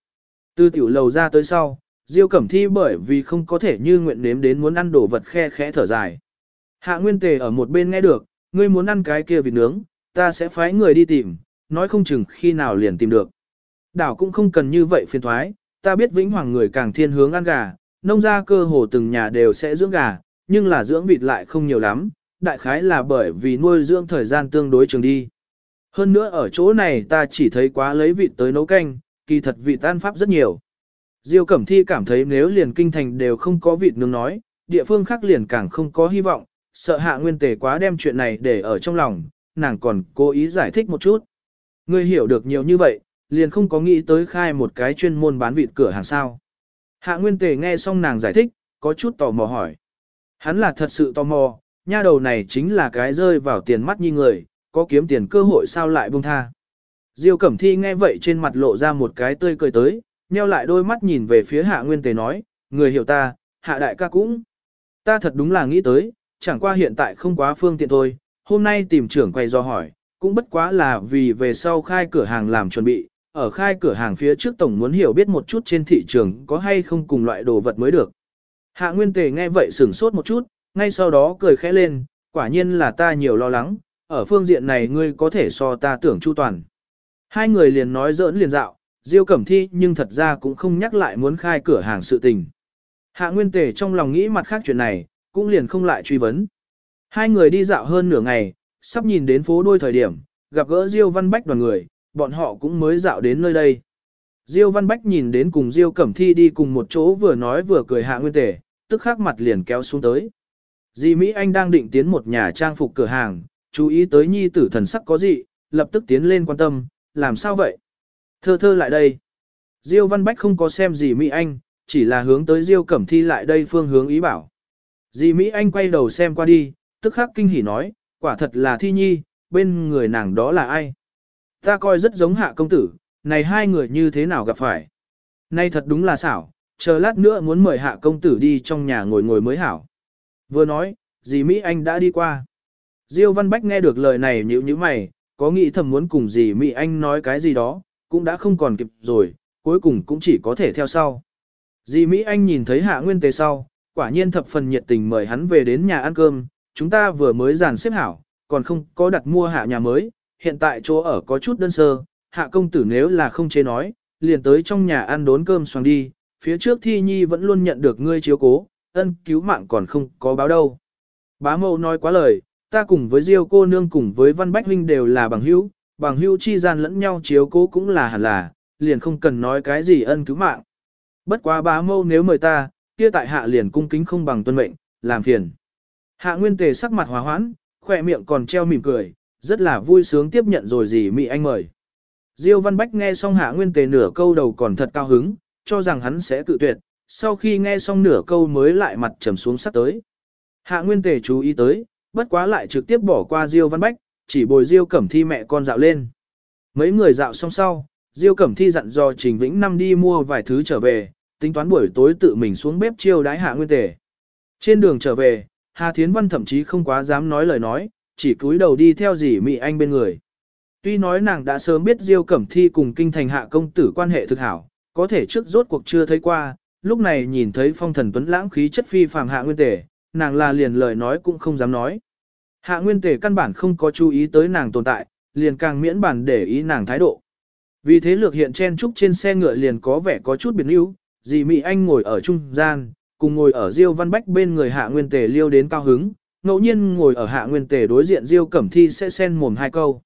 Từ tiểu lầu ra tới sau, Diêu Cẩm Thi bởi vì không có thể như nguyện nếm đến muốn ăn đồ vật khe khẽ thở dài. Hạ Nguyên Tề ở một bên nghe được, ngươi muốn ăn cái kia vịt nướng, ta sẽ phái người đi tìm, nói không chừng khi nào liền tìm được. Đảo cũng không cần như vậy phiền thoái, ta biết vĩnh hoàng người càng thiên hướng ăn gà, nông gia cơ hồ từng nhà đều sẽ dưỡng gà, nhưng là dưỡng vịt lại không nhiều lắm, đại khái là bởi vì nuôi dưỡng thời gian tương đối trường đi. Hơn nữa ở chỗ này ta chỉ thấy quá lấy vịt tới nấu canh, kỳ thật vịt tan pháp rất nhiều. Diêu Cẩm Thi cảm thấy nếu liền kinh thành đều không có vịt nướng nói, địa phương khác liền càng không có hy vọng, sợ hạ nguyên tề quá đem chuyện này để ở trong lòng, nàng còn cố ý giải thích một chút. Ngươi hiểu được nhiều như vậy, liền không có nghĩ tới khai một cái chuyên môn bán vịt cửa hàng sao. Hạ nguyên tề nghe xong nàng giải thích, có chút tò mò hỏi. Hắn là thật sự tò mò, nha đầu này chính là cái rơi vào tiền mắt như người, có kiếm tiền cơ hội sao lại buông tha. Diêu Cẩm Thi nghe vậy trên mặt lộ ra một cái tươi cười tới, nheo lại đôi mắt nhìn về phía hạ nguyên tề nói, người hiểu ta, hạ đại ca cũng. Ta thật đúng là nghĩ tới, chẳng qua hiện tại không quá phương tiện thôi, hôm nay tìm trưởng quay do hỏi, cũng bất quá là vì về sau khai cửa hàng làm chuẩn bị, ở khai cửa hàng phía trước tổng muốn hiểu biết một chút trên thị trường có hay không cùng loại đồ vật mới được. Hạ Nguyên Tề nghe vậy sửng sốt một chút, ngay sau đó cười khẽ lên, quả nhiên là ta nhiều lo lắng, ở phương diện này ngươi có thể so ta tưởng chu toàn. Hai người liền nói giỡn liền dạo, Diêu Cẩm Thi nhưng thật ra cũng không nhắc lại muốn khai cửa hàng sự tình. Hạ Nguyên Tề trong lòng nghĩ mặt khác chuyện này, cũng liền không lại truy vấn. Hai người đi dạo hơn nửa ngày, sắp nhìn đến phố đôi thời điểm, gặp gỡ Diêu Văn Bách đoàn người, bọn họ cũng mới dạo đến nơi đây. Diêu Văn Bách nhìn đến cùng Diêu Cẩm Thi đi cùng một chỗ vừa nói vừa cười hạ nguyên tề, tức khắc mặt liền kéo xuống tới. Di Mỹ Anh đang định tiến một nhà trang phục cửa hàng, chú ý tới nhi tử thần sắc có gì, lập tức tiến lên quan tâm, làm sao vậy? Thơ thơ lại đây. Diêu Văn Bách không có xem gì Mỹ Anh, chỉ là hướng tới Diêu Cẩm Thi lại đây phương hướng ý bảo. Di Mỹ Anh quay đầu xem qua đi, tức khắc kinh hỉ nói, quả thật là Thi Nhi, bên người nàng đó là ai? Ta coi rất giống hạ công tử, này hai người như thế nào gặp phải? Nay thật đúng là xảo, chờ lát nữa muốn mời hạ công tử đi trong nhà ngồi ngồi mới hảo. Vừa nói, dì Mỹ Anh đã đi qua. Diêu Văn Bách nghe được lời này nhíu nhíu mày, có nghĩ thầm muốn cùng dì Mỹ Anh nói cái gì đó, cũng đã không còn kịp rồi, cuối cùng cũng chỉ có thể theo sau. Dì Mỹ Anh nhìn thấy hạ nguyên tề sau, quả nhiên thập phần nhiệt tình mời hắn về đến nhà ăn cơm, chúng ta vừa mới giàn xếp hảo, còn không có đặt mua hạ nhà mới, hiện tại chỗ ở có chút đơn sơ, hạ công tử nếu là không chế nói, liền tới trong nhà ăn đốn cơm xoàng đi, phía trước thi nhi vẫn luôn nhận được ngươi chiếu cố, ân cứu mạng còn không có báo đâu. Bá mâu nói quá lời, ta cùng với Diêu cô nương cùng với Văn Bách Huynh đều là bằng hữu, bằng hữu chi gian lẫn nhau chiếu cố cũng là hẳn là, liền không cần nói cái gì ân cứu mạng. Bất quá bá mâu nếu mời ta, kia tại hạ liền cung kính không bằng tuân mệnh, làm phiền. Hạ Nguyên Tề sắc mặt hòa hoãn, khỏe miệng còn treo mỉm cười, rất là vui sướng tiếp nhận rồi gì Mỹ Anh mời. Diêu Văn Bách nghe xong Hạ Nguyên Tề nửa câu đầu còn thật cao hứng, cho rằng hắn sẽ cự tuyệt, sau khi nghe xong nửa câu mới lại mặt trầm xuống sắc tới. Hạ Nguyên Tề chú ý tới, bất quá lại trực tiếp bỏ qua Diêu Văn Bách, chỉ bồi Diêu Cẩm Thi mẹ con dạo lên. Mấy người dạo xong sau, Diêu Cẩm Thi dặn dò Trình Vĩnh Năm đi mua vài thứ trở về, tính toán buổi tối tự mình xuống bếp chiêu đái Hạ Nguyên Tề. Trên đường trở về, Hà Thiến Văn thậm chí không quá dám nói lời nói, chỉ cúi đầu đi theo dì Mị Anh bên người. Tuy nói nàng đã sớm biết Diêu Cẩm Thi cùng kinh thành hạ công tử quan hệ thực hảo, có thể trước rốt cuộc chưa thấy qua, lúc này nhìn thấy phong thần tuấn lãng khí chất phi phàm hạ nguyên tề, nàng là liền lời nói cũng không dám nói. Hạ nguyên tề căn bản không có chú ý tới nàng tồn tại, liền càng miễn bản để ý nàng thái độ. Vì thế lược hiện chen trúc trên xe ngựa liền có vẻ có chút biệt níu, dì Mị Anh ngồi ở trung gian, cùng ngồi ở Diêu Văn Bách bên người Hạ Nguyên Tề liêu đến cao hứng, ngẫu nhiên ngồi ở Hạ Nguyên Tề đối diện Diêu Cẩm Thi sẽ xen mồm hai câu.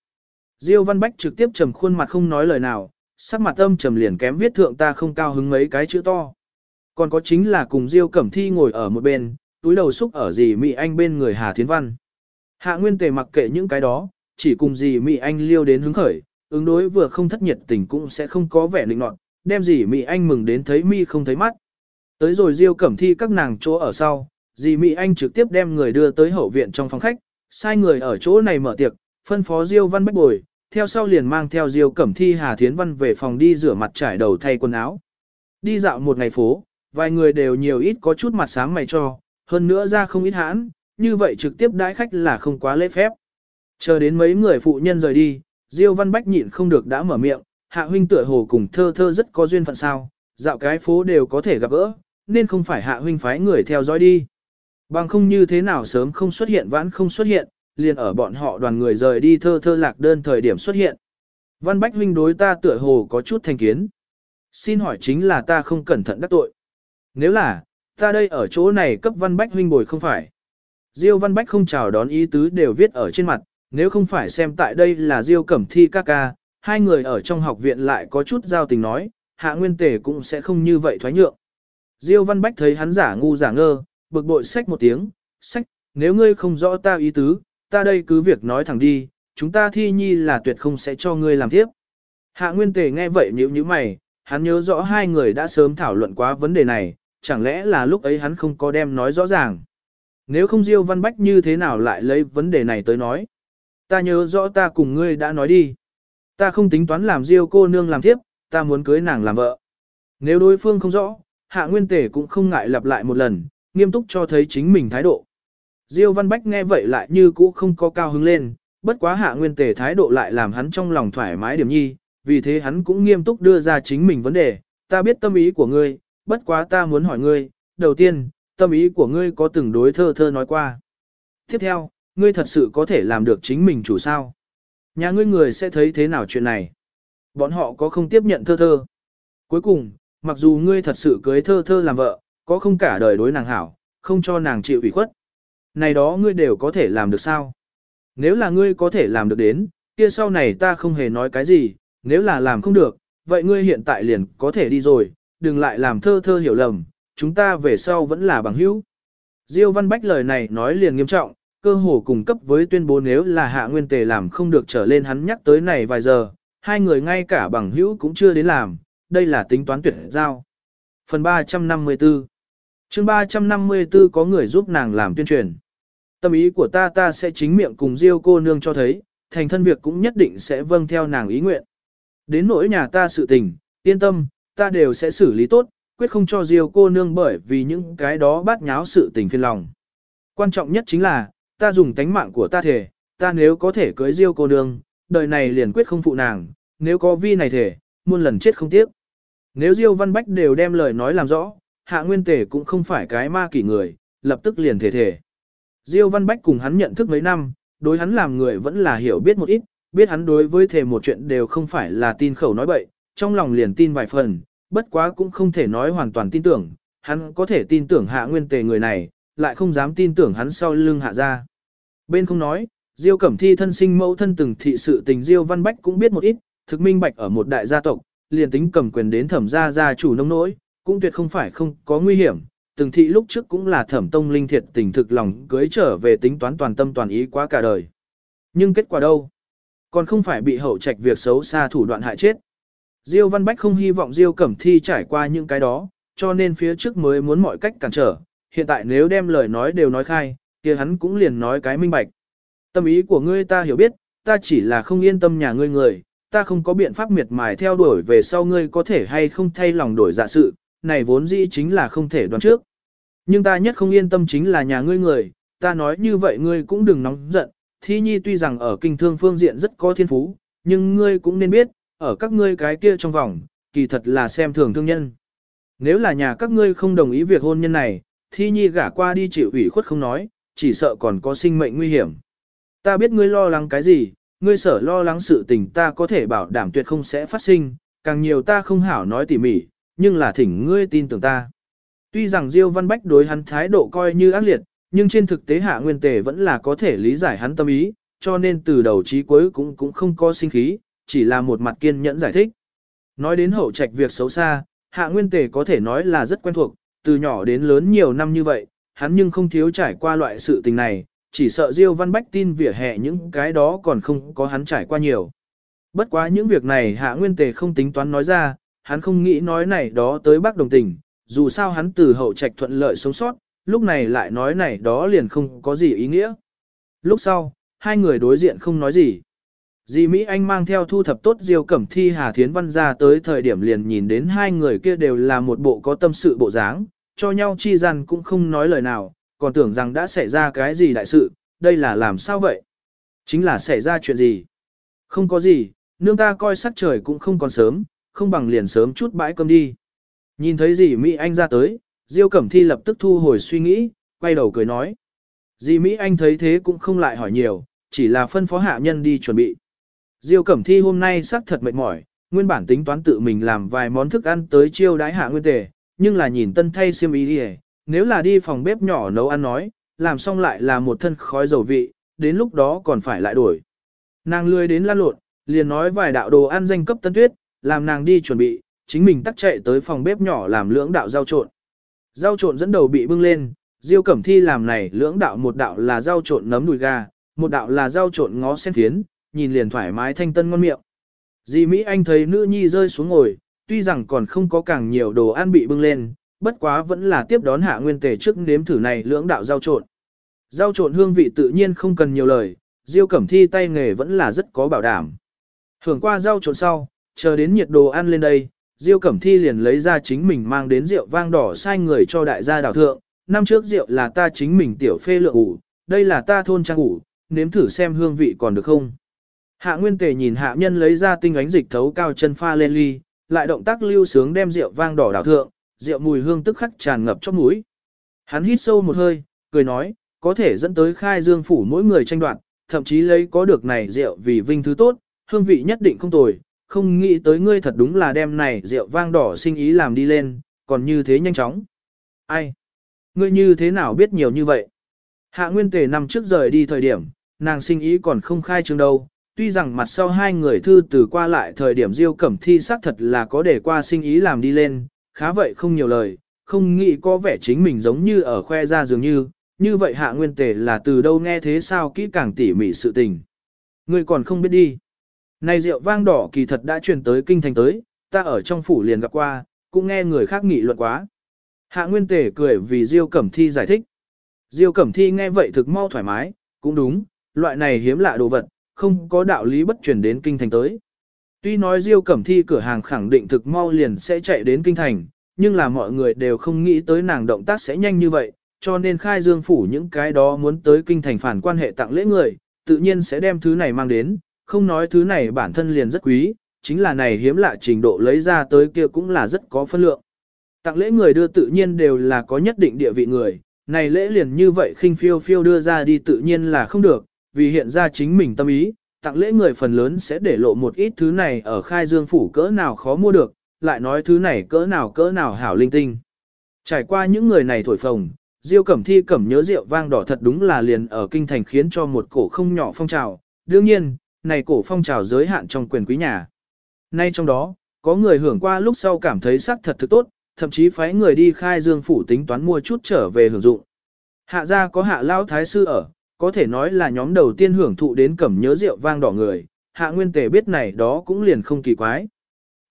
Diêu Văn Bách trực tiếp trầm khuôn mặt không nói lời nào, sắc mặt âm trầm liền kém viết thượng ta không cao hứng mấy cái chữ to. Còn có chính là cùng Diêu Cẩm Thi ngồi ở một bên, túi đầu xúc ở dì Mị Anh bên người Hà Thiến Văn. Hạ Nguyên Tề mặc kệ những cái đó, chỉ cùng dì Mị Anh liêu đến hứng khởi, ứng đối vừa không thất nhiệt tình cũng sẽ không có vẻ định nọt, đem dì Mị Anh mừng đến thấy mi không thấy mắt. Tới rồi Diêu Cẩm Thi các nàng chỗ ở sau, dì mỹ Anh trực tiếp đem người đưa tới hậu viện trong phòng khách, sai người ở chỗ này mở tiệc, phân phó Diêu Văn Bách bồi, theo sau liền mang theo Diêu Cẩm Thi Hà Thiến Văn về phòng đi rửa mặt trải đầu thay quần áo. Đi dạo một ngày phố, vài người đều nhiều ít có chút mặt sáng mày cho, hơn nữa ra không ít hãn, như vậy trực tiếp đãi khách là không quá lễ phép. Chờ đến mấy người phụ nhân rời đi, Diêu Văn Bách nhịn không được đã mở miệng, hạ huynh tựa hồ cùng thơ thơ rất có duyên phận sao, dạo cái phố đều có thể gặp gỡ, nên không phải hạ huynh phái người theo dõi đi. Bằng không như thế nào sớm không xuất hiện vãn không xuất hiện, liền ở bọn họ đoàn người rời đi thơ thơ lạc đơn thời điểm xuất hiện. Văn Bách huynh đối ta tựa hồ có chút thành kiến. Xin hỏi chính là ta không cẩn thận đắc tội. Nếu là, ta đây ở chỗ này cấp Văn Bách huynh bồi không phải. Diêu Văn Bách không chào đón ý tứ đều viết ở trên mặt, nếu không phải xem tại đây là Diêu Cẩm Thi ca ca, hai người ở trong học viện lại có chút giao tình nói, hạ nguyên tề cũng sẽ không như vậy thoái nhượng. Diêu Văn Bách thấy hắn giả ngu giả ngơ, bực bội sách một tiếng, sách, nếu ngươi không rõ ta ý tứ, ta đây cứ việc nói thẳng đi, chúng ta thi nhi là tuyệt không sẽ cho ngươi làm tiếp. Hạ Nguyên Tề nghe vậy nhíu nhíu mày, hắn nhớ rõ hai người đã sớm thảo luận quá vấn đề này, chẳng lẽ là lúc ấy hắn không có đem nói rõ ràng. Nếu không Diêu Văn Bách như thế nào lại lấy vấn đề này tới nói. Ta nhớ rõ ta cùng ngươi đã nói đi. Ta không tính toán làm Diêu cô nương làm tiếp, ta muốn cưới nàng làm vợ. Nếu đối phương không rõ, Hạ Nguyên Tề cũng không ngại lặp lại một lần, nghiêm túc cho thấy chính mình thái độ. Diêu Văn Bách nghe vậy lại như cũ không có cao hứng lên, bất quá hạ nguyên tề thái độ lại làm hắn trong lòng thoải mái điểm nhi, vì thế hắn cũng nghiêm túc đưa ra chính mình vấn đề, ta biết tâm ý của ngươi, bất quá ta muốn hỏi ngươi, đầu tiên, tâm ý của ngươi có từng đối thơ thơ nói qua. Tiếp theo, ngươi thật sự có thể làm được chính mình chủ sao? Nhà ngươi người sẽ thấy thế nào chuyện này? Bọn họ có không tiếp nhận thơ thơ? Cuối cùng, mặc dù ngươi thật sự cưới thơ thơ làm vợ, có không cả đời đối nàng hảo, không cho nàng chịu ủy khuất. Này đó ngươi đều có thể làm được sao? Nếu là ngươi có thể làm được đến, kia sau này ta không hề nói cái gì, nếu là làm không được, vậy ngươi hiện tại liền có thể đi rồi, đừng lại làm thơ thơ hiểu lầm, chúng ta về sau vẫn là bằng hữu. Diêu Văn Bách lời này nói liền nghiêm trọng, cơ hồ cùng cấp với tuyên bố nếu là hạ nguyên tề làm không được trở lên hắn nhắc tới này vài giờ, hai người ngay cả bằng hữu cũng chưa đến làm, đây là tính toán tuyệt giao. Phần 354 chương 354 có người giúp nàng làm tuyên truyền. Tâm ý của ta ta sẽ chính miệng cùng Diêu cô nương cho thấy, thành thân việc cũng nhất định sẽ vâng theo nàng ý nguyện. Đến nỗi nhà ta sự tình, yên tâm, ta đều sẽ xử lý tốt, quyết không cho Diêu cô nương bởi vì những cái đó bát nháo sự tình phiền lòng. Quan trọng nhất chính là, ta dùng tánh mạng của ta thể, ta nếu có thể cưới Diêu cô nương, đời này liền quyết không phụ nàng, nếu có vi này thể, muôn lần chết không tiếc. Nếu Diêu Văn Bách đều đem lời nói làm rõ, hạ nguyên tể cũng không phải cái ma kỷ người, lập tức liền thể thể. Diêu Văn Bách cùng hắn nhận thức mấy năm, đối hắn làm người vẫn là hiểu biết một ít, biết hắn đối với thể một chuyện đều không phải là tin khẩu nói bậy, trong lòng liền tin vài phần, bất quá cũng không thể nói hoàn toàn tin tưởng, hắn có thể tin tưởng hạ nguyên tề người này, lại không dám tin tưởng hắn sau lưng hạ ra. Bên không nói, Diêu Cẩm Thi thân sinh mẫu thân từng thị sự tình Diêu Văn Bách cũng biết một ít, thực minh bạch ở một đại gia tộc, liền tính cầm quyền đến thẩm gia gia chủ nông nỗi, cũng tuyệt không phải không có nguy hiểm, từng thị lúc trước cũng là thẩm tông linh thiệt tình thực lòng cưới trở về tính toán toàn tâm toàn ý quá cả đời. Nhưng kết quả đâu? Còn không phải bị hậu trạch việc xấu xa thủ đoạn hại chết. Diêu Văn Bách không hy vọng Diêu Cẩm Thi trải qua những cái đó, cho nên phía trước mới muốn mọi cách cản trở, hiện tại nếu đem lời nói đều nói khai, kia hắn cũng liền nói cái minh bạch. Tâm ý của ngươi ta hiểu biết, ta chỉ là không yên tâm nhà ngươi người, ta không có biện pháp miệt mài theo đuổi về sau ngươi có thể hay không thay lòng đổi dạ sự, này vốn dĩ chính là không thể đoán trước. Nhưng ta nhất không yên tâm chính là nhà ngươi người, ta nói như vậy ngươi cũng đừng nóng giận, thi nhi tuy rằng ở kinh thương phương diện rất có thiên phú, nhưng ngươi cũng nên biết, ở các ngươi cái kia trong vòng, kỳ thật là xem thường thương nhân. Nếu là nhà các ngươi không đồng ý việc hôn nhân này, thi nhi gả qua đi chịu ủy khuất không nói, chỉ sợ còn có sinh mệnh nguy hiểm. Ta biết ngươi lo lắng cái gì, ngươi sở lo lắng sự tình ta có thể bảo đảm tuyệt không sẽ phát sinh, càng nhiều ta không hảo nói tỉ mỉ, nhưng là thỉnh ngươi tin tưởng ta. Tuy rằng Diêu Văn Bách đối hắn thái độ coi như ác liệt, nhưng trên thực tế hạ nguyên tề vẫn là có thể lý giải hắn tâm ý, cho nên từ đầu chí cuối cũng cũng không có sinh khí, chỉ là một mặt kiên nhẫn giải thích. Nói đến hậu trạch việc xấu xa, hạ nguyên tề có thể nói là rất quen thuộc, từ nhỏ đến lớn nhiều năm như vậy, hắn nhưng không thiếu trải qua loại sự tình này, chỉ sợ Diêu Văn Bách tin vỉa hè những cái đó còn không có hắn trải qua nhiều. Bất quá những việc này hạ nguyên tề không tính toán nói ra, hắn không nghĩ nói này đó tới bác đồng tình, dù sao hắn từ hậu trạch thuận lợi sống sót, lúc này lại nói này đó liền không có gì ý nghĩa. Lúc sau, hai người đối diện không nói gì. Dì Mỹ Anh mang theo thu thập tốt Diêu Cẩm Thi Hà Thiến Văn ra tới thời điểm liền nhìn đến hai người kia đều là một bộ có tâm sự bộ dáng, cho nhau chi rằn cũng không nói lời nào, còn tưởng rằng đã xảy ra cái gì đại sự, đây là làm sao vậy? Chính là xảy ra chuyện gì? Không có gì, nương ta coi sắc trời cũng không còn sớm, không bằng liền sớm chút bãi cơm đi. Nhìn thấy dì Mỹ Anh ra tới, Diêu Cẩm Thi lập tức thu hồi suy nghĩ, quay đầu cười nói. Dì Mỹ Anh thấy thế cũng không lại hỏi nhiều, chỉ là phân phó hạ nhân đi chuẩn bị. Diêu Cẩm Thi hôm nay xác thật mệt mỏi, nguyên bản tính toán tự mình làm vài món thức ăn tới chiêu đái hạ nguyên tề, nhưng là nhìn tân thay xiêm ý đi nếu là đi phòng bếp nhỏ nấu ăn nói, làm xong lại là một thân khói dầu vị, đến lúc đó còn phải lại đổi. Nàng lười đến lan lộn, liền nói vài đạo đồ ăn danh cấp tân tuyết, làm nàng đi chuẩn bị, chính mình tắt chạy tới phòng bếp nhỏ làm lưỡng đạo rau trộn. Rau trộn dẫn đầu bị bưng lên, Diêu Cẩm Thi làm này lưỡng đạo một đạo là rau trộn nấm đùi gà, một đạo là rau trộn ngó sen phiến, nhìn liền thoải mái thanh tân ngon miệng. Di Mỹ Anh thấy nữ nhi rơi xuống ngồi, tuy rằng còn không có càng nhiều đồ ăn bị bưng lên, bất quá vẫn là tiếp đón hạ nguyên tề trước nếm thử này lưỡng đạo rau trộn. Rau trộn hương vị tự nhiên không cần nhiều lời, Diêu Cẩm Thi tay nghề vẫn là rất có bảo đảm. Hưởng qua rau trộn sau, chờ đến nhiệt đồ ăn lên đây, Diêu Cẩm Thi liền lấy ra chính mình mang đến rượu vang đỏ sai người cho đại gia đảo thượng, năm trước rượu là ta chính mình tiểu phê lượng ủ, đây là ta thôn trang ủ, nếm thử xem hương vị còn được không. Hạ Nguyên Tề nhìn hạ nhân lấy ra tinh ánh dịch thấu cao chân pha lên ly, lại động tác lưu sướng đem rượu vang đỏ đảo thượng, rượu mùi hương tức khắc tràn ngập trong mũi. Hắn hít sâu một hơi, cười nói, có thể dẫn tới khai dương phủ mỗi người tranh đoạt, thậm chí lấy có được này rượu vì vinh thứ tốt, hương vị nhất định không tồi, không nghĩ tới ngươi thật đúng là đem này rượu vang đỏ sinh ý làm đi lên, còn như thế nhanh chóng. Ai? Ngươi như thế nào biết nhiều như vậy? Hạ Nguyên Tề năm trước rời đi thời điểm, nàng sinh ý còn không khai trương đâu, tuy rằng mặt sau hai người thư từ qua lại thời điểm Diêu Cẩm Thi xác thật là có để qua sinh ý làm đi lên, khá vậy không nhiều lời, không nghĩ có vẻ chính mình giống như ở khoe ra dường như, như vậy Hạ Nguyên Tề là từ đâu nghe thế sao kỹ càng tỉ mỉ sự tình. Ngươi còn không biết đi. Này rượu vang đỏ kỳ thật đã truyền tới kinh thành tới, ta ở trong phủ liền gặp qua, cũng nghe người khác nghị luận quá. Hạ Nguyên Tề cười vì Diêu Cẩm Thi giải thích. Diêu Cẩm Thi nghe vậy thực mau thoải mái, cũng đúng, loại này hiếm lạ đồ vật, không có đạo lý bất truyền đến kinh thành tới. Tuy nói Diêu Cẩm Thi cửa hàng khẳng định thực mau liền sẽ chạy đến kinh thành, nhưng là mọi người đều không nghĩ tới nàng động tác sẽ nhanh như vậy, cho nên khai dương phủ những cái đó muốn tới kinh thành phản quan hệ tặng lễ người, tự nhiên sẽ đem thứ này mang đến, không nói thứ này bản thân liền rất quý, chính là này hiếm lạ trình độ lấy ra tới kia cũng là rất có phân lượng. Tặng lễ người đưa tự nhiên đều là có nhất định địa vị người, này lễ liền như vậy khinh phiêu phiêu đưa ra đi tự nhiên là không được, vì hiện ra chính mình tâm ý, tặng lễ người phần lớn sẽ để lộ một ít thứ này ở khai dương phủ cỡ nào khó mua được, lại nói thứ này cỡ nào cỡ nào hảo linh tinh. Trải qua những người này thổi phồng, Diêu Cẩm Thi cẩm nhớ rượu vang đỏ thật đúng là liền ở kinh thành khiến cho một cổ không nhỏ phong trào. Đương nhiên, này cổ phong trào giới hạn trong quyền quý nhà. Nay trong đó, có người hưởng qua lúc sau cảm thấy sắc thật thực tốt, thậm chí phái người đi khai dương phủ tính toán mua chút trở về hưởng dụng. Hạ gia có hạ lao thái sư ở, có thể nói là nhóm đầu tiên hưởng thụ đến cẩm nhớ rượu vang đỏ người, hạ nguyên tề biết này đó cũng liền không kỳ quái.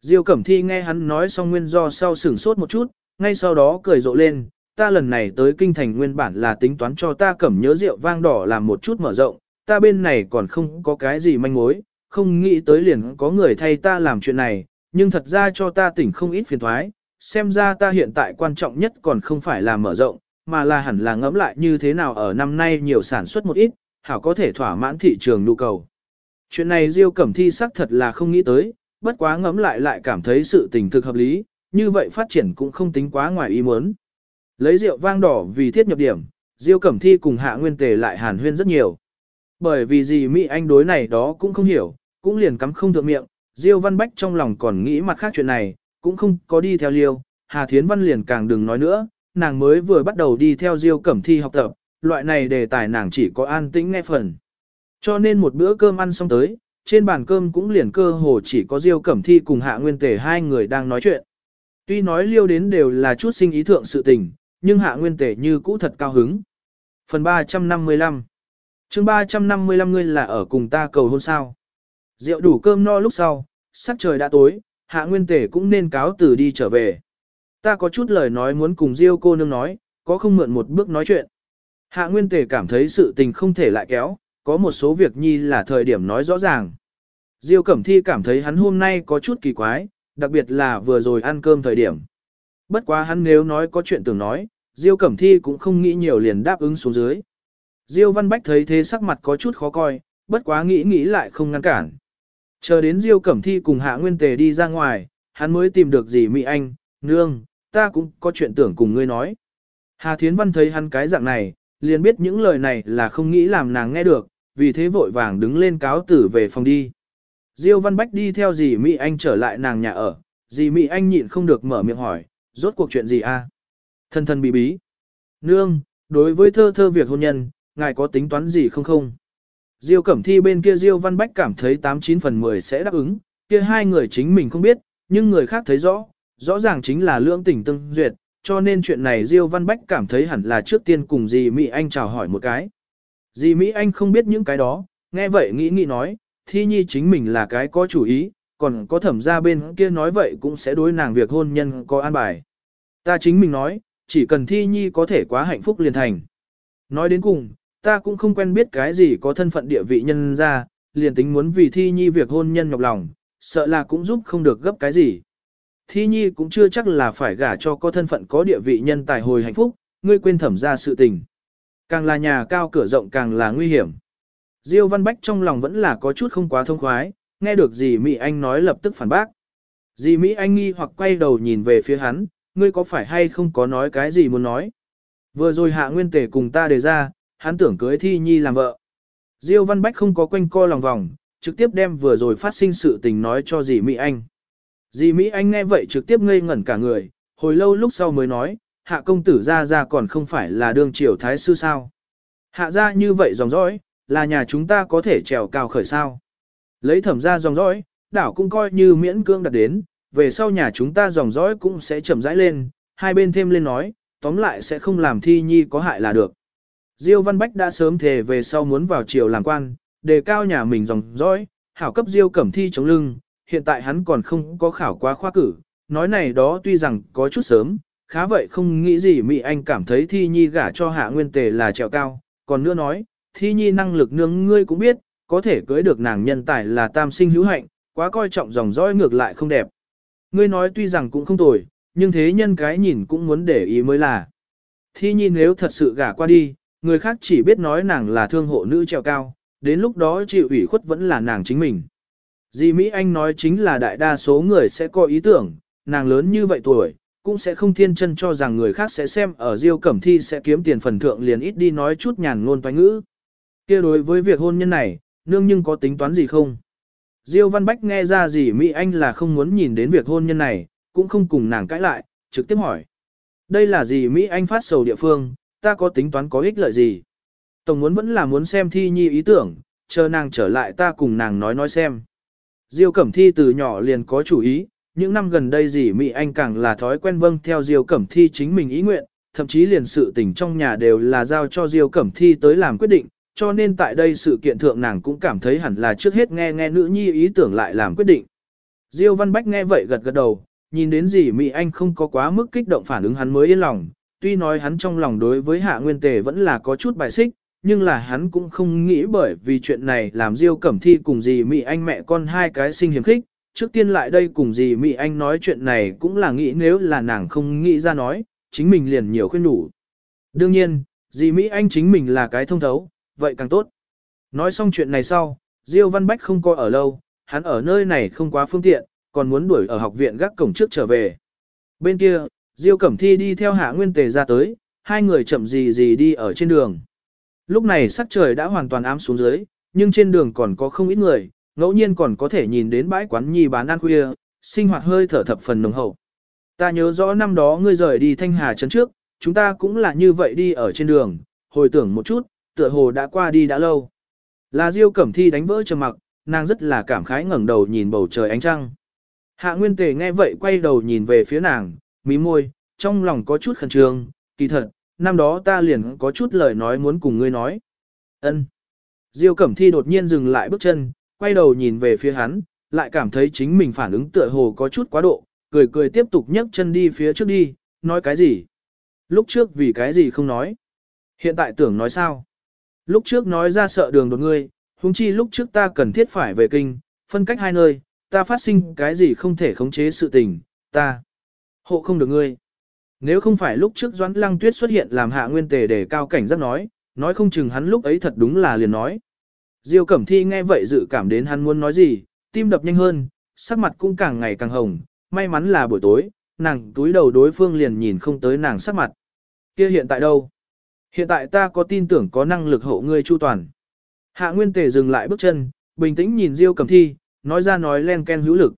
Diêu Cẩm Thi nghe hắn nói xong nguyên do sau sửng sốt một chút, ngay sau đó cười rộ lên, ta lần này tới kinh thành nguyên bản là tính toán cho ta cẩm nhớ rượu vang đỏ làm một chút mở rộng, ta bên này còn không có cái gì manh mối, không nghĩ tới liền có người thay ta làm chuyện này, nhưng thật ra cho ta tỉnh không ít phiền thoái, xem ra ta hiện tại quan trọng nhất còn không phải là mở rộng, mà là hẳn là ngẫm lại như thế nào ở năm nay nhiều sản xuất một ít, hảo có thể thỏa mãn thị trường nhu cầu. Chuyện này Diêu Cẩm Thi xác thật là không nghĩ tới, bất quá ngẫm lại lại cảm thấy sự tình thực hợp lý, như vậy phát triển cũng không tính quá ngoài ý muốn. Lấy rượu vang đỏ vì thiết nhập điểm, Diêu Cẩm Thi cùng Hạ Nguyên Tề lại hàn huyên rất nhiều. Bởi vì gì Mỹ Anh đối này đó cũng không hiểu, cũng liền cắm không thượng miệng, Diêu Văn Bách trong lòng còn nghĩ mặt khác chuyện này, cũng không có đi theo Liêu, Hà Thiến Văn liền càng đừng nói nữa, nàng mới vừa bắt đầu đi theo Diêu Cẩm Thi học tập, loại này đề tài nàng chỉ có an tĩnh nghe phần. Cho nên một bữa cơm ăn xong tới, trên bàn cơm cũng liền cơ hồ chỉ có Diêu Cẩm Thi cùng Hạ Nguyên Tề hai người đang nói chuyện. Tuy nói liêu đến đều là chút sinh ý thượng sự tình, nhưng Hạ Nguyên Tề như cũ thật cao hứng. Phần 355 chương 355 ngươi là ở cùng ta cầu hôn sao. Rượu đủ cơm no lúc sau, sắc trời đã tối, Hạ Nguyên Tề cũng nên cáo từ đi trở về. Ta có chút lời nói muốn cùng Diêu cô nương nói, có không mượn một bước nói chuyện. Hạ Nguyên Tề cảm thấy sự tình không thể lại kéo, có một số việc nhi là thời điểm nói rõ ràng. Diêu Cẩm Thi cảm thấy hắn hôm nay có chút kỳ quái, đặc biệt là vừa rồi ăn cơm thời điểm. Bất quá hắn nếu nói có chuyện tưởng nói, Diêu Cẩm Thi cũng không nghĩ nhiều liền đáp ứng xuống dưới. Diêu Văn Bách thấy thế sắc mặt có chút khó coi, bất quá nghĩ nghĩ lại không ngăn cản. Chờ đến Diêu Cẩm Thi cùng Hạ Nguyên Tề đi ra ngoài, hắn mới tìm được gì Mỹ Anh, nương, ta cũng có chuyện tưởng cùng ngươi nói. Hà Thiến Văn thấy hắn cái dạng này, liền biết những lời này là không nghĩ làm nàng nghe được, vì thế vội vàng đứng lên cáo tử về phòng đi. Diêu Văn Bách đi theo dì Mỹ Anh trở lại nàng nhà ở, dì Mỹ Anh nhịn không được mở miệng hỏi, rốt cuộc chuyện gì a? Thân thân bí bí. Nương, đối với thơ thơ việc hôn nhân, ngài có tính toán gì không không? Diêu Cẩm Thi bên kia Diêu Văn Bách cảm thấy 89 phần 10 sẽ đáp ứng, kia hai người chính mình không biết, nhưng người khác thấy rõ, rõ ràng chính là lưỡng tình tương duyệt, cho nên chuyện này Diêu Văn Bách cảm thấy hẳn là trước tiên cùng dì Mỹ Anh chào hỏi một cái. Dì Mỹ Anh không biết những cái đó, nghe vậy nghĩ nghĩ nói, Thi Nhi chính mình là cái có chủ ý, còn có thẩm gia bên kia nói vậy cũng sẽ đối nàng việc hôn nhân có an bài. Ta chính mình nói, chỉ cần Thi Nhi có thể quá hạnh phúc liền thành. Nói đến cùng, ta cũng không quen biết cái gì có thân phận địa vị nhân ra, liền tính muốn vì Thi Nhi việc hôn nhân nhọc lòng, sợ là cũng giúp không được gấp cái gì. Thi Nhi cũng chưa chắc là phải gả cho có thân phận có địa vị nhân tài hồi hạnh phúc, ngươi quên thẩm ra sự tình. Càng là nhà cao cửa rộng càng là nguy hiểm. Diêu Văn Bách trong lòng vẫn là có chút không quá thông khoái, nghe được gì Mỹ Anh nói lập tức phản bác. Dì Mỹ Anh nghi hoặc quay đầu nhìn về phía hắn, ngươi có phải hay không có nói cái gì muốn nói. Vừa rồi hạ nguyên tể cùng ta đề ra, hắn tưởng cưới Thi Nhi làm vợ. Diêu Văn Bách không có quanh co lòng vòng, trực tiếp đem vừa rồi phát sinh sự tình nói cho dì Mỹ Anh. Dì Mỹ Anh nghe vậy trực tiếp ngây ngẩn cả người, hồi lâu lúc sau mới nói, hạ công tử ra ra còn không phải là đương triều thái sư sao. Hạ ra như vậy dòng dõi, là nhà chúng ta có thể trèo cao khởi sao. Lấy thẩm ra dòng dõi, đảo cũng coi như miễn cưỡng đặt đến, về sau nhà chúng ta dòng dõi cũng sẽ chậm rãi lên, hai bên thêm lên nói, tóm lại sẽ không làm thi nhi có hại là được. Diêu Văn Bách đã sớm thề về sau muốn vào triều làm quan, đề cao nhà mình dòng dõi, hảo cấp Diêu Cẩm Thi chống lưng, hiện tại hắn còn không có khảo quá khoa cử, nói này đó tuy rằng có chút sớm, khá vậy không nghĩ gì Mỹ Anh cảm thấy Thi Nhi gả cho Hạ Nguyên Tề là trèo cao, còn nữa nói, Thi Nhi năng lực nương ngươi cũng biết, có thể cưới được nàng nhân tài là tam sinh hữu hạnh, quá coi trọng dòng dõi ngược lại không đẹp. Ngươi nói tuy rằng cũng không tồi, nhưng thế nhân cái nhìn cũng muốn để ý mới là. Thi Nhi nếu thật sự gả qua đi, người khác chỉ biết nói nàng là thương hộ nữ trèo cao, đến lúc đó chịu ủy khuất vẫn là nàng chính mình. Dì Mỹ Anh nói chính là đại đa số người sẽ có ý tưởng, nàng lớn như vậy tuổi, cũng sẽ không thiên chân cho rằng người khác sẽ xem ở Diêu Cẩm Thi sẽ kiếm tiền phần thượng liền ít đi nói chút nhàn ngôn toán ngữ. kia đối với việc hôn nhân này, nương nhưng có tính toán gì không? Diêu Văn Bách nghe ra gì Mỹ Anh là không muốn nhìn đến việc hôn nhân này, cũng không cùng nàng cãi lại, trực tiếp hỏi. Đây là gì Mỹ Anh phát sầu địa phương, ta có tính toán có ích lợi gì? Tổng muốn vẫn là muốn xem thi nhi ý tưởng, chờ nàng trở lại ta cùng nàng nói nói xem. Diêu Cẩm Thi từ nhỏ liền có chủ ý, những năm gần đây gì Mỹ Anh càng là thói quen vâng theo Diêu Cẩm Thi chính mình ý nguyện, thậm chí liền sự tình trong nhà đều là giao cho Diêu Cẩm Thi tới làm quyết định, cho nên tại đây sự kiện thượng nàng cũng cảm thấy hẳn là trước hết nghe nghe nữ nhi ý tưởng lại làm quyết định. Diêu Văn Bách nghe vậy gật gật đầu, nhìn đến gì Mỹ Anh không có quá mức kích động phản ứng hắn mới yên lòng, tuy nói hắn trong lòng đối với hạ nguyên tề vẫn là có chút bài xích, nhưng là hắn cũng không nghĩ bởi vì chuyện này làm Diêu Cẩm Thi cùng dì Mỹ Anh mẹ con hai cái sinh hiểm khích. Trước tiên lại đây cùng dì Mỹ Anh nói chuyện này cũng là nghĩ nếu là nàng không nghĩ ra nói, chính mình liền nhiều khuyên đủ. Đương nhiên, dì Mỹ Anh chính mình là cái thông thấu, vậy càng tốt. Nói xong chuyện này sau, Diêu Văn Bách không coi ở lâu, hắn ở nơi này không quá phương tiện, còn muốn đuổi ở học viện gác cổng trước trở về. Bên kia, Diêu Cẩm Thi đi theo Hạ Nguyên Tề ra tới, hai người chậm gì gì đi ở trên đường. Lúc này sắc trời đã hoàn toàn ám xuống dưới, nhưng trên đường còn có không ít người, ngẫu nhiên còn có thể nhìn đến bãi quán nhi bán ăn khuya, sinh hoạt hơi thở thập phần nồng hậu. Ta nhớ rõ năm đó ngươi rời đi Thanh Hà trấn trước, chúng ta cũng là như vậy đi ở trên đường, hồi tưởng một chút, tựa hồ đã qua đi đã lâu. Là Diêu Cẩm Thi đánh vỡ trầm mặc, nàng rất là cảm khái ngẩng đầu nhìn bầu trời ánh trăng. Hạ Nguyên Tề nghe vậy quay đầu nhìn về phía nàng, mí môi, trong lòng có chút khẩn trương, kỳ thật, năm đó ta liền có chút lời nói muốn cùng ngươi nói. Ân. Diêu Cẩm Thi đột nhiên dừng lại bước chân, quay đầu nhìn về phía hắn, lại cảm thấy chính mình phản ứng tựa hồ có chút quá độ, cười cười tiếp tục nhấc chân đi phía trước đi, nói cái gì? Lúc trước vì cái gì không nói? Hiện tại tưởng nói sao? Lúc trước nói ra sợ đường đột ngươi, huống chi lúc trước ta cần thiết phải về kinh, phân cách hai nơi, ta phát sinh cái gì không thể khống chế sự tình, ta hộ không được ngươi. Nếu không phải lúc trước Doãn Lăng Tuyết xuất hiện làm hạ nguyên tề để cao cảnh giác nói, nói không chừng hắn lúc ấy thật đúng là liền nói. Diêu Cẩm Thi nghe vậy dự cảm đến hắn muốn nói gì, tim đập nhanh hơn, sắc mặt cũng càng ngày càng hồng, may mắn là buổi tối, nàng túi đầu đối phương liền nhìn không tới nàng sắc mặt. Kia hiện tại đâu? Hiện tại ta có tin tưởng có năng lực hộ ngươi chu toàn. Hạ Nguyên Tề dừng lại bước chân, bình tĩnh nhìn Diêu Cẩm Thi, nói ra nói len ken hữu lực.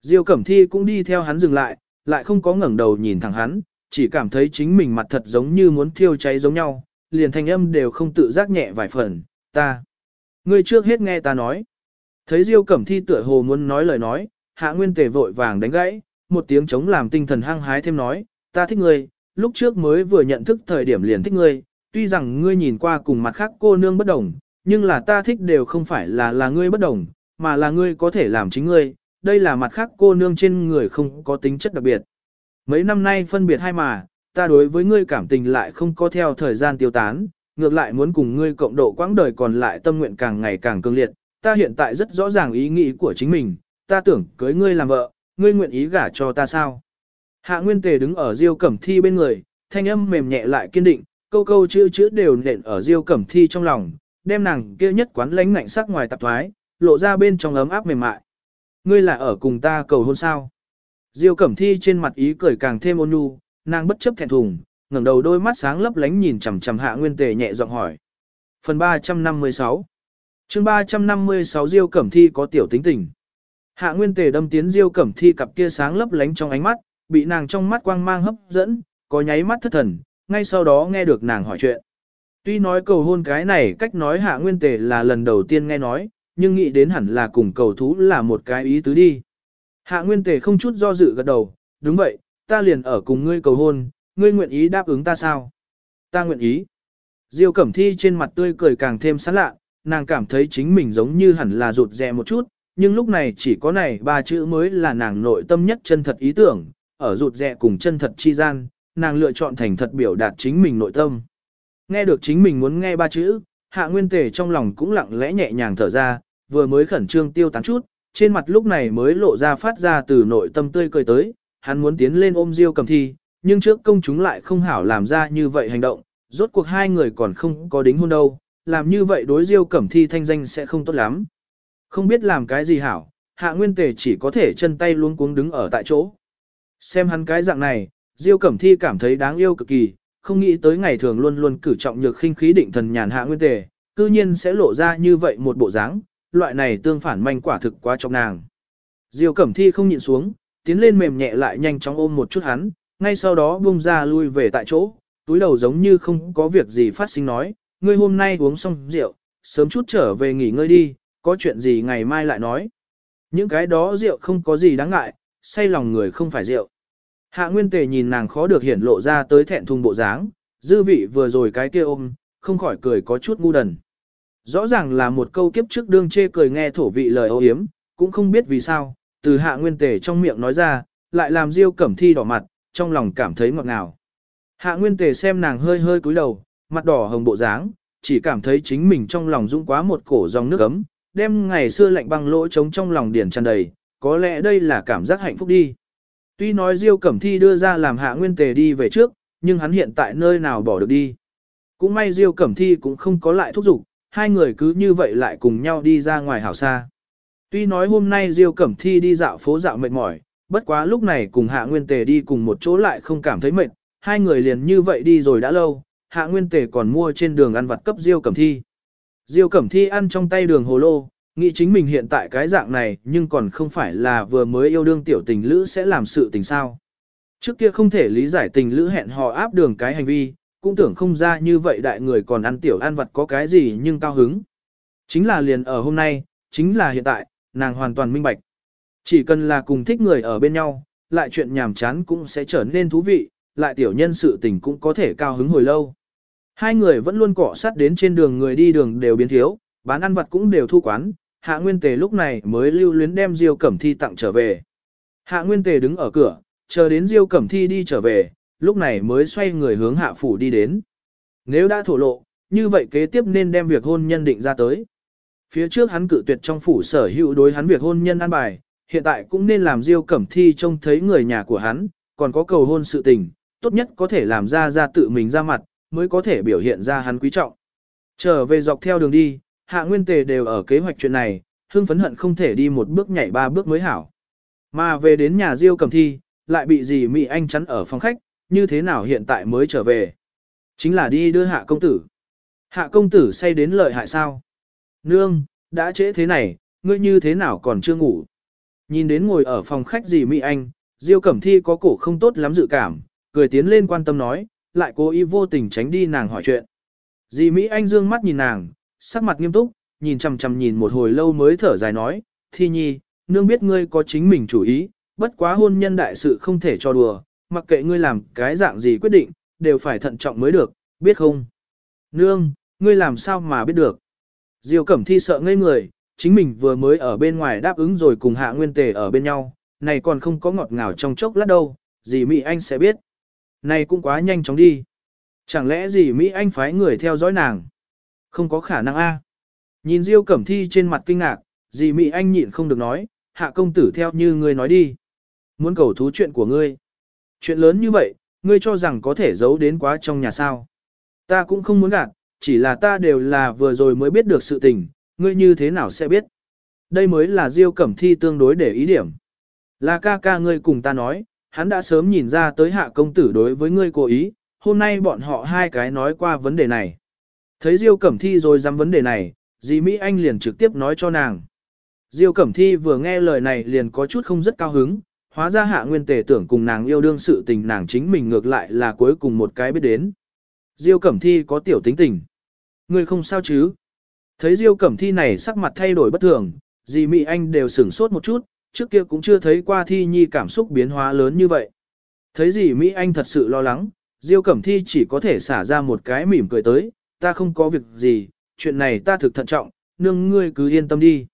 Diêu Cẩm Thi cũng đi theo hắn dừng lại, lại không có ngẩng đầu nhìn thẳng hắn, chỉ cảm thấy chính mình mặt thật giống như muốn thiêu cháy giống nhau, liền thanh âm đều không tự giác nhẹ vài phần, ta. Ngươi trước hết nghe ta nói. Thấy Diêu Cẩm Thi tựa hồ muốn nói lời nói, Hạ Nguyên Tề vội vàng đánh gãy, một tiếng chống làm tinh thần hăng hái thêm nói, ta thích ngươi, lúc trước mới vừa nhận thức thời điểm liền thích ngươi, tuy rằng ngươi nhìn qua cùng mặt khác cô nương bất đồng, nhưng là ta thích đều không phải là là ngươi bất đồng, mà là ngươi có thể làm chính ngươi, đây là mặt khác cô nương trên người không có tính chất đặc biệt. Mấy năm nay phân biệt hai mà, ta đối với ngươi cảm tình lại không có theo thời gian tiêu tán, ngược lại muốn cùng ngươi cộng độ quãng đời còn lại tâm nguyện càng ngày càng cương liệt. Ta hiện tại rất rõ ràng ý nghĩ của chính mình, ta tưởng cưới ngươi làm vợ, ngươi nguyện ý gả cho ta sao? Hạ Nguyên Tề đứng ở Diêu Cẩm Thi bên người, thanh âm mềm nhẹ lại kiên định, câu câu chữ chữ đều nện ở Diêu Cẩm Thi trong lòng, đem nàng kia nhất quán lãnh ngạnh sắc ngoài tạp thoái, lộ ra bên trong ấm áp mềm mại. Ngươi là ở cùng ta cầu hôn sao? Diêu Cẩm Thi trên mặt ý cười càng thêm ôn nhu, nàng bất chấp thẹn thùng, ngẩng đầu đôi mắt sáng lấp lánh nhìn chằm chằm Hạ Nguyên Tề nhẹ giọng hỏi. Phần 356 chương 356 Diêu Cẩm Thi có tiểu tính tình. Hạ Nguyên Tề đâm tiến Diêu Cẩm Thi cặp kia sáng lấp lánh trong ánh mắt, bị nàng trong mắt quang mang hấp dẫn, có nháy mắt thất thần, ngay sau đó nghe được nàng hỏi chuyện. Tuy nói cầu hôn cái này cách nói Hạ Nguyên Tề là lần đầu tiên nghe nói, nhưng nghĩ đến hẳn là cùng cầu thú là một cái ý tứ đi. Hạ Nguyên Tề không chút do dự gật đầu, đúng vậy, ta liền ở cùng ngươi cầu hôn, ngươi nguyện ý đáp ứng ta sao? Ta nguyện ý. Diêu Cẩm Thi trên mặt tươi cười càng thêm sán lạ, nàng cảm thấy chính mình giống như hẳn là rụt rè một chút, nhưng lúc này chỉ có này ba chữ mới là nàng nội tâm nhất chân thật ý tưởng, ở rụt rè cùng chân thật chi gian, nàng lựa chọn thành thật biểu đạt chính mình nội tâm. Nghe được chính mình muốn nghe ba chữ, hạ nguyên tề trong lòng cũng lặng lẽ nhẹ nhàng thở ra, vừa mới khẩn trương tiêu tán chút, trên mặt lúc này mới lộ ra phát ra từ nội tâm tươi cười tới, hắn muốn tiến lên ôm Diêu Cẩm Thi, nhưng trước công chúng lại không hảo làm ra như vậy hành động, rốt cuộc hai người còn không có đính hôn đâu, làm như vậy đối Diêu Cẩm Thi thanh danh sẽ không tốt lắm. Không biết làm cái gì hảo, Hạ Nguyên Tề chỉ có thể chân tay luống cuống đứng ở tại chỗ. Xem hắn cái dạng này, Diêu Cẩm Thi cảm thấy đáng yêu cực kỳ, không nghĩ tới ngày thường luôn luôn cử trọng nhược khinh khí định thần nhàn Hạ Nguyên Tề, cư nhiên sẽ lộ ra như vậy một bộ dáng, loại này tương phản manh quả thực quá trong nàng. Diêu Cẩm Thi không nhịn xuống, tiến lên mềm nhẹ lại nhanh chóng ôm một chút hắn, ngay sau đó buông ra lui về tại chỗ, túi đầu giống như không có việc gì phát sinh nói, ngươi hôm nay uống xong rượu, sớm chút trở về nghỉ ngơi đi, có chuyện gì ngày mai lại nói. Những cái đó rượu không có gì đáng ngại, say lòng người không phải rượu. Hạ Nguyên Tề nhìn nàng khó được hiển lộ ra tới thẹn thùng bộ dáng, dư vị vừa rồi cái kia ôm, không khỏi cười có chút ngu đần. Rõ ràng là một câu kiếp trước đương chê cười nghe thổ vị lời ô hiếm, cũng không biết vì sao, từ hạ nguyên tề trong miệng nói ra, lại làm Diêu Cẩm Thi đỏ mặt, trong lòng cảm thấy ngọt ngào. Hạ Nguyên Tề xem nàng hơi hơi cúi đầu, mặt đỏ hồng bộ dáng, chỉ cảm thấy chính mình trong lòng dũng quá một cổ dòng nước ấm, đem ngày xưa lạnh băng lỗ trống trong lòng điển tràn đầy, có lẽ đây là cảm giác hạnh phúc đi. Tuy nói Diêu Cẩm Thi đưa ra làm Hạ Nguyên Tề đi về trước, nhưng hắn hiện tại nơi nào bỏ được đi. Cũng may Diêu Cẩm Thi cũng không có lại thúc giục, hai người cứ như vậy lại cùng nhau đi ra ngoài hảo xa. Tuy nói hôm nay Diêu Cẩm Thi đi dạo phố dạo mệt mỏi, bất quá lúc này cùng Hạ Nguyên Tề đi cùng một chỗ lại không cảm thấy mệt, hai người liền như vậy đi rồi đã lâu, Hạ Nguyên Tề còn mua trên đường ăn vặt cấp Diêu Cẩm Thi. Diêu Cẩm Thi ăn trong tay đường hồ lô, nghĩ chính mình hiện tại cái dạng này nhưng còn không phải là vừa mới yêu đương tiểu tình lữ sẽ làm sự tình sao. Trước kia không thể lý giải tình lữ hẹn hò áp đường cái hành vi, cũng tưởng không ra như vậy đại người còn ăn tiểu ăn vật có cái gì nhưng cao hứng. Chính là liền ở hôm nay, chính là hiện tại, nàng hoàn toàn minh bạch. Chỉ cần là cùng thích người ở bên nhau, lại chuyện nhàm chán cũng sẽ trở nên thú vị, lại tiểu nhân sự tình cũng có thể cao hứng hồi lâu. Hai người vẫn luôn cọ sát đến trên đường người đi đường đều biến thiếu, bán ăn vặt cũng đều thu quán, Hạ Nguyên Tề lúc này mới lưu luyến đem Diêu Cẩm Thi tặng trở về. Hạ Nguyên Tề đứng ở cửa, chờ đến Diêu Cẩm Thi đi trở về, lúc này mới xoay người hướng hạ phủ đi đến. Nếu đã thổ lộ, như vậy kế tiếp nên đem việc hôn nhân định ra tới. Phía trước hắn cự tuyệt trong phủ sở hữu đối hắn việc hôn nhân an bài, hiện tại cũng nên làm Diêu Cẩm Thi trông thấy người nhà của hắn, còn có cầu hôn sự tình, tốt nhất có thể làm ra ra tự mình ra mặt, mới có thể biểu hiện ra hắn quý trọng. Trở về dọc theo đường đi, hạ nguyên tề đều ở kế hoạch chuyện này, hưng phấn hận không thể đi một bước nhảy ba bước mới hảo. Mà về đến nhà Diêu Cẩm Thi, lại bị dì Mỹ Anh chắn ở phòng khách, như thế nào hiện tại mới trở về. Chính là đi đưa hạ công tử. Hạ công tử say đến lợi hại sao? Nương, đã trễ thế này, ngươi như thế nào còn chưa ngủ? Nhìn đến ngồi ở phòng khách dì Mỹ Anh, Diêu Cẩm Thi có cổ không tốt lắm dự cảm, cười tiến lên quan tâm nói, lại cố ý vô tình tránh đi nàng hỏi chuyện. Dì Mỹ Anh dương mắt nhìn nàng, sắc mặt nghiêm túc, nhìn chằm chằm nhìn một hồi lâu mới thở dài nói, Thi Nhi, nương biết ngươi có chính mình chủ ý, bất quá hôn nhân đại sự không thể cho đùa, mặc kệ ngươi làm cái dạng gì quyết định, đều phải thận trọng mới được, biết không? Nương, ngươi làm sao mà biết được? Diêu Cẩm Thi sợ ngây người, chính mình vừa mới ở bên ngoài đáp ứng rồi cùng Hạ Nguyên Tề ở bên nhau, này còn không có ngọt ngào trong chốc lát đâu, Dì Mỹ Anh sẽ biết. Này cũng quá nhanh chóng đi. Chẳng lẽ Dì Mỹ Anh phái người theo dõi nàng? Không có khả năng a. Nhìn Diêu Cẩm Thi trên mặt kinh ngạc, dì Mỹ Anh nhịn không được nói, hạ công tử theo như ngươi nói đi. Muốn cầu thú chuyện của ngươi. Chuyện lớn như vậy, ngươi cho rằng có thể giấu đến quá trong nhà sao. Ta cũng không muốn gạt, chỉ là ta đều là vừa rồi mới biết được sự tình, ngươi như thế nào sẽ biết. Đây mới là Diêu Cẩm Thi tương đối để ý điểm. Là ca ca ngươi cùng ta nói, hắn đã sớm nhìn ra tới hạ công tử đối với ngươi cố ý, hôm nay bọn họ hai cái nói qua vấn đề này. Thấy Diêu Cẩm Thi rồi dám vấn đề này, dì Mỹ Anh liền trực tiếp nói cho nàng. Diêu Cẩm Thi vừa nghe lời này liền có chút không rất cao hứng, hóa ra hạ nguyên tề tưởng cùng nàng yêu đương sự tình nàng chính mình ngược lại là cuối cùng một cái biết đến. Diêu Cẩm Thi có tiểu tính tình. Ngươi không sao chứ? Thấy Diêu Cẩm Thi này sắc mặt thay đổi bất thường, dì Mỹ Anh đều sửng sốt một chút, trước kia cũng chưa thấy qua Thi Nhi cảm xúc biến hóa lớn như vậy. Thấy dì Mỹ Anh thật sự lo lắng, Diêu Cẩm Thi chỉ có thể xả ra một cái mỉm cười tới, ta không có việc gì, chuyện này ta thực thận trọng, nương ngươi cứ yên tâm đi.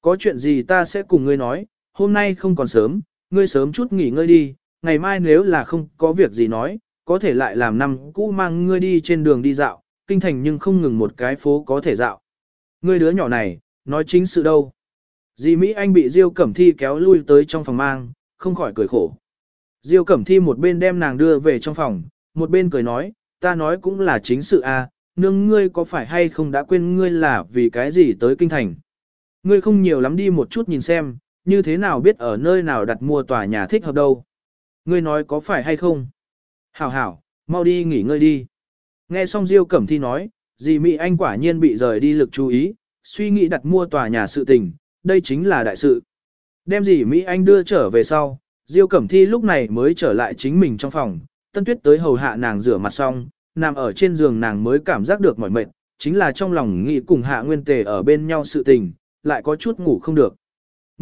Có chuyện gì ta sẽ cùng ngươi nói, hôm nay không còn sớm, ngươi sớm chút nghỉ ngơi đi, ngày mai nếu là không có việc gì nói, có thể lại làm năm cũ mang ngươi đi trên đường đi dạo, kinh thành nhưng không ngừng một cái phố có thể dạo. Ngươi đứa nhỏ này, nói chính sự đâu. Dì Mỹ Anh bị Diêu Cẩm Thi kéo lui tới trong phòng mang, không khỏi cười khổ. Diêu Cẩm Thi một bên đem nàng đưa về trong phòng, một bên cười nói, ta nói cũng là chính sự a, à, nương ngươi có phải hay không đã quên ngươi là vì cái gì tới kinh thành. Ngươi không nhiều lắm đi một chút nhìn xem, như thế nào biết ở nơi nào đặt mua tòa nhà thích hợp đâu. Ngươi nói có phải hay không? Hảo hảo, mau đi nghỉ ngơi đi. Nghe xong Diêu Cẩm Thi nói, dì Mỹ Anh quả nhiên bị rời đi lực chú ý, suy nghĩ đặt mua tòa nhà sự tình, đây chính là đại sự. Đem dì Mỹ Anh đưa trở về sau, Diêu Cẩm Thi lúc này mới trở lại chính mình trong phòng, Tân Tuyết tới hầu hạ nàng rửa mặt xong, nằm ở trên giường nàng mới cảm giác được mỏi mệt, chính là trong lòng nghĩ cùng hạ nguyên tề ở bên nhau sự tình, lại có chút ngủ không được.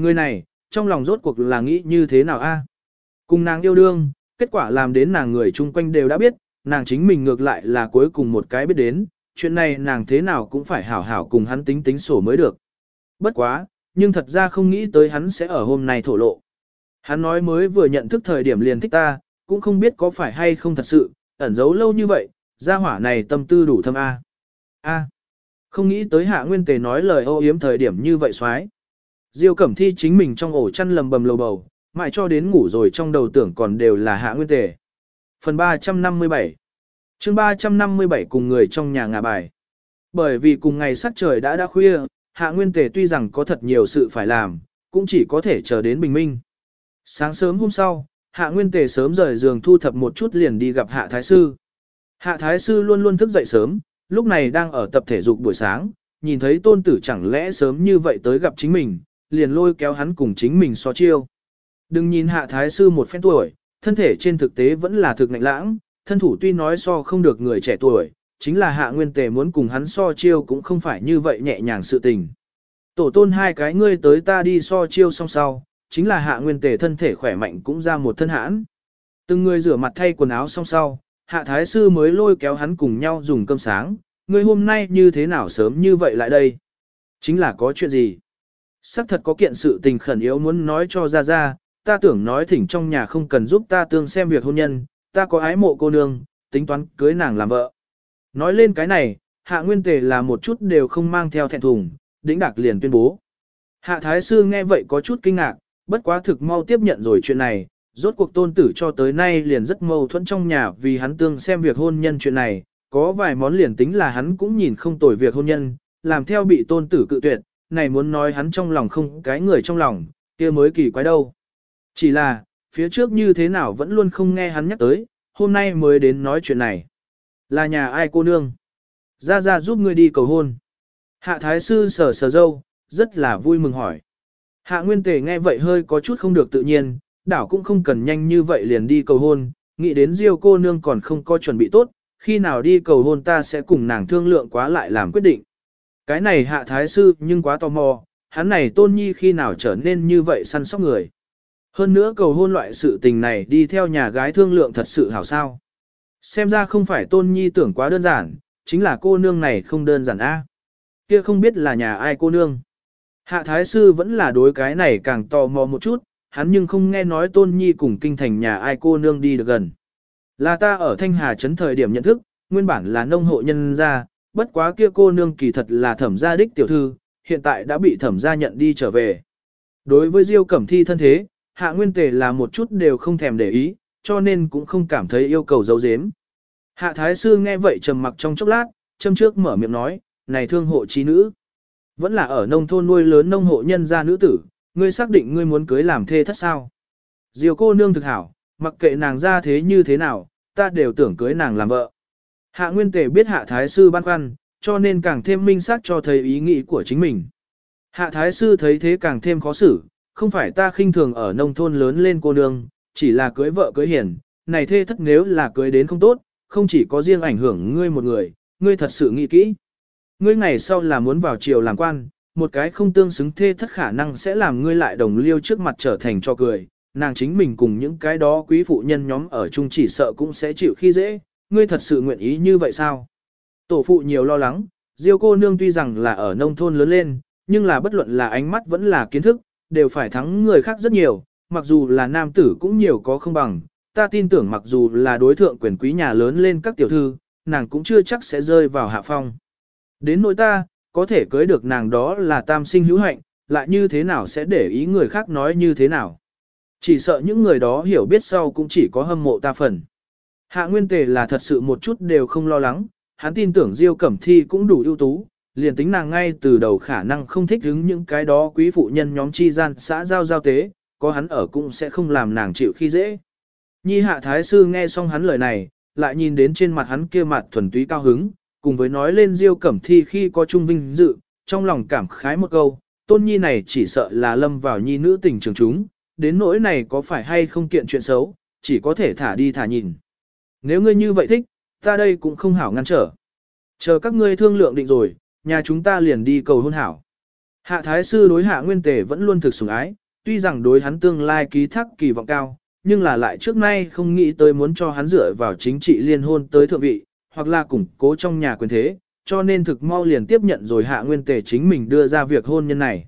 Người này, trong lòng rốt cuộc là nghĩ như thế nào a? Cùng nàng yêu đương, kết quả làm đến nàng người chung quanh đều đã biết, nàng chính mình ngược lại là cuối cùng một cái biết đến, chuyện này nàng thế nào cũng phải hảo hảo cùng hắn tính tính sổ mới được. Bất quá, nhưng thật ra không nghĩ tới hắn sẽ ở hôm nay thổ lộ. Hắn nói mới vừa nhận thức thời điểm liền thích ta, cũng không biết có phải hay không thật sự, ẩn giấu lâu như vậy, gia hỏa này tâm tư đủ thâm A. A. Không nghĩ tới hạ nguyên tề nói lời ô yếm thời điểm như vậy xoái. Diêu Cẩm Thi chính mình trong ổ chăn lầm bầm lầu bầu, mãi cho đến ngủ rồi trong đầu tưởng còn đều là hạ nguyên tề. Phần 357 chương 357 cùng người trong nhà ngà bài. Bởi vì cùng ngày sắc trời đã đã khuya, hạ nguyên tề tuy rằng có thật nhiều sự phải làm, cũng chỉ có thể chờ đến bình minh. Sáng sớm hôm sau, hạ nguyên tề sớm rời giường thu thập một chút liền đi gặp hạ thái sư. Hạ thái sư luôn luôn thức dậy sớm, lúc này đang ở tập thể dục buổi sáng, nhìn thấy tôn tử chẳng lẽ sớm như vậy tới gặp chính mình, liền lôi kéo hắn cùng chính mình so chiêu. Đừng nhìn hạ thái sư một phen tuổi, thân thể trên thực tế vẫn là thực ngạnh lãng, thân thủ tuy nói so không được người trẻ tuổi, chính là hạ nguyên tề muốn cùng hắn so chiêu cũng không phải như vậy nhẹ nhàng sự tình. Tổ tôn hai cái ngươi tới ta đi so chiêu song sau, chính là hạ nguyên tề thân thể khỏe mạnh cũng ra một thân hãn. Từng người rửa mặt thay quần áo song sau, hạ thái sư mới lôi kéo hắn cùng nhau dùng cơm sáng, ngươi hôm nay như thế nào sớm như vậy lại đây? Chính là có chuyện gì? Sắc thật có kiện sự tình khẩn yếu muốn nói cho ra ra, ta tưởng nói thỉnh trong nhà không cần giúp ta tương xem việc hôn nhân, ta có ái mộ cô nương, tính toán cưới nàng làm vợ. Nói lên cái này, hạ nguyên tề là một chút đều không mang theo thẹn thùng, đĩnh đạc liền tuyên bố. Hạ thái sư nghe vậy có chút kinh ngạc, bất quá thực mau tiếp nhận rồi chuyện này, rốt cuộc tôn tử cho tới nay liền rất mâu thuẫn trong nhà vì hắn tương xem việc hôn nhân chuyện này, có vài món liền tính là hắn cũng nhìn không tồi việc hôn nhân, làm theo bị tôn tử cự tuyệt, này muốn nói hắn trong lòng không cái người trong lòng, kia mới kỳ quái đâu. Chỉ là, phía trước như thế nào vẫn luôn không nghe hắn nhắc tới, hôm nay mới đến nói chuyện này. Là nhà ai cô nương? Ra ra giúp ngươi đi cầu hôn. Hạ thái sư sờ sờ dâu, rất là vui mừng hỏi. Hạ nguyên tề nghe vậy hơi có chút không được tự nhiên, đảo cũng không cần nhanh như vậy liền đi cầu hôn, nghĩ đến diêu cô nương còn không có chuẩn bị tốt, khi nào đi cầu hôn ta sẽ cùng nàng thương lượng quá lại làm quyết định. Cái này hạ thái sư nhưng quá tò mò, hắn này tôn nhi khi nào trở nên như vậy săn sóc người. Hơn nữa cầu hôn loại sự tình này đi theo nhà gái thương lượng thật sự hảo sao. Xem ra không phải tôn nhi tưởng quá đơn giản, chính là cô nương này không đơn giản a. À? Kia không biết là nhà ai cô nương. Hạ thái sư vẫn là đối cái này càng tò mò một chút, hắn nhưng không nghe nói tôn nhi cùng kinh thành nhà ai cô nương đi được gần. Là ta ở Thanh Hà Trấn thời điểm nhận thức, nguyên bản là nông hộ nhân gia, bất quá kia cô nương kỳ thật là thẩm gia đích tiểu thư, hiện tại đã bị thẩm gia nhận đi trở về. Đối với Diêu Cẩm Thi thân thế, Hạ Nguyên Tề là một chút đều không thèm để ý, cho nên cũng không cảm thấy yêu cầu giấu giếm. Hạ Thái Sư nghe vậy trầm mặc trong chốc lát, châm trước mở miệng nói, này thương hộ trí nữ. Vẫn là ở nông thôn nuôi lớn nông hộ nhân gia nữ tử, ngươi xác định ngươi muốn cưới làm thê thất sao. Diều cô nương thực hảo, mặc kệ nàng ra thế như thế nào, ta đều tưởng cưới nàng làm vợ. Hạ Nguyên Tề biết Hạ Thái Sư băn khoăn, cho nên càng thêm minh xác cho thấy ý nghĩ của chính mình. Hạ Thái Sư thấy thế càng thêm khó xử, không phải ta khinh thường ở nông thôn lớn lên cô nương, chỉ là cưới vợ cưới hiền, này thê thất nếu là cưới đến không tốt, không chỉ có riêng ảnh hưởng ngươi một người, ngươi thật sự nghĩ kỹ. Ngươi ngày sau là muốn vào triều làm quan, một cái không tương xứng thê thất khả năng sẽ làm ngươi lại đồng liêu trước mặt trở thành cho cười, nàng chính mình cùng những cái đó quý phụ nhân nhóm ở chung chỉ sợ cũng sẽ chịu khi dễ, ngươi thật sự nguyện ý như vậy sao? Tổ phụ nhiều lo lắng, Diêu cô nương tuy rằng là ở nông thôn lớn lên, nhưng là bất luận là ánh mắt vẫn là kiến thức, đều phải thắng người khác rất nhiều, mặc dù là nam tử cũng nhiều có không bằng, ta tin tưởng mặc dù là đối thượng quyền quý nhà lớn lên các tiểu thư, nàng cũng chưa chắc sẽ rơi vào hạ phong. Đến nỗi ta, có thể cưới được nàng đó là tam sinh hữu hạnh, lại như thế nào sẽ để ý người khác nói như thế nào. Chỉ sợ những người đó hiểu biết sau cũng chỉ có hâm mộ ta phần. Hạ Nguyên Tề là thật sự một chút đều không lo lắng, hắn tin tưởng Diêu Cẩm Thi cũng đủ ưu tú, liền tính nàng ngay từ đầu khả năng không thích hứng những cái đó quý phụ nhân nhóm chi gian xã giao giao tế, có hắn ở cũng sẽ không làm nàng chịu khi dễ. Nhi Hạ Thái Sư nghe xong hắn lời này, lại nhìn đến trên mặt hắn kia mặt thuần túy cao hứng, cùng với nói lên Diêu Cẩm Thi khi có trung vinh dự, trong lòng cảm khái một câu, tôn nhi này chỉ sợ là lâm vào nhi nữ tình trường chúng, đến nỗi này có phải hay không kiện chuyện xấu, chỉ có thể thả đi thả nhìn. Nếu ngươi như vậy thích, ta đây cũng không hảo ngăn trở. Chờ các ngươi thương lượng định rồi, nhà chúng ta liền đi cầu hôn hảo. Hạ Thái Sư đối hạ nguyên tề vẫn luôn thực sủng ái, tuy rằng đối hắn tương lai ký thác kỳ vọng cao, nhưng là lại trước nay không nghĩ tới muốn cho hắn dựa vào chính trị liên hôn tới thượng vị, hoặc là củng cố trong nhà quyền thế, cho nên thực mau liền tiếp nhận rồi hạ nguyên tề chính mình đưa ra việc hôn nhân này.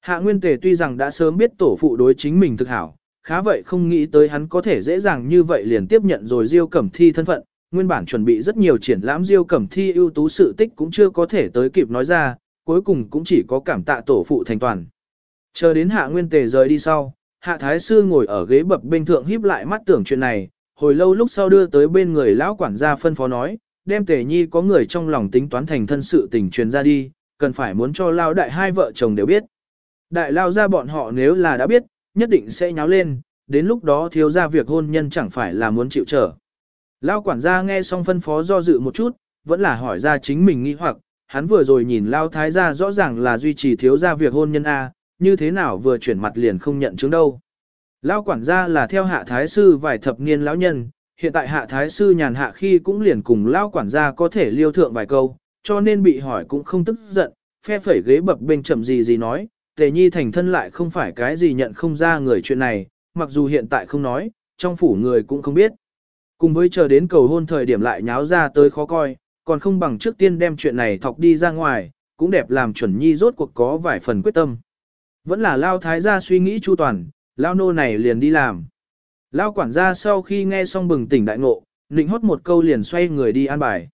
Hạ nguyên tề tuy rằng đã sớm biết tổ phụ đối chính mình thực hảo, khá vậy không nghĩ tới hắn có thể dễ dàng như vậy liền tiếp nhận rồi Diêu Cẩm Thi thân phận, nguyên bản chuẩn bị rất nhiều triển lãm Diêu Cẩm Thi ưu tú sự tích cũng chưa có thể tới kịp nói ra, cuối cùng cũng chỉ có cảm tạ tổ phụ thành toàn. Chờ đến Hạ Nguyên Tề rời đi sau, Hạ Thái Sư ngồi ở ghế bập bên thượng híp lại mắt tưởng chuyện này, hồi lâu lúc sau đưa tới bên người lão quản gia phân phó nói, đem Tề Nhi có người trong lòng tính toán thành thân sự tình truyền ra đi, cần phải muốn cho lao đại hai vợ chồng đều biết. Đại lao ra bọn họ nếu là đã biết, nhất định sẽ nháo lên, đến lúc đó thiếu ra việc hôn nhân chẳng phải là muốn chịu trở. Lao quản gia nghe xong phân phó do dự một chút, vẫn là hỏi ra chính mình nghi hoặc, hắn vừa rồi nhìn Lao Thái gia rõ ràng là duy trì thiếu ra việc hôn nhân A, như thế nào vừa chuyển mặt liền không nhận chứng đâu. Lao quản gia là theo hạ thái sư vài thập niên lão nhân, hiện tại hạ thái sư nhàn hạ khi cũng liền cùng Lao quản gia có thể liêu thượng vài câu, cho nên bị hỏi cũng không tức giận, phe phẩy ghế bập bên chậm gì gì nói, tề nhi thành thân lại không phải cái gì nhận không ra người chuyện này, mặc dù hiện tại không nói, trong phủ người cũng không biết. Cùng với chờ đến cầu hôn thời điểm lại nháo ra tới khó coi, còn không bằng trước tiên đem chuyện này thọc đi ra ngoài, cũng đẹp làm chuẩn nhi rốt cuộc có vài phần quyết tâm. Vẫn là lao thái gia suy nghĩ chu toàn, lao nô này liền đi làm. Lao quản gia sau khi nghe xong bừng tỉnh đại ngộ, nịnh hót một câu liền xoay người đi an bài.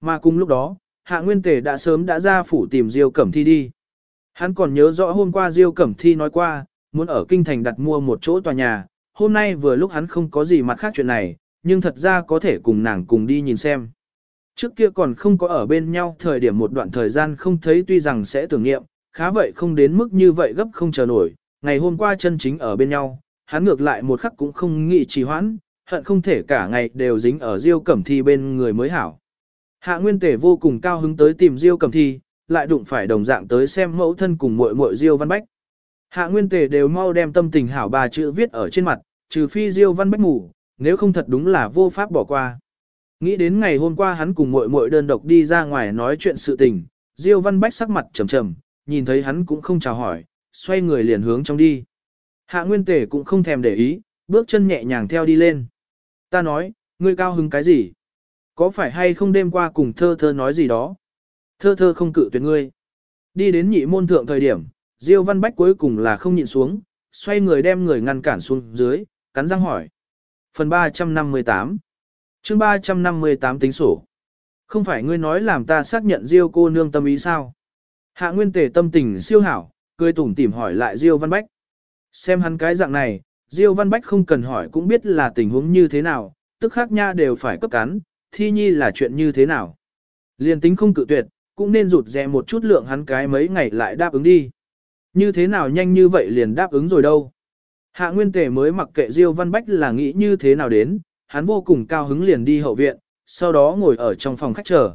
Mà cùng lúc đó, hạ nguyên tề đã sớm đã ra phủ tìm Diêu Cẩm Thi đi. Hắn còn nhớ rõ hôm qua Diêu Cẩm Thi nói qua, muốn ở kinh thành đặt mua một chỗ tòa nhà, hôm nay vừa lúc hắn không có gì mặt khác chuyện này, nhưng thật ra có thể cùng nàng cùng đi nhìn xem. Trước kia còn không có ở bên nhau thời điểm một đoạn thời gian không thấy tuy rằng sẽ tưởng nghiệm, khá vậy không đến mức như vậy gấp không chờ nổi, ngày hôm qua chân chính ở bên nhau, hắn ngược lại một khắc cũng không nghĩ trì hoãn, hận không thể cả ngày đều dính ở Diêu Cẩm Thi bên người mới hảo. Hạ Nguyên Tề vô cùng cao hứng tới tìm Diêu Cẩm Thi, lại đụng phải đồng dạng tới xem mẫu thân cùng muội muội Diêu Văn Bách. Hạ Nguyên Tề đều mau đem tâm tình hảo bà chữ viết ở trên mặt, trừ phi Diêu Văn Bách ngủ, nếu không thật đúng là vô pháp bỏ qua. Nghĩ đến ngày hôm qua hắn cùng muội muội đơn độc đi ra ngoài nói chuyện sự tình, Diêu Văn Bách sắc mặt trầm trầm, nhìn thấy hắn cũng không chào hỏi, xoay người liền hướng trong đi. Hạ Nguyên Tề cũng không thèm để ý, bước chân nhẹ nhàng theo đi lên. Ta nói, ngươi cao hứng cái gì? Có phải hay không đêm qua cùng thơ thơ nói gì đó? Thơ thơ không cự tuyệt ngươi. Đi đến nhị môn thượng thời điểm, Diêu Văn Bách cuối cùng là không nhịn xuống, xoay người đem người ngăn cản xuống dưới, cắn răng hỏi. Phần 358 chương 358 tính sổ. Không phải ngươi nói làm ta xác nhận Diêu cô nương tâm ý sao? Hạ Nguyên Tề tâm tình siêu hảo, cười tủm tỉm hỏi lại Diêu Văn Bách. Xem hắn cái dạng này, Diêu Văn Bách không cần hỏi cũng biết là tình huống như thế nào, tức khác nha đều phải cấp cắn, thi nhi là chuyện như thế nào. Liên tính không cự tuyệt, cũng nên rụt rè một chút lượng hắn cái mấy ngày lại đáp ứng đi. Như thế nào nhanh như vậy liền đáp ứng rồi đâu. Hạ Nguyên Tề mới mặc kệ Diêu Văn Bách là nghĩ như thế nào đến, hắn vô cùng cao hứng liền đi hậu viện, sau đó ngồi ở trong phòng khách chờ.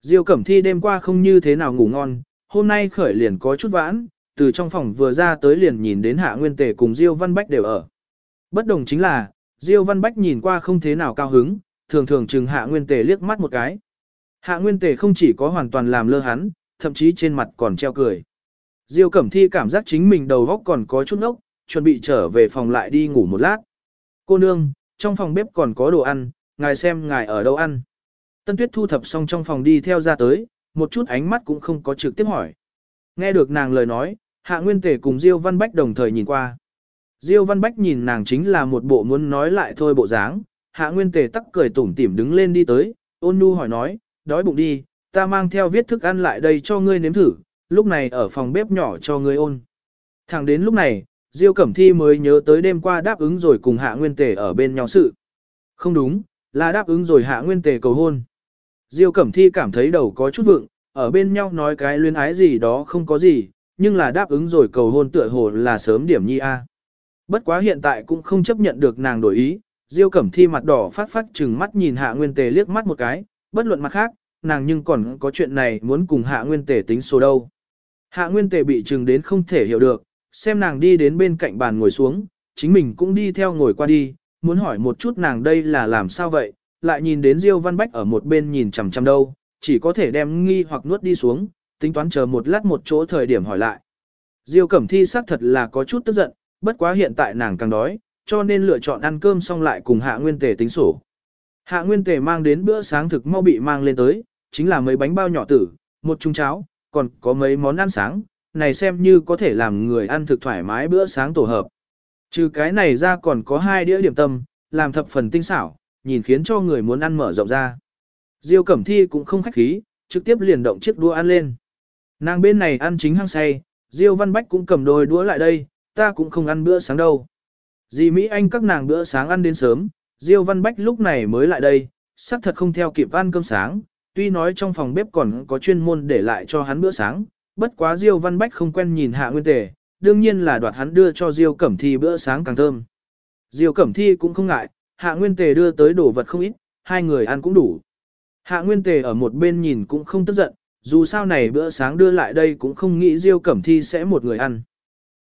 Diêu Cẩm Thi đêm qua không như thế nào ngủ ngon, hôm nay khởi liền có chút vãn, từ trong phòng vừa ra tới liền nhìn đến Hạ Nguyên Tề cùng Diêu Văn Bách đều ở. Bất đồng chính là, Diêu Văn Bách nhìn qua không thế nào cao hứng, thường thường chừng Hạ Nguyên Tề liếc mắt một cái. Hạ Nguyên Tề không chỉ có hoàn toàn làm lơ hắn, thậm chí trên mặt còn treo cười. Diêu Cẩm Thi cảm giác chính mình đầu óc còn có chút ốc, chuẩn bị trở về phòng lại đi ngủ một lát. Cô nương, trong phòng bếp còn có đồ ăn, ngài xem ngài ở đâu ăn. Tân Tuyết thu thập xong trong phòng đi theo ra tới, một chút ánh mắt cũng không có trực tiếp hỏi. Nghe được nàng lời nói, Hạ Nguyên Tề cùng Diêu Văn Bách đồng thời nhìn qua. Diêu Văn Bách nhìn nàng chính là một bộ muốn nói lại thôi bộ dáng, Hạ Nguyên Tề tắc cười tủm tỉm đứng lên đi tới, ôn nhu hỏi nói, đói bụng đi, ta mang theo viết thức ăn lại đây cho ngươi nếm thử, lúc này ở phòng bếp nhỏ cho ngươi ôn. Thẳng đến lúc này, Diêu Cẩm Thi mới nhớ tới đêm qua đáp ứng rồi cùng Hạ Nguyên Tề ở bên nhau sự. Không đúng, là đáp ứng rồi Hạ Nguyên Tề cầu hôn. Diêu Cẩm Thi cảm thấy đầu có chút vượng, ở bên nhau nói cái luyến ái gì đó không có gì, nhưng là đáp ứng rồi cầu hôn tựa hồ là sớm điểm nhi a. Bất quá hiện tại cũng không chấp nhận được nàng đổi ý, Diêu Cẩm Thi mặt đỏ phát phát chừng mắt nhìn Hạ Nguyên Tề liếc mắt một cái, bất luận mặt khác, nàng nhưng còn có chuyện này muốn cùng Hạ Nguyên Tề tính số đâu. Hạ Nguyên Tề bị chừng đến không thể hiểu được, xem nàng đi đến bên cạnh bàn ngồi xuống, chính mình cũng đi theo ngồi qua đi, muốn hỏi một chút nàng đây là làm sao vậy, lại nhìn đến Diêu Văn Bách ở một bên nhìn chằm chằm đâu, chỉ có thể đem nghi hoặc nuốt đi xuống, tính toán chờ một lát một chỗ thời điểm hỏi lại. Diêu Cẩm Thi xác thật là có chút tức giận, bất quá hiện tại nàng càng đói, cho nên lựa chọn ăn cơm xong lại cùng Hạ Nguyên Tề tính sổ. Hạ Nguyên Tề mang đến bữa sáng thực mau bị mang lên tới, chính là mấy bánh bao nhỏ tử, một chung cháo, còn có mấy món ăn sáng, này xem như có thể làm người ăn thực thoải mái bữa sáng tổ hợp. Trừ cái này ra còn có hai đĩa điểm tâm, làm thập phần tinh xảo, nhìn khiến cho người muốn ăn mở rộng ra. Diêu Cẩm Thi cũng không khách khí, trực tiếp liền động chiếc đũa ăn lên. Nàng bên này ăn chính hăng say, Diêu Văn Bách cũng cầm đôi đũa lại đây, ta cũng không ăn bữa sáng đâu. Dì Mỹ Anh các nàng bữa sáng ăn đến sớm, Diêu Văn Bách lúc này mới lại đây, xác thật không theo kịp ăn cơm sáng, tuy nói trong phòng bếp còn có chuyên môn để lại cho hắn bữa sáng, bất quá Diêu Văn Bách không quen nhìn hạ nguyên tề, đương nhiên là đoạt hắn đưa cho Diêu Cẩm Thi bữa sáng càng thơm. Diêu Cẩm Thi cũng không ngại, hạ nguyên tề đưa tới đồ vật không ít, hai người ăn cũng đủ. Hạ nguyên tề ở một bên nhìn cũng không tức giận, dù sao này bữa sáng đưa lại đây cũng không nghĩ Diêu Cẩm Thi sẽ một người ăn.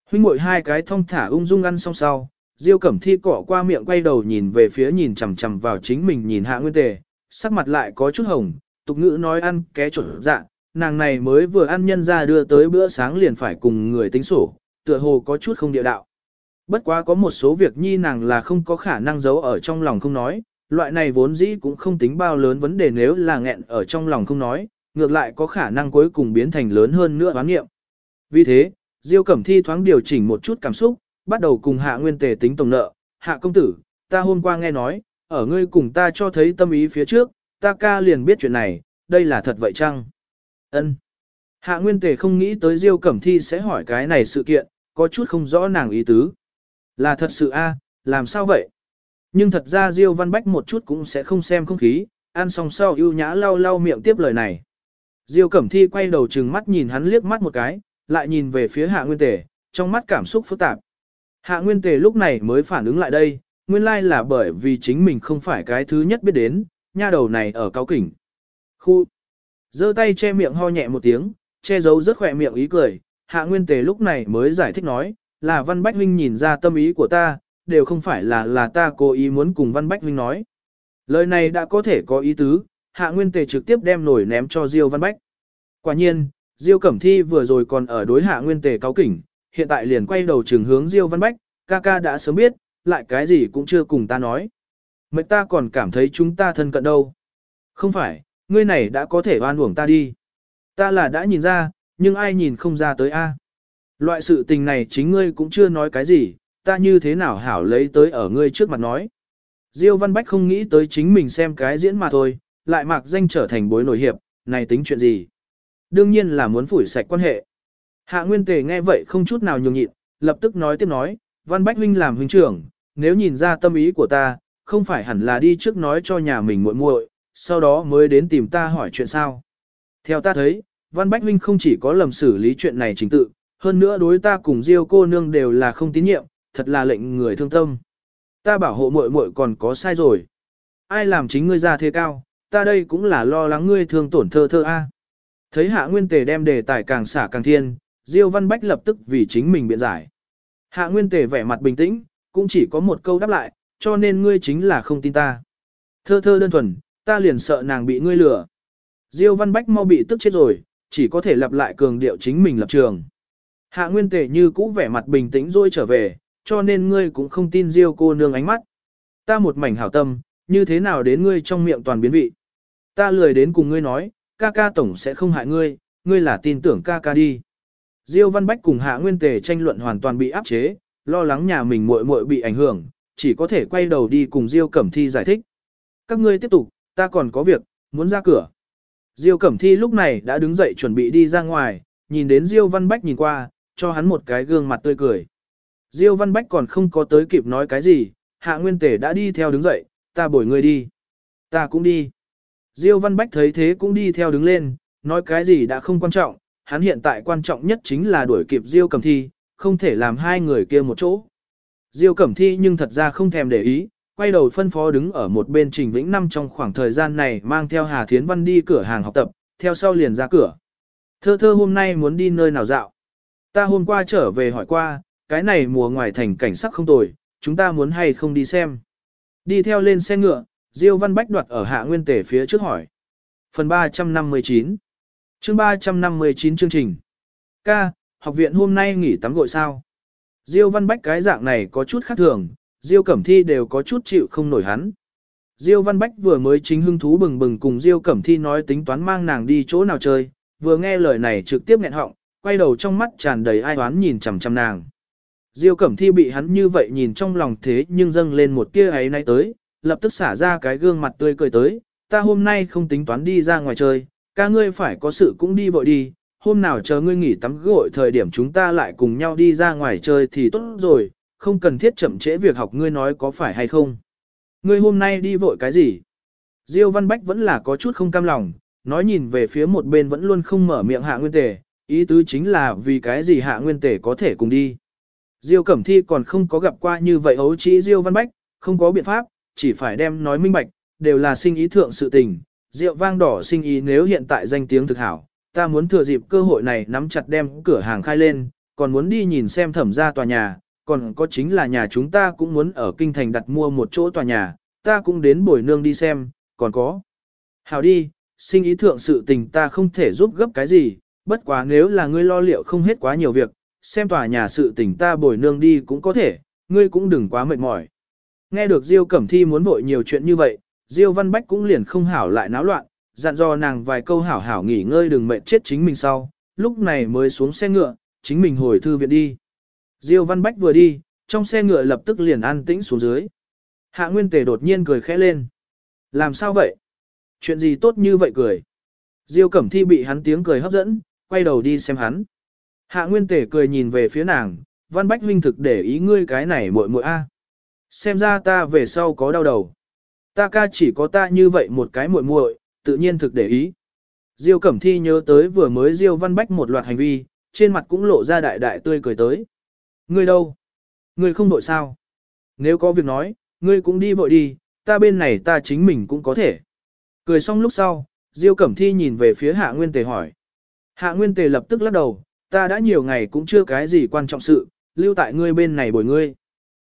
Huynh muội hai cái thông thả ung dung ăn xong sau, Diêu Cẩm Thi cọ qua miệng quay đầu nhìn về phía nhìn chằm chằm vào chính mình nhìn Hạ Nguyên Tề, sắc mặt lại có chút hồng, tục ngữ nói ăn ké chuẩn dạ, nàng này mới vừa ăn nhân ra đưa tới bữa sáng liền phải cùng người tính sổ, tựa hồ có chút không địa đạo. Bất quá có một số việc nhi nàng là không có khả năng giấu ở trong lòng không nói, loại này vốn dĩ cũng không tính bao lớn vấn đề nếu là nghẹn ở trong lòng không nói, ngược lại có khả năng cuối cùng biến thành lớn hơn nữa oán nghiệm. Vì thế, Diêu Cẩm Thi thoáng điều chỉnh một chút cảm xúc, bắt đầu cùng Hạ Nguyên Tề tính tổng nợ. Hạ công tử, ta hôm qua nghe nói, ở ngươi cùng ta cho thấy tâm ý phía trước, ta ca liền biết chuyện này, đây là thật vậy chăng? Ân. Hạ Nguyên Tề không nghĩ tới Diêu Cẩm Thi sẽ hỏi cái này sự kiện, có chút không rõ nàng ý tứ. Là thật sự a, làm sao vậy? Nhưng thật ra Diêu Văn Bách một chút cũng sẽ không xem không khí, ăn xong sau ưu nhã lau lau miệng tiếp lời này. Diêu Cẩm Thi quay đầu trừng mắt nhìn hắn liếc mắt một cái, lại nhìn về phía Hạ Nguyên Tề, trong mắt cảm xúc phức tạp. Hạ Nguyên Tề lúc này mới phản ứng lại đây, nguyên lai là bởi vì chính mình không phải cái thứ nhất biết đến, nha đầu này ở cao kỉnh. Khu. giơ tay che miệng ho nhẹ một tiếng, che giấu rất khỏe miệng ý cười, Hạ Nguyên Tề lúc này mới giải thích nói, là Văn Bách Huynh nhìn ra tâm ý của ta, đều không phải là là ta cố ý muốn cùng Văn Bách Huynh nói. Lời này đã có thể có ý tứ, Hạ Nguyên Tề trực tiếp đem nổi ném cho Diêu Văn Bách. Quả nhiên, Diêu Cẩm Thi vừa rồi còn ở đối Hạ Nguyên Tề cáo kỉnh, hiện tại liền quay đầu trường hướng Diêu Văn Bách, ca ca đã sớm biết, lại cái gì cũng chưa cùng ta nói. Mệnh ta còn cảm thấy chúng ta thân cận đâu. Không phải, ngươi này đã có thể oan uổng ta đi. Ta là đã nhìn ra, nhưng ai nhìn không ra tới a? Loại sự tình này chính ngươi cũng chưa nói cái gì, ta như thế nào hảo lấy tới ở ngươi trước mặt nói. Diêu Văn Bách không nghĩ tới chính mình xem cái diễn mà thôi, lại mặc danh trở thành bối nổi hiệp, này tính chuyện gì. Đương nhiên là muốn phủi sạch quan hệ. Hạ Nguyên Tề nghe vậy không chút nào nhường nhịn, lập tức nói tiếp nói, Văn Bách huynh làm huynh trưởng, nếu nhìn ra tâm ý của ta, không phải hẳn là đi trước nói cho nhà mình muội muội, sau đó mới đến tìm ta hỏi chuyện sao. Theo ta thấy, Văn Bách huynh không chỉ có lầm xử lý chuyện này chính tự, hơn nữa đối ta cùng Diêu cô nương đều là không tín nhiệm, thật là lệnh người thương tâm. Ta bảo hộ muội muội còn có sai rồi. Ai làm chính ngươi ra thế cao, ta đây cũng là lo lắng ngươi thương tổn thơ thơ a. Thấy Hạ Nguyên Tề đem đề tài càng xả càng thiên, Diêu Văn Bách lập tức vì chính mình biện giải. Hạ Nguyên Tề vẻ mặt bình tĩnh, cũng chỉ có một câu đáp lại, cho nên ngươi chính là không tin ta. Thơ thơ đơn thuần, ta liền sợ nàng bị ngươi lừa. Diêu Văn Bách mau bị tức chết rồi, chỉ có thể lặp lại cường điệu chính mình lập trường. Hạ Nguyên Tề như cũ vẻ mặt bình tĩnh rồi trở về, cho nên ngươi cũng không tin Diêu cô nương ánh mắt. Ta một mảnh hảo tâm, như thế nào đến ngươi trong miệng toàn biến vị. Ta lười đến cùng ngươi nói, ca ca tổng sẽ không hại ngươi, ngươi là tin tưởng ca ca đi. Diêu Văn Bách cùng Hạ Nguyên Tề tranh luận hoàn toàn bị áp chế, lo lắng nhà mình muội muội bị ảnh hưởng, chỉ có thể quay đầu đi cùng Diêu Cẩm Thi giải thích. Các ngươi tiếp tục, ta còn có việc, muốn ra cửa. Diêu Cẩm Thi lúc này đã đứng dậy chuẩn bị đi ra ngoài, nhìn đến Diêu Văn Bách nhìn qua, cho hắn một cái gương mặt tươi cười. Diêu Văn Bách còn không có tới kịp nói cái gì, Hạ Nguyên Tề đã đi theo đứng dậy, ta bồi ngươi đi. Ta cũng đi. Diêu Văn Bách thấy thế cũng đi theo đứng lên, nói cái gì đã không quan trọng, hắn hiện tại quan trọng nhất chính là đuổi kịp Diêu Cẩm Thi, không thể làm hai người kia một chỗ. Diêu Cẩm Thi nhưng thật ra không thèm để ý, quay đầu phân phó đứng ở một bên Trình Vĩnh Năm trong khoảng thời gian này mang theo Hà Thiến Văn đi cửa hàng học tập, theo sau liền ra cửa. Thơ thơ hôm nay muốn đi nơi nào dạo. Ta hôm qua trở về hỏi qua, cái này mùa ngoài thành cảnh sắc không tồi, chúng ta muốn hay không đi xem. Đi theo lên xe ngựa, Diêu Văn Bách đoạt ở hạ nguyên tể phía trước hỏi. Phần 359 chương 359 chương trình Ca, học viện hôm nay nghỉ tắm gội sao? Diêu Văn Bách cái dạng này có chút khác thường, Diêu Cẩm Thi đều có chút chịu không nổi hắn. Diêu Văn Bách vừa mới chính hưng thú bừng bừng cùng Diêu Cẩm Thi nói tính toán mang nàng đi chỗ nào chơi, vừa nghe lời này trực tiếp nghẹn họng, quay đầu trong mắt tràn đầy ai oán nhìn chằm chằm nàng. Diêu Cẩm Thi bị hắn như vậy nhìn trong lòng thế nhưng dâng lên một tia ấy nay tới, lập tức xả ra cái gương mặt tươi cười tới, ta hôm nay không tính toán đi ra ngoài chơi, ca ngươi phải có sự cũng đi vội đi, hôm nào chờ ngươi nghỉ tắm gội thời điểm chúng ta lại cùng nhau đi ra ngoài chơi thì tốt rồi, không cần thiết chậm trễ việc học ngươi nói có phải hay không. Ngươi hôm nay đi vội cái gì? Diêu Văn Bách vẫn là có chút không cam lòng, nói nhìn về phía một bên vẫn luôn không mở miệng hạ nguyên tề, ý tứ chính là vì cái gì hạ nguyên tề có thể cùng đi. Diêu Cẩm Thi còn không có gặp qua như vậy ấu trĩ Diêu Văn Bách, không có biện pháp, chỉ phải đem nói minh bạch, đều là sinh ý thượng sự tình. Rượu vang đỏ sinh ý nếu hiện tại danh tiếng thực hảo, ta muốn thừa dịp cơ hội này nắm chặt đem cửa hàng khai lên, còn muốn đi nhìn xem thẩm ra tòa nhà, còn có chính là nhà chúng ta cũng muốn ở kinh thành đặt mua một chỗ tòa nhà, ta cũng đến bồi nương đi xem, còn có. Hảo đi, sinh ý thượng sự tình ta không thể giúp gấp cái gì, bất quá nếu là ngươi lo liệu không hết quá nhiều việc, xem tòa nhà sự tình ta bồi nương đi cũng có thể, ngươi cũng đừng quá mệt mỏi. Nghe được Diêu Cẩm Thi muốn vội nhiều chuyện như vậy, Diêu Văn Bách cũng liền không hảo lại náo loạn, dặn dò nàng vài câu hảo hảo nghỉ ngơi đừng mệt chết chính mình sau, lúc này mới xuống xe ngựa, chính mình hồi thư viện đi. Diêu Văn Bách vừa đi, trong xe ngựa lập tức liền an tĩnh xuống dưới. Hạ Nguyên Tề đột nhiên cười khẽ lên. Làm sao vậy? Chuyện gì tốt như vậy cười? Diêu Cẩm Thi bị hắn tiếng cười hấp dẫn, quay đầu đi xem hắn. Hạ Nguyên Tề cười nhìn về phía nàng, Văn Bách huynh thực để ý ngươi cái này muội muội a. Xem ra ta về sau có đau đầu. Ta ca chỉ có ta như vậy một cái muội muội, tự nhiên thực để ý. Diêu Cẩm Thi nhớ tới vừa mới Diêu Văn Bách một loạt hành vi, trên mặt cũng lộ ra đại đại tươi cười tới. Ngươi đâu? Ngươi không vội sao? Nếu có việc nói, ngươi cũng đi vội đi, ta bên này ta chính mình cũng có thể. Cười xong lúc sau, Diêu Cẩm Thi nhìn về phía Hạ Nguyên Tề hỏi. Hạ Nguyên Tề lập tức lắc đầu, ta đã nhiều ngày cũng chưa cái gì quan trọng sự, lưu tại ngươi bên này bồi ngươi.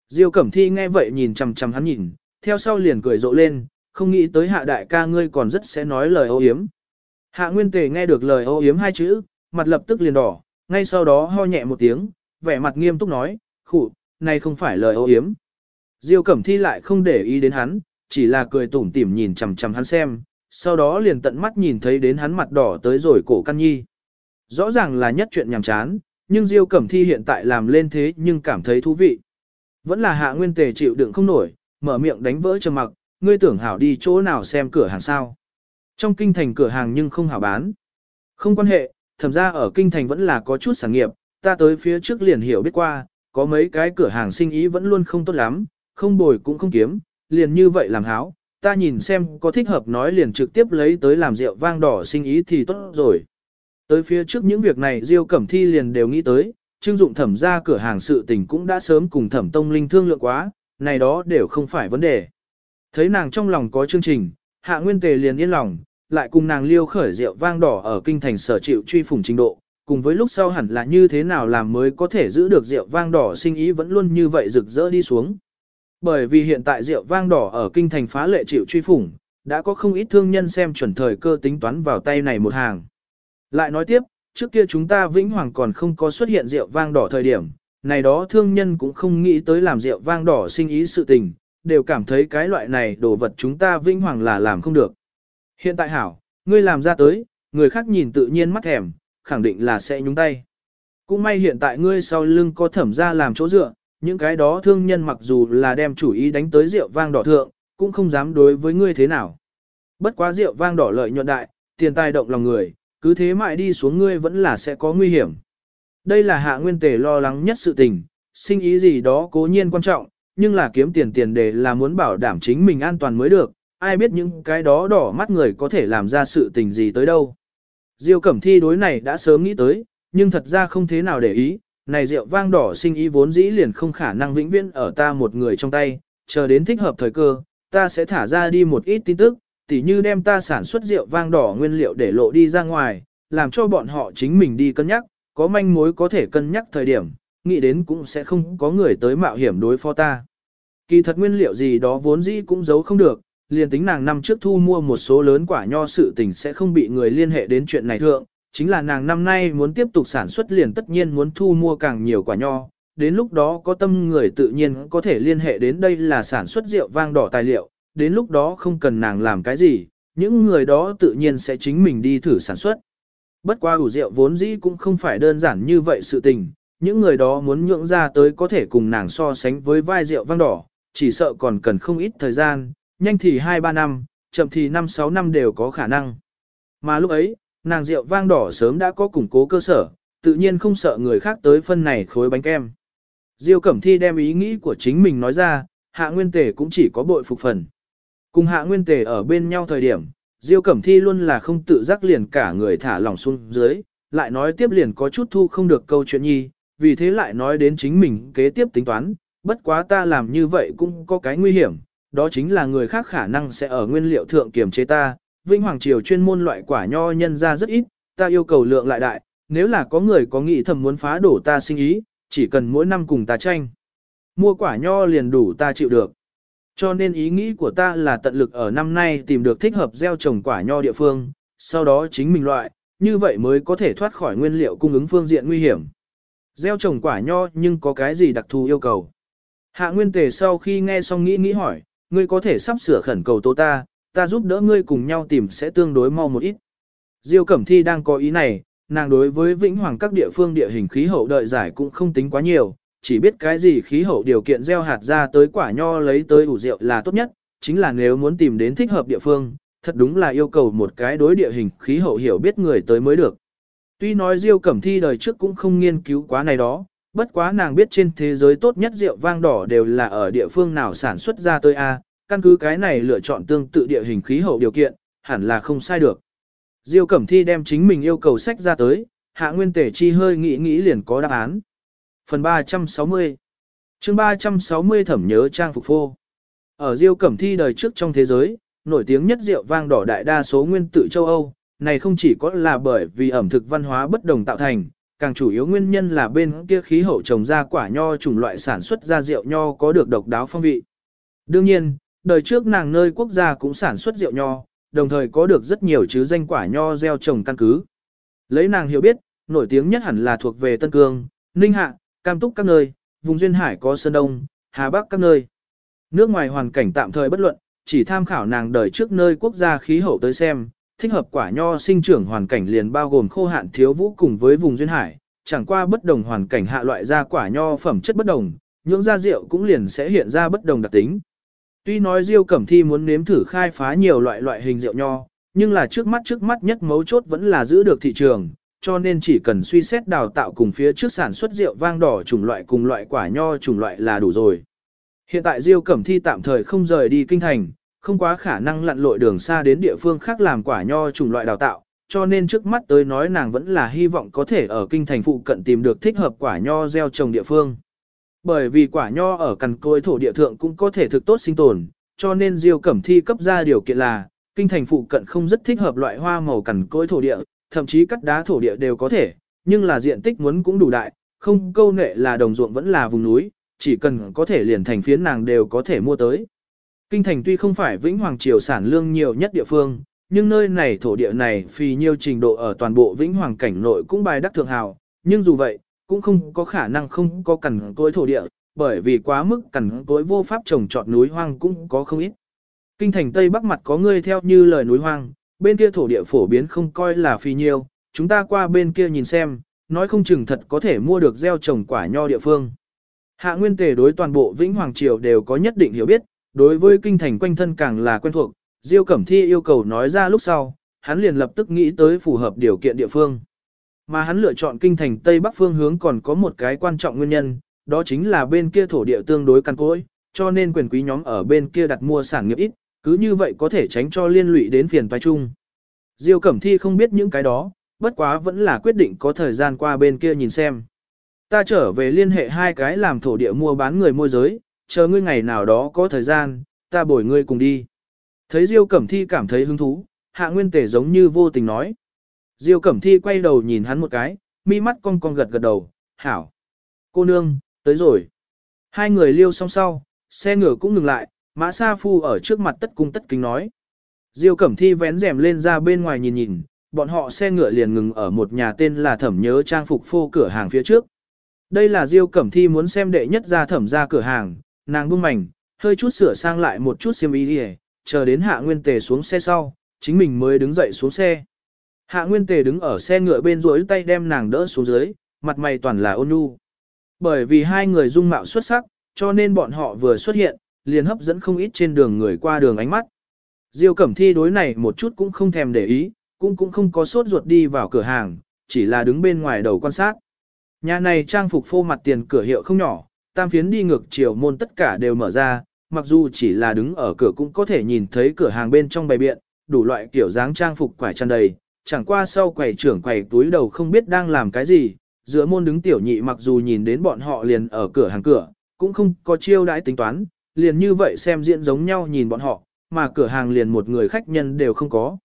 Diêu Cẩm Thi nghe vậy nhìn chằm chằm hắn nhìn, theo sau liền cười rộ lên, không nghĩ tới hạ đại ca ngươi còn rất sẽ nói lời ô hiếm. Hạ Nguyên Tề nghe được lời ô hiếm hai chữ, mặt lập tức liền đỏ, ngay sau đó ho nhẹ một tiếng, vẻ mặt nghiêm túc nói, khụ, này không phải lời ô hiếm. Diêu Cẩm Thi lại không để ý đến hắn, chỉ là cười tủm tỉm nhìn chằm chằm hắn xem, sau đó liền tận mắt nhìn thấy đến hắn mặt đỏ tới rồi cổ căn nhi. Rõ ràng là nhất chuyện nhàm chán, nhưng Diêu Cẩm Thi hiện tại làm lên thế nhưng cảm thấy thú vị. Vẫn là hạ nguyên tề chịu đựng không nổi, mở miệng đánh vỡ trầm mặc, ngươi tưởng hảo đi chỗ nào xem cửa hàng sao. Trong kinh thành cửa hàng nhưng không hảo bán. Không quan hệ, thẩm ra ở kinh thành vẫn là có chút sản nghiệp, ta tới phía trước liền hiểu biết qua, có mấy cái cửa hàng sinh ý vẫn luôn không tốt lắm, không bồi cũng không kiếm, liền như vậy làm háo, ta nhìn xem có thích hợp nói liền trực tiếp lấy tới làm rượu vang đỏ sinh ý thì tốt rồi. Tới phía trước những việc này Diêu Cẩm Thi liền đều nghĩ tới, trưng dụng thẩm ra cửa hàng sự tình cũng đã sớm cùng thẩm tông linh thương lượng quá, này đó đều không phải vấn đề. Thấy nàng trong lòng có chương trình, hạ nguyên tề liền yên lòng, lại cùng nàng liêu khởi rượu vang đỏ ở kinh thành sở chịu truy phủng trình độ, cùng với lúc sau hẳn là như thế nào làm mới có thể giữ được rượu vang đỏ sinh ý vẫn luôn như vậy rực rỡ đi xuống. Bởi vì hiện tại rượu vang đỏ ở kinh thành phá lệ chịu truy phủng, đã có không ít thương nhân xem chuẩn thời cơ tính toán vào tay này một hàng. Lại nói tiếp, trước kia chúng ta vĩnh hoàng còn không có xuất hiện rượu vang đỏ thời điểm, này đó thương nhân cũng không nghĩ tới làm rượu vang đỏ sinh ý sự tình, đều cảm thấy cái loại này đồ vật chúng ta vĩnh hoàng là làm không được. Hiện tại hảo, ngươi làm ra tới, người khác nhìn tự nhiên mắt thèm, khẳng định là sẽ nhúng tay. Cũng may hiện tại ngươi sau lưng có thẩm ra làm chỗ dựa, những cái đó thương nhân mặc dù là đem chủ ý đánh tới rượu vang đỏ thượng, cũng không dám đối với ngươi thế nào. Bất quá rượu vang đỏ lợi nhuận đại, tiền tài động lòng người, cứ thế mãi đi xuống ngươi vẫn là sẽ có nguy hiểm. Đây là hạ nguyên tề lo lắng nhất sự tình, sinh ý gì đó cố nhiên quan trọng, nhưng là kiếm tiền tiền đề là muốn bảo đảm chính mình an toàn mới được, ai biết những cái đó đỏ mắt người có thể làm ra sự tình gì tới đâu. Diêu Cẩm Thi đối này đã sớm nghĩ tới, nhưng thật ra không thế nào để ý, này rượu vang đỏ sinh ý vốn dĩ liền không khả năng vĩnh viễn ở ta một người trong tay, chờ đến thích hợp thời cơ, ta sẽ thả ra đi một ít tin tức, tỉ như đem ta sản xuất rượu vang đỏ nguyên liệu để lộ đi ra ngoài, làm cho bọn họ chính mình đi cân nhắc, có manh mối có thể cân nhắc thời điểm, nghĩ đến cũng sẽ không có người tới mạo hiểm đối phó ta. Kỳ thật nguyên liệu gì đó vốn dĩ cũng giấu không được, liền tính nàng năm trước thu mua một số lớn quả nho sự tình sẽ không bị người liên hệ đến chuyện này thượng, chính là nàng năm nay muốn tiếp tục sản xuất liền tất nhiên muốn thu mua càng nhiều quả nho, đến lúc đó có tâm người tự nhiên có thể liên hệ đến đây là sản xuất rượu vang đỏ tài liệu, đến lúc đó không cần nàng làm cái gì, những người đó tự nhiên sẽ chính mình đi thử sản xuất. Bất qua ủ rượu vốn dĩ cũng không phải đơn giản như vậy sự tình, những người đó muốn nhượng ra tới có thể cùng nàng so sánh với vai rượu vang đỏ, chỉ sợ còn cần không ít thời gian, nhanh thì 2-3 năm, chậm thì 5-6 năm đều có khả năng. Mà lúc ấy, nàng rượu vang đỏ sớm đã có củng cố cơ sở, tự nhiên không sợ người khác tới phân này khối bánh kem. Diêu Cẩm Thi đem ý nghĩ của chính mình nói ra, hạ nguyên tề cũng chỉ có bội phục phần. Cùng hạ nguyên tề ở bên nhau thời điểm, Diêu Cẩm Thi luôn là không tự giác liền cả người thả lỏng xuống dưới, lại nói tiếp liền có chút thu không được câu chuyện nhi, vì thế lại nói đến chính mình kế tiếp tính toán, bất quá ta làm như vậy cũng có cái nguy hiểm, đó chính là người khác khả năng sẽ ở nguyên liệu thượng kiểm chế ta, Vinh Hoàng Triều chuyên môn loại quả nho nhân ra rất ít, ta yêu cầu lượng lại đại, nếu là có người có nghĩ thầm muốn phá đổ ta sinh ý, chỉ cần mỗi năm cùng ta tranh. Mua quả nho liền đủ ta chịu được. Cho nên ý nghĩ của ta là tận lực ở năm nay tìm được thích hợp gieo trồng quả nho địa phương, sau đó chính mình loại, như vậy mới có thể thoát khỏi nguyên liệu cung ứng phương diện nguy hiểm. Gieo trồng quả nho nhưng có cái gì đặc thù yêu cầu? Hạ Nguyên Tề sau khi nghe xong nghĩ nghĩ hỏi, ngươi có thể sắp sửa khẩn cầu tố ta, ta giúp đỡ ngươi cùng nhau tìm sẽ tương đối mau một ít. Diêu Cẩm Thi đang có ý này, nàng đối với Vĩnh Hoàng các địa phương địa hình khí hậu đợi giải cũng không tính quá nhiều, chỉ biết cái gì khí hậu điều kiện gieo hạt ra tới quả nho lấy tới ủ rượu là tốt nhất, chính là nếu muốn tìm đến thích hợp địa phương, thật đúng là yêu cầu một cái đối địa hình khí hậu hiểu biết người tới mới được. Tuy nói Diêu Cẩm Thi đời trước cũng không nghiên cứu quá này đó, bất quá nàng biết trên thế giới tốt nhất rượu vang đỏ đều là ở địa phương nào sản xuất ra tới A, căn cứ cái này lựa chọn tương tự địa hình khí hậu điều kiện, hẳn là không sai được. Diêu Cẩm Thi đem chính mình yêu cầu sách ra tới, hạ nguyên tể chi hơi nghĩ nghĩ liền có đáp án. Phần 360 chương 360 thẩm nhớ trang phục phô. Ở Diêu Cẩm Thi đời trước trong thế giới, nổi tiếng nhất rượu vang đỏ đại đa số nguyên tự châu Âu, này không chỉ có là bởi vì ẩm thực văn hóa bất đồng tạo thành, càng chủ yếu nguyên nhân là bên kia khí hậu trồng ra quả nho chủng loại sản xuất ra rượu nho có được độc đáo phong vị. Đương nhiên, đời trước nàng nơi quốc gia cũng sản xuất rượu nho, đồng thời có được rất nhiều chứ danh quả nho gieo trồng căn cứ. Lấy nàng hiểu biết, nổi tiếng nhất hẳn là thuộc về Tân Cương, Ninh Hạ, Cam Túc các nơi, vùng duyên hải có Sơn Đông, Hà Bắc các nơi. Nước ngoài hoàn cảnh tạm thời bất luận, chỉ tham khảo nàng đời trước nơi quốc gia khí hậu tới xem, thích hợp quả nho sinh trưởng hoàn cảnh liền bao gồm khô hạn thiếu vũ cùng với vùng duyên hải, chẳng qua bất đồng hoàn cảnh hạ loại ra quả nho phẩm chất bất đồng, nhưỡng ra rượu cũng liền sẽ hiện ra bất đồng đặc tính. Tuy nói Diêu Cẩm Thi muốn nếm thử khai phá nhiều loại loại hình rượu nho, nhưng là trước mắt trước mắt nhất mấu chốt vẫn là giữ được thị trường, cho nên chỉ cần suy xét đào tạo cùng phía trước sản xuất rượu vang đỏ chủng loại cùng loại quả nho chủng loại là đủ rồi. Hiện tại Diêu Cẩm Thi tạm thời không rời đi kinh thành, không quá khả năng lặn lội đường xa đến địa phương khác làm quả nho chủng loại đào tạo, cho nên trước mắt tới nói nàng vẫn là hy vọng có thể ở kinh thành phụ cận tìm được thích hợp quả nho gieo trồng địa phương. Bởi vì quả nho ở cằn côi thổ địa thượng cũng có thể thực tốt sinh tồn, cho nên Diêu Cẩm Thi cấp ra điều kiện là, kinh thành phụ cận không rất thích hợp loại hoa màu cằn cối thổ địa, thậm chí cắt đá thổ địa đều có thể, nhưng là diện tích muốn cũng đủ đại, không câu nệ là đồng ruộng vẫn là vùng núi, chỉ cần có thể liền thành phiến nàng đều có thể mua tới. Kinh thành tuy không phải vĩnh hoàng triều sản lương nhiều nhất địa phương, nhưng nơi này thổ địa này phì nhiều trình độ ở toàn bộ vĩnh hoàng cảnh nội cũng bài đắc thượng hào, nhưng dù vậy, cũng không có khả năng không có cằn cối thổ địa, bởi vì quá mức cằn cối vô pháp trồng trọt núi hoang cũng có không ít. Kinh thành Tây Bắc mặt có người theo như lời núi hoang, bên kia thổ địa phổ biến không coi là phi nhiêu, chúng ta qua bên kia nhìn xem, nói không chừng thật có thể mua được gieo trồng quả nho địa phương. Hạ Nguyên Tề đối toàn bộ Vĩnh Hoàng Triều đều có nhất định hiểu biết, đối với kinh thành quanh thân càng là quen thuộc, Diêu Cẩm Thi yêu cầu nói ra lúc sau, hắn liền lập tức nghĩ tới phù hợp điều kiện địa phương. Mà hắn lựa chọn kinh thành Tây Bắc phương hướng còn có một cái quan trọng nguyên nhân, đó chính là bên kia thổ địa tương đối căn cối, cho nên quyền quý nhóm ở bên kia đặt mua sản nghiệp ít, cứ như vậy có thể tránh cho liên lụy đến phiền toái chung. Diêu Cẩm Thi không biết những cái đó, bất quá vẫn là quyết định có thời gian qua bên kia nhìn xem. Ta trở về liên hệ hai cái làm thổ địa mua bán người môi giới, chờ ngươi ngày nào đó có thời gian, ta bồi ngươi cùng đi. Thấy Diêu Cẩm Thi cảm thấy hứng thú, Hạ Nguyên Tể giống như vô tình nói. Diêu Cẩm Thi quay đầu nhìn hắn một cái, mi mắt cong cong gật gật đầu, hảo. Cô nương, tới rồi. Hai người liêu song sau, xe ngựa cũng ngừng lại, Mã Sa Phu ở trước mặt tất cung tất kính nói. Diêu Cẩm Thi vén rèm lên ra bên ngoài nhìn nhìn, bọn họ xe ngựa liền ngừng ở một nhà tên là Thẩm Nhớ Trang Phục Phô cửa hàng phía trước. Đây là Diêu Cẩm Thi muốn xem đệ nhất ra thẩm ra cửa hàng, nàng buông mảnh, hơi chút sửa sang lại một chút xiêm y đi chờ đến Hạ Nguyên Tề xuống xe sau, chính mình mới đứng dậy xuống xe. Hạ Nguyên Tề đứng ở xe ngựa bên rối tay đem nàng đỡ xuống dưới, mặt mày toàn là ôn nhu. Bởi vì hai người dung mạo xuất sắc, cho nên bọn họ vừa xuất hiện, liền hấp dẫn không ít trên đường người qua đường ánh mắt. Diêu Cẩm Thi đối này một chút cũng không thèm để ý, cũng cũng không có sốt ruột đi vào cửa hàng, chỉ là đứng bên ngoài đầu quan sát. Nhà này trang phục phô mặt tiền cửa hiệu không nhỏ, tam phiến đi ngược chiều môn tất cả đều mở ra, mặc dù chỉ là đứng ở cửa cũng có thể nhìn thấy cửa hàng bên trong bày biện, đủ loại kiểu dáng trang phục quải tràn đầy, chẳng qua sau quầy trưởng quầy túi đầu không biết đang làm cái gì, giữa môn đứng tiểu nhị mặc dù nhìn đến bọn họ liền ở cửa hàng cửa, cũng không có chiêu đãi tính toán, liền như vậy xem diễn giống nhau nhìn bọn họ, mà cửa hàng liền một người khách nhân đều không có.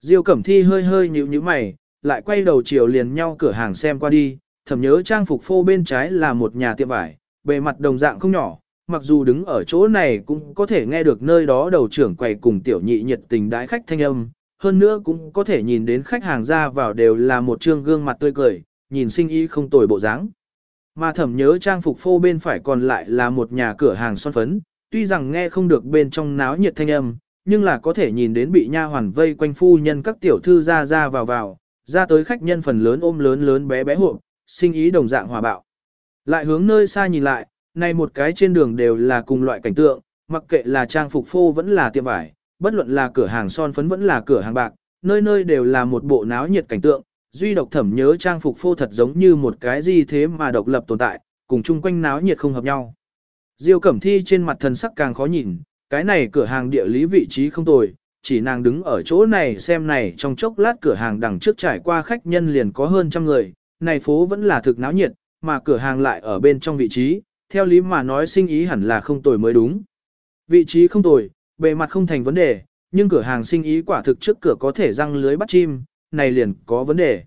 Diêu Cẩm Thi hơi hơi nhíu nhíu mày, lại quay đầu chiều liền nhau cửa hàng xem qua đi, thầm nhớ trang phục phô bên trái là một nhà tiệm vải, bề mặt đồng dạng không nhỏ, mặc dù đứng ở chỗ này cũng có thể nghe được nơi đó đầu trưởng quầy cùng tiểu nhị nhiệt tình đái khách thanh âm, hơn nữa cũng có thể nhìn đến khách hàng ra vào đều là một trương gương mặt tươi cười, nhìn sinh ý không tồi bộ dáng. Mà thẩm nhớ trang phục phô bên phải còn lại là một nhà cửa hàng son phấn, tuy rằng nghe không được bên trong náo nhiệt thanh âm, nhưng là có thể nhìn đến bị nha hoàn vây quanh phu nhân các tiểu thư ra ra vào vào, ra tới khách nhân phần lớn ôm lớn lớn bé bé hộ, sinh ý đồng dạng hòa bạo. Lại hướng nơi xa nhìn lại, này một cái trên đường đều là cùng loại cảnh tượng, mặc kệ là trang phục phô vẫn là tiệm vải, bất luận là cửa hàng son phấn vẫn là cửa hàng bạc, nơi nơi đều là một bộ náo nhiệt cảnh tượng, duy độc thẩm nhớ trang phục phô thật giống như một cái gì thế mà độc lập tồn tại, cùng chung quanh náo nhiệt không hợp nhau. Diêu Cẩm Thi trên mặt thần sắc càng khó nhìn, cái này cửa hàng địa lý vị trí không tồi, chỉ nàng đứng ở chỗ này xem này trong chốc lát cửa hàng đằng trước trải qua khách nhân liền có hơn trăm người, này phố vẫn là thực náo nhiệt, mà cửa hàng lại ở bên trong vị trí, theo lý mà nói sinh ý hẳn là không tồi mới đúng. Vị trí không tồi, bề mặt không thành vấn đề, nhưng cửa hàng sinh ý quả thực trước cửa có thể răng lưới bắt chim, này liền có vấn đề.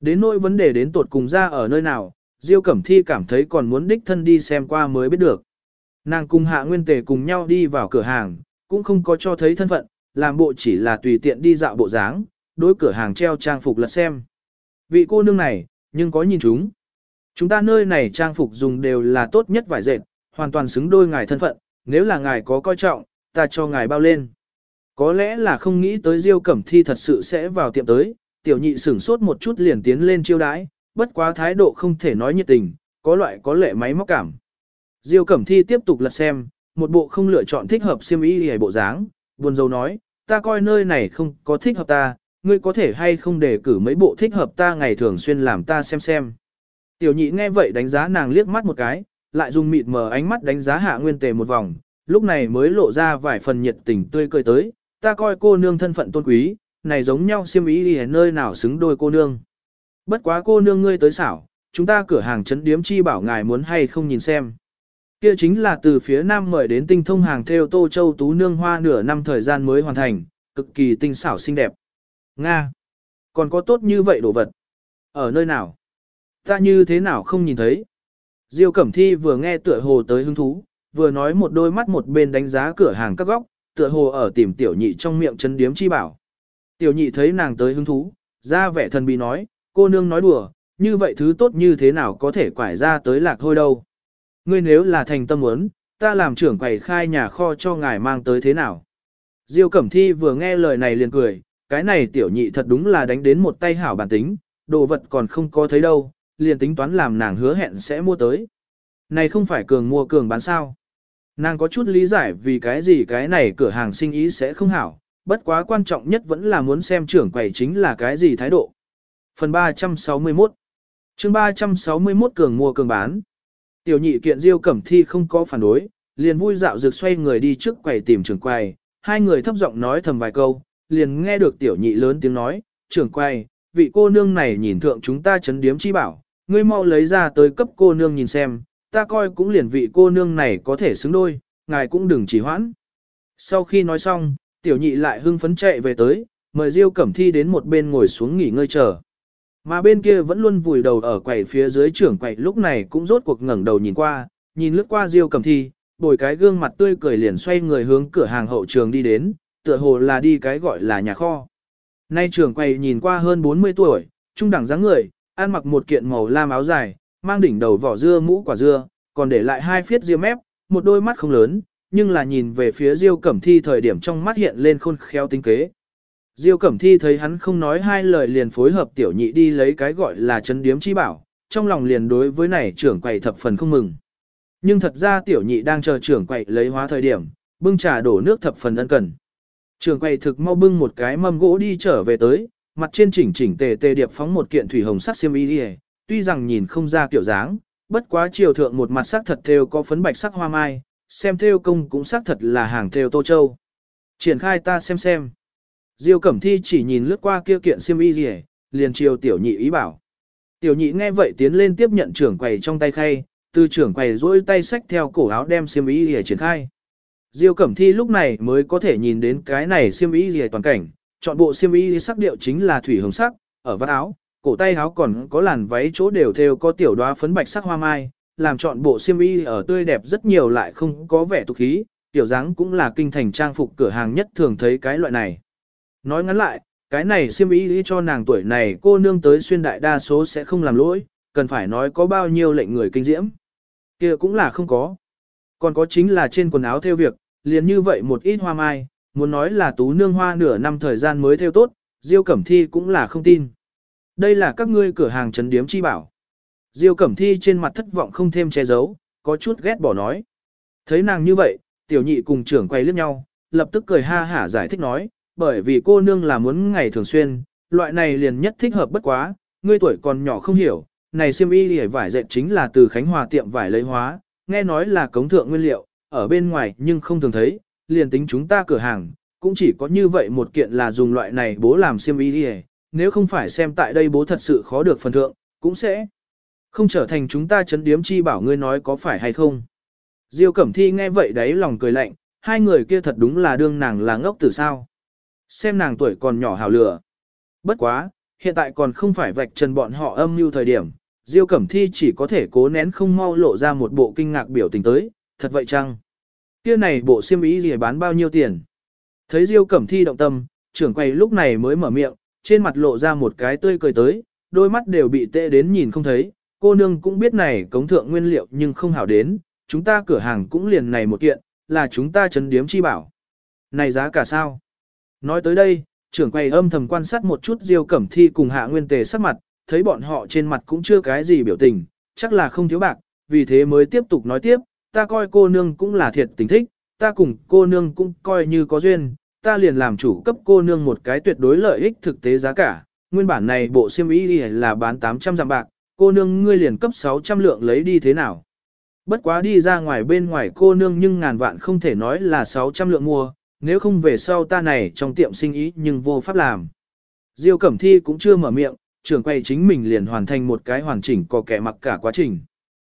Đến nỗi vấn đề đến tột cùng ra ở nơi nào, Diêu Cẩm Thi cảm thấy còn muốn đích thân đi xem qua mới biết được. Nàng cùng Hạ Nguyên Tề cùng nhau đi vào cửa hàng, cũng không có cho thấy thân phận, làm bộ chỉ là tùy tiện đi dạo bộ dáng, đối cửa hàng treo trang phục lật xem. Vị cô nương này, nhưng có nhìn chúng. Chúng ta nơi này trang phục dùng đều là tốt nhất vải dệt, hoàn toàn xứng đôi ngài thân phận, nếu là ngài có coi trọng, ta cho ngài bao lên. Có lẽ là không nghĩ tới Diêu Cẩm Thi thật sự sẽ vào tiệm tới, tiểu nhị sửng sốt một chút liền tiến lên chiêu đãi, bất quá thái độ không thể nói nhiệt tình, có loại có lệ máy móc cảm. Diêu Cẩm Thi tiếp tục lật xem, một bộ không lựa chọn thích hợp xiêm y hề bộ dáng, buồn rầu nói, ta coi nơi này không có thích hợp ta, ngươi có thể hay không để cử mấy bộ thích hợp ta ngày thường xuyên làm ta xem xem. Tiểu nhị nghe vậy đánh giá nàng liếc mắt một cái, lại dùng mịt mờ ánh mắt đánh giá hạ nguyên tề một vòng, lúc này mới lộ ra vài phần nhiệt tình tươi cười tới, ta coi cô nương thân phận tôn quý, này giống nhau xiêm ý đi nơi nào xứng đôi cô nương. Bất quá cô nương ngươi tới xảo, chúng ta cửa hàng chấn điếm chi bảo ngài muốn hay không nhìn xem. Kia chính là từ phía nam mời đến tinh thông hàng theo tô châu tú nương hoa nửa năm thời gian mới hoàn thành, cực kỳ tinh xảo xinh đẹp. Nga! Còn có tốt như vậy đồ vật? Ở nơi nào? Ta như thế nào không nhìn thấy? Diêu Cẩm Thi vừa nghe tựa hồ tới hứng thú, vừa nói một đôi mắt một bên đánh giá cửa hàng các góc, tựa hồ ở tìm tiểu nhị trong miệng chấn điếm chi bảo. Tiểu nhị thấy nàng tới hứng thú, ra vẻ thần bí nói, cô nương nói đùa, như vậy thứ tốt như thế nào có thể quải ra tới lạc thôi đâu. Ngươi nếu là thành tâm muốn, ta làm trưởng quầy khai nhà kho cho ngài mang tới thế nào. Diêu Cẩm Thi vừa nghe lời này liền cười, cái này tiểu nhị thật đúng là đánh đến một tay hảo bản tính, đồ vật còn không có thấy đâu, liền tính toán làm nàng hứa hẹn sẽ mua tới. Này không phải cường mua cường bán sao. Nàng có chút lý giải vì cái gì cái này cửa hàng sinh ý sẽ không hảo, bất quá quan trọng nhất vẫn là muốn xem trưởng quầy chính là cái gì thái độ. Phần 361 chương 361 cường mua cường bán Tiểu nhị kiện diêu cẩm thi không có phản đối, liền vui dạo dược xoay người đi trước quầy tìm trưởng quầy, hai người thấp giọng nói thầm vài câu, liền nghe được tiểu nhị lớn tiếng nói, trưởng quầy, vị cô nương này nhìn thượng chúng ta chấn điếm chi bảo, ngươi mau lấy ra tới cấp cô nương nhìn xem, ta coi cũng liền vị cô nương này có thể xứng đôi, ngài cũng đừng chỉ hoãn. Sau khi nói xong, tiểu nhị lại hưng phấn chạy về tới, mời Diêu Cẩm Thi đến một bên ngồi xuống nghỉ ngơi chờ. Mà bên kia vẫn luôn vùi đầu ở quầy phía dưới trưởng quầy lúc này cũng rốt cuộc ngẩng đầu nhìn qua, nhìn lướt qua Diêu Cẩm Thi, bồi cái gương mặt tươi cười liền xoay người hướng cửa hàng hậu trường đi đến, tựa hồ là đi cái gọi là nhà kho. Nay trưởng quầy nhìn qua hơn 40 tuổi, trung đẳng dáng người, ăn mặc một kiện màu lam áo dài, mang đỉnh đầu vỏ dưa mũ quả dưa, còn để lại hai phiết ria mép, một đôi mắt không lớn, nhưng là nhìn về phía Diêu Cẩm Thi thời điểm trong mắt hiện lên khôn khéo tinh kế. Diêu Cẩm Thi thấy hắn không nói hai lời liền phối hợp tiểu nhị đi lấy cái gọi là chấn điếm chi bảo, trong lòng liền đối với này trưởng quầy thập phần không mừng. Nhưng thật ra tiểu nhị đang chờ trưởng quầy lấy hóa thời điểm, bưng trà đổ nước thập phần ân cần. Trưởng quầy thực mau bưng một cái mâm gỗ đi trở về tới, mặt trên chỉnh chỉnh tề tề điệp phóng một kiện thủy hồng sắc xiêm y tuy rằng nhìn không ra kiểu dáng, bất quá chiều thượng một mặt sắc thật thêu có phấn bạch sắc hoa mai, xem thêu công cũng sắc thật là hàng thêu Tô Châu. Triển khai ta xem xem. Diêu Cẩm Thi chỉ nhìn lướt qua kia kiện xiêm y gì, liền chiều tiểu nhị ý bảo. Tiểu nhị nghe vậy tiến lên tiếp nhận trưởng quầy trong tay khay, từ trưởng quầy duỗi tay xách theo cổ áo đem xiêm y gì triển khai. Diêu Cẩm Thi lúc này mới có thể nhìn đến cái này xiêm y gì toàn cảnh, chọn bộ xiêm y sắc điệu chính là thủy hồng sắc, ở vắt áo, cổ tay áo còn có làn váy chỗ đều theo có tiểu đóa phấn bạch sắc hoa mai, làm chọn bộ xiêm y ở tươi đẹp rất nhiều lại không có vẻ tục khí, tiểu dáng cũng là kinh thành trang phục cửa hàng nhất thường thấy cái loại này. Nói ngắn lại, cái này xiêm y cho nàng tuổi này cô nương tới xuyên đại đa số sẽ không làm lỗi, cần phải nói có bao nhiêu lệnh người kinh diễm. kia cũng là không có. Còn có chính là trên quần áo theo việc, liền như vậy một ít hoa mai, muốn nói là tú nương hoa nửa năm thời gian mới theo tốt, Diêu Cẩm Thi cũng là không tin. Đây là các ngươi cửa hàng trấn điếm chi bảo. Diêu Cẩm Thi trên mặt thất vọng không thêm che giấu, có chút ghét bỏ nói. Thấy nàng như vậy, tiểu nhị cùng trưởng quay liếc nhau, lập tức cười ha hả giải thích nói, bởi vì cô nương là muốn ngày thường xuyên, loại này liền nhất thích hợp bất quá, ngươi tuổi còn nhỏ không hiểu, này xiêm y lìa vải dệt chính là từ Khánh Hòa tiệm vải lấy hóa, nghe nói là cống thượng nguyên liệu, ở bên ngoài nhưng không thường thấy, liền tính chúng ta cửa hàng, cũng chỉ có như vậy một kiện là dùng loại này bố làm xiêm y lìa, nếu không phải xem tại đây bố thật sự khó được phần thượng, cũng sẽ không trở thành chúng ta chấn điếm chi bảo ngươi nói có phải hay không. Diêu Cẩm Thi nghe vậy đấy lòng cười lạnh, hai người kia thật đúng là đương nàng là ngốc từ sao. Xem nàng tuổi còn nhỏ hào lửa. Bất quá, hiện tại còn không phải vạch trần bọn họ âm mưu thời điểm, Diêu Cẩm Thi chỉ có thể cố nén không mau lộ ra một bộ kinh ngạc biểu tình tới, thật vậy chăng? Kia này bộ xiêm ý gì bán bao nhiêu tiền? Thấy Diêu Cẩm Thi động tâm, trưởng quầy lúc này mới mở miệng, trên mặt lộ ra một cái tươi cười tới, đôi mắt đều bị tệ đến nhìn không thấy, cô nương cũng biết này cống thượng nguyên liệu nhưng không hảo đến, chúng ta cửa hàng cũng liền này một kiện, là chúng ta chấn điếm chi bảo. Này giá cả sao? Nói tới đây, trưởng quầy âm thầm quan sát một chút Diêu Cẩm Thi cùng Hạ Nguyên Tề sắc mặt, thấy bọn họ trên mặt cũng chưa cái gì biểu tình, chắc là không thiếu bạc, vì thế mới tiếp tục nói tiếp, ta coi cô nương cũng là thiệt tình thích, ta cùng cô nương cũng coi như có duyên, ta liền làm chủ cấp cô nương một cái tuyệt đối lợi ích thực tế giá cả, nguyên bản này bộ xiêm y là bán 800 giảm bạc, cô nương ngươi liền cấp 600 lượng lấy đi thế nào. Bất quá đi ra ngoài bên ngoài cô nương nhưng ngàn vạn không thể nói là 600 lượng mua, nếu không về sau ta này trong tiệm sinh ý nhưng vô pháp làm. Diêu Cẩm Thi cũng chưa mở miệng, trưởng quay chính mình liền hoàn thành một cái hoàn chỉnh có kẻ mặc cả quá trình.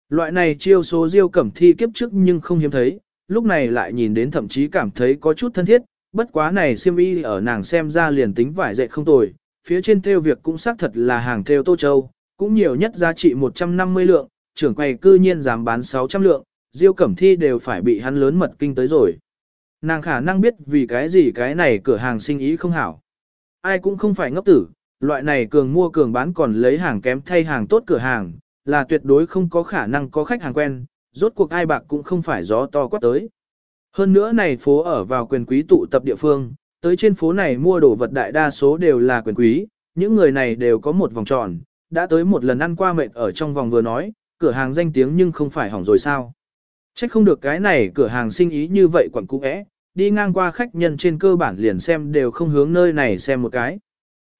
Loại này chiêu số Diêu Cẩm Thi kiếp trước nhưng không hiếm thấy, lúc này lại nhìn đến thậm chí cảm thấy có chút thân thiết, bất quá này siêm y ở nàng xem ra liền tính vải dệt không tồi, phía trên theo việc cũng xác thật là hàng theo Tô Châu, cũng nhiều nhất giá trị 150 lượng, trưởng quầy cư nhiên dám bán 600 lượng, Diêu Cẩm Thi đều phải bị hắn lớn mật kinh tới rồi. Nàng khả năng biết vì cái gì cái này cửa hàng sinh ý không hảo. Ai cũng không phải ngốc tử, loại này cường mua cường bán còn lấy hàng kém thay hàng tốt cửa hàng, là tuyệt đối không có khả năng có khách hàng quen, rốt cuộc ai bạc cũng không phải gió to quát tới. Hơn nữa này phố ở vào quyền quý tụ tập địa phương, tới trên phố này mua đồ vật đại đa số đều là quyền quý, những người này đều có một vòng tròn, đã tới một lần ăn qua mệt ở trong vòng vừa nói, cửa hàng danh tiếng nhưng không phải hỏng rồi sao. Chắc không được cái này cửa hàng sinh ý như vậy quẩn cũ ẽ, đi ngang qua khách nhân trên cơ bản liền xem đều không hướng nơi này xem một cái.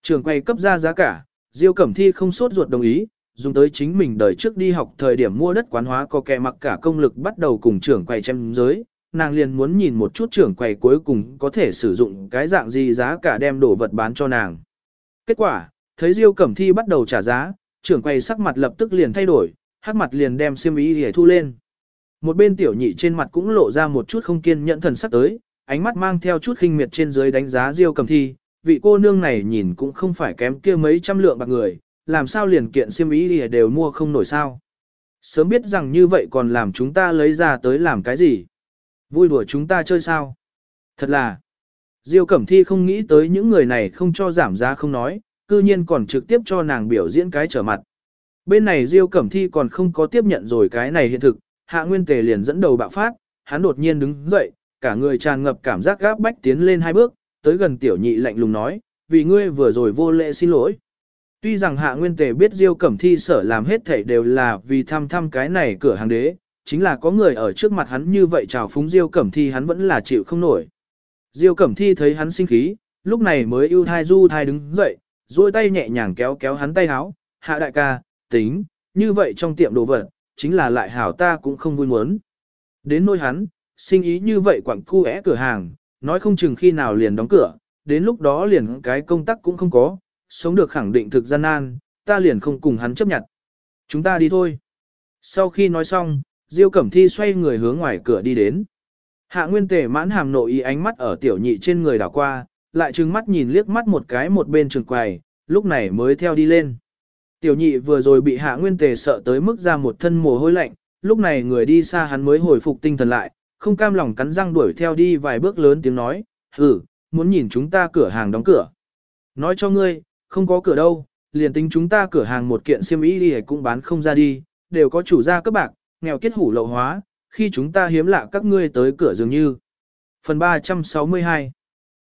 Trường quay cấp ra giá cả, Diêu Cẩm Thi không sốt ruột đồng ý, dùng tới chính mình đời trước đi học thời điểm mua đất quán hóa có kẻ mặc cả công lực bắt đầu cùng trưởng quay chém giới, nàng liền muốn nhìn một chút trưởng quầy cuối cùng có thể sử dụng cái dạng gì giá cả đem đồ vật bán cho nàng. Kết quả, thấy Diêu Cẩm Thi bắt đầu trả giá, trưởng quầy sắc mặt lập tức liền thay đổi, hắc mặt liền đem xiêm y để thu lên. Một bên tiểu nhị trên mặt cũng lộ ra một chút không kiên nhẫn thần sắc tới, ánh mắt mang theo chút khinh miệt trên dưới đánh giá Diêu Cẩm Thi, vị cô nương này nhìn cũng không phải kém kia mấy trăm lượng bạc người, làm sao liền kiện xiêm y đều mua không nổi sao. Sớm biết rằng như vậy còn làm chúng ta lấy ra tới làm cái gì. Vui đùa chúng ta chơi sao? Thật là, Diêu Cẩm Thi không nghĩ tới những người này không cho giảm giá không nói, cư nhiên còn trực tiếp cho nàng biểu diễn cái trở mặt. Bên này Diêu Cẩm Thi còn không có tiếp nhận rồi cái này hiện thực, Hạ Nguyên Tề liền dẫn đầu bạo phát, hắn đột nhiên đứng dậy, cả người tràn ngập cảm giác gáp bách tiến lên hai bước, tới gần tiểu nhị lạnh lùng nói, vì ngươi vừa rồi vô lễ xin lỗi. Tuy rằng hạ nguyên tề biết Diêu Cẩm Thi sở làm hết thảy đều là vì thăm thăm cái này cửa hàng đế, chính là có người ở trước mặt hắn như vậy chào phúng Diêu Cẩm Thi hắn vẫn là chịu không nổi. Diêu Cẩm Thi thấy hắn sinh khí, lúc này mới ưu thai du thai đứng dậy, duỗi tay nhẹ nhàng kéo kéo hắn tay háo, hạ đại ca, tính, như vậy trong tiệm đồ vật, chính là lại hảo ta cũng không vui muốn. Đến nôi hắn, sinh ý như vậy quặng cu é cửa hàng, nói không chừng khi nào liền đóng cửa, đến lúc đó liền cái công tắc cũng không có, sống được khẳng định thực gian nan, ta liền không cùng hắn chấp nhận. Chúng ta đi thôi. Sau khi nói xong, Diêu Cẩm Thi xoay người hướng ngoài cửa đi đến. Hạ Nguyên Tề mãn hàm nội ý ánh mắt ở tiểu nhị trên người đảo qua, lại trừng mắt nhìn liếc mắt một cái một bên trường quầy, lúc này mới theo đi lên. Tiểu nhị vừa rồi bị Hạ Nguyên Tề sợ tới mức ra một thân mồ hôi lạnh, lúc này người đi xa hắn mới hồi phục tinh thần lại, không cam lòng cắn răng đuổi theo đi vài bước lớn tiếng nói, hử, muốn nhìn chúng ta cửa hàng đóng cửa. Nói cho ngươi, không có cửa đâu, liền tính chúng ta cửa hàng một kiện xiêm y đi cũng bán không ra đi, đều có chủ gia các bạc, nghèo kết hủ lậu hóa, khi chúng ta hiếm lạ các ngươi tới cửa dường như. Phần 362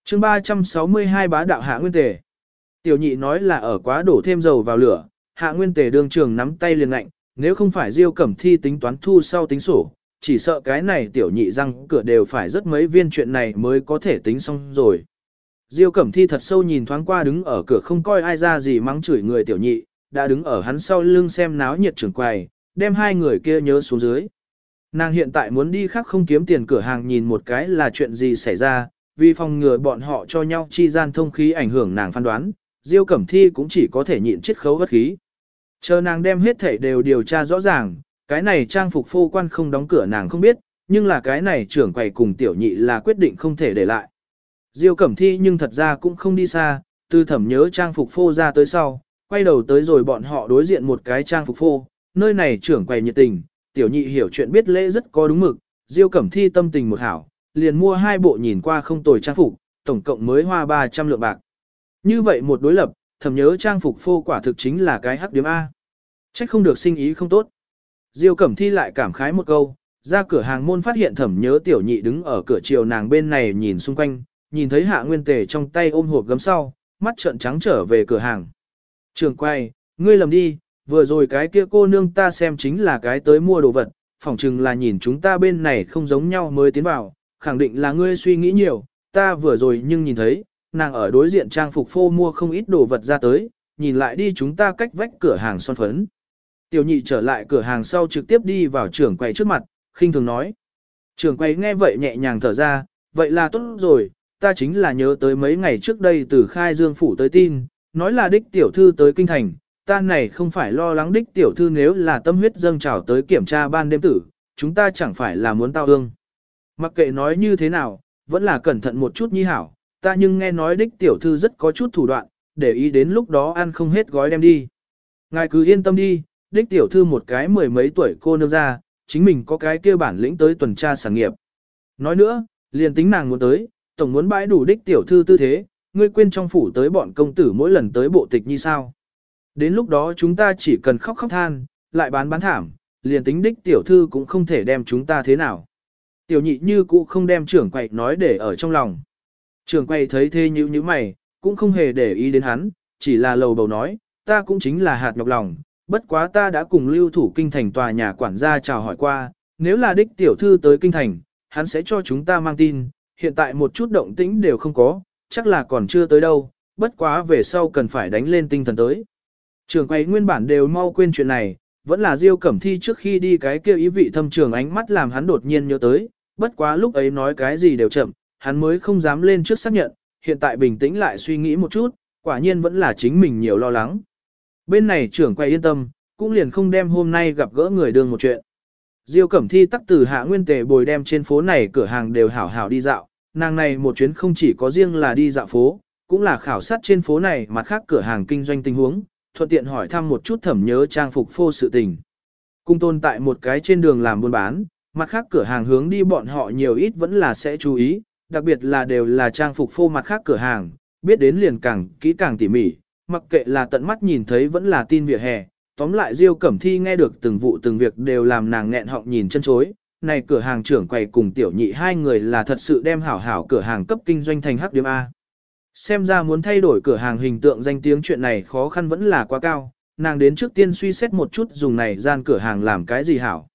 chương 362 bá đạo hạ nguyên tề. Tiểu nhị nói là ở quá đổ thêm dầu vào lửa, hạ nguyên tề đương trường nắm tay liền lạnh, nếu không phải diêu cẩm thi tính toán thu sau tính sổ, chỉ sợ cái này tiểu nhị răng cửa đều phải rất mấy viên chuyện này mới có thể tính xong rồi. Diêu Cẩm Thi thật sâu nhìn thoáng qua đứng ở cửa không coi ai ra gì mắng chửi người tiểu nhị, đã đứng ở hắn sau lưng xem náo nhiệt trường quầy, đem hai người kia nhớ xuống dưới. Nàng hiện tại muốn đi khác không kiếm tiền cửa hàng nhìn một cái là chuyện gì xảy ra, vì phòng ngừa bọn họ cho nhau chi gian thông khí ảnh hưởng nàng phán đoán, Diêu Cẩm Thi cũng chỉ có thể nhịn chết khấu bất khí. Chờ nàng đem hết thảy đều điều tra rõ ràng, cái này trang phục phô quan không đóng cửa nàng không biết, nhưng là cái này trưởng quầy cùng tiểu nhị là quyết định không thể để lại. Diêu Cẩm Thi nhưng thật ra cũng không đi xa, tư thẩm nhớ trang phục phô ra tới sau, quay đầu tới rồi bọn họ đối diện một cái trang phục phô, nơi này trưởng quầy nhiệt tình, tiểu nhị hiểu chuyện biết lễ rất có đúng mực, Diêu Cẩm Thi tâm tình một hảo, liền mua hai bộ nhìn qua không tồi trang phục, tổng cộng mới hoa 300 lượng bạc. Như vậy một đối lập, thẩm nhớ trang phục phô quả thực chính là cái hắc điểm A. Trách không được sinh ý không tốt. Diêu Cẩm Thi lại cảm khái một câu, ra cửa hàng môn phát hiện thẩm nhớ tiểu nhị đứng ở cửa chiều nàng bên này nhìn xung quanh, nhìn thấy hạ nguyên tề trong tay ôm hộp gấm sau, mắt trợn trắng trở về cửa hàng. Trường quay, ngươi lầm đi, vừa rồi cái kia cô nương ta xem chính là cái tới mua đồ vật, phỏng chừng là nhìn chúng ta bên này không giống nhau mới tiến vào, khẳng định là ngươi suy nghĩ nhiều, ta vừa rồi nhưng nhìn thấy, nàng ở đối diện trang phục phô mua không ít đồ vật ra tới, nhìn lại đi chúng ta cách vách cửa hàng son phấn. Tiểu nhị trở lại cửa hàng sau trực tiếp đi vào trưởng quầy trước mặt, khinh thường nói. Trưởng quầy nghe vậy nhẹ nhàng thở ra, vậy là tốt rồi, ta chính là nhớ tới mấy ngày trước đây từ khai dương phủ tới tin, nói là đích tiểu thư tới kinh thành, ta này không phải lo lắng đích tiểu thư nếu là tâm huyết dâng trào tới kiểm tra ban đêm tử, chúng ta chẳng phải là muốn tao ương. Mặc kệ nói như thế nào, vẫn là cẩn thận một chút nhi hảo, ta nhưng nghe nói đích tiểu thư rất có chút thủ đoạn, để ý đến lúc đó ăn không hết gói đem đi. Ngài cứ yên tâm đi, đích tiểu thư một cái mười mấy tuổi cô nương ra, chính mình có cái kia bản lĩnh tới tuần tra sản nghiệp. Nói nữa, liền tính nàng muốn tới, tổng muốn bãi đủ đích tiểu thư tư thế, ngươi quên trong phủ tới bọn công tử mỗi lần tới bộ tịch như sao. Đến lúc đó chúng ta chỉ cần khóc khóc than, lại bán bán thảm, liền tính đích tiểu thư cũng không thể đem chúng ta thế nào. Tiểu nhị như cũ không đem trưởng quầy nói để ở trong lòng. Trưởng quầy thấy thế như như mày, cũng không hề để ý đến hắn, chỉ là lầu bầu nói, ta cũng chính là hạt nhọc lòng, bất quá ta đã cùng lưu thủ kinh thành tòa nhà quản gia chào hỏi qua, nếu là đích tiểu thư tới kinh thành, hắn sẽ cho chúng ta mang tin, hiện tại một chút động tĩnh đều không có, chắc là còn chưa tới đâu, bất quá về sau cần phải đánh lên tinh thần tới. Trường quay nguyên bản đều mau quên chuyện này, vẫn là Diêu Cẩm Thi trước khi đi cái kia ý vị thâm trường ánh mắt làm hắn đột nhiên nhớ tới, bất quá lúc ấy nói cái gì đều chậm, hắn mới không dám lên trước xác nhận, hiện tại bình tĩnh lại suy nghĩ một chút, quả nhiên vẫn là chính mình nhiều lo lắng. Bên này trưởng quay yên tâm, cũng liền không đem hôm nay gặp gỡ người đương một chuyện. Diêu Cẩm Thi tắc từ hạ nguyên tề bồi đem trên phố này cửa hàng đều hảo hảo đi dạo, nàng này một chuyến không chỉ có riêng là đi dạo phố, cũng là khảo sát trên phố này mặt khác cửa hàng kinh doanh tình huống, thuận tiện hỏi thăm một chút thẩm nhớ trang phục phô sự tình. Cung tồn tại một cái trên đường làm buôn bán, mặt khác cửa hàng hướng đi bọn họ nhiều ít vẫn là sẽ chú ý, đặc biệt là đều là trang phục phô mặt khác cửa hàng, biết đến liền càng kỹ càng tỉ mỉ, mặc kệ là tận mắt nhìn thấy vẫn là tin vỉa hè, tóm lại Diêu Cẩm Thi nghe được từng vụ từng việc đều làm nàng nghẹn họng nhìn chân chối. Này cửa hàng trưởng quầy cùng tiểu nhị hai người là thật sự đem hảo hảo cửa hàng cấp kinh doanh thành hắc điểm A. Xem ra muốn thay đổi cửa hàng hình tượng danh tiếng chuyện này khó khăn vẫn là quá cao, nàng đến trước tiên suy xét một chút dùng này gian cửa hàng làm cái gì hảo.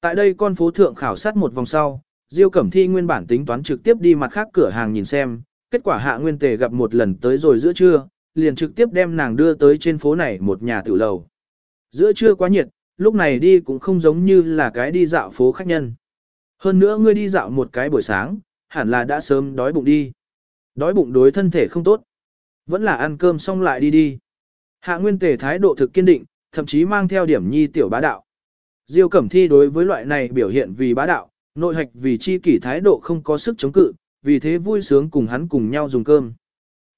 Tại đây con phố thượng khảo sát một vòng sau, Diêu Cẩm Thi nguyên bản tính toán trực tiếp đi mặt khác cửa hàng nhìn xem, kết quả hạ nguyên tề gặp một lần tới rồi giữa trưa, liền trực tiếp đem nàng đưa tới trên phố này một nhà tiểu lầu. Giữa trưa quá nhiệt, lúc này đi cũng không giống như là cái đi dạo phố khách nhân. Hơn nữa ngươi đi dạo một cái buổi sáng, hẳn là đã sớm đói bụng đi. Đói bụng đối thân thể không tốt. Vẫn là ăn cơm xong lại đi đi. Hạ nguyên tề thái độ thực kiên định, thậm chí mang theo điểm nhi tiểu bá đạo. Diêu Cẩm Thi đối với loại này biểu hiện vì bá đạo, nội hạch vì chi kỷ thái độ không có sức chống cự, vì thế vui sướng cùng hắn cùng nhau dùng cơm.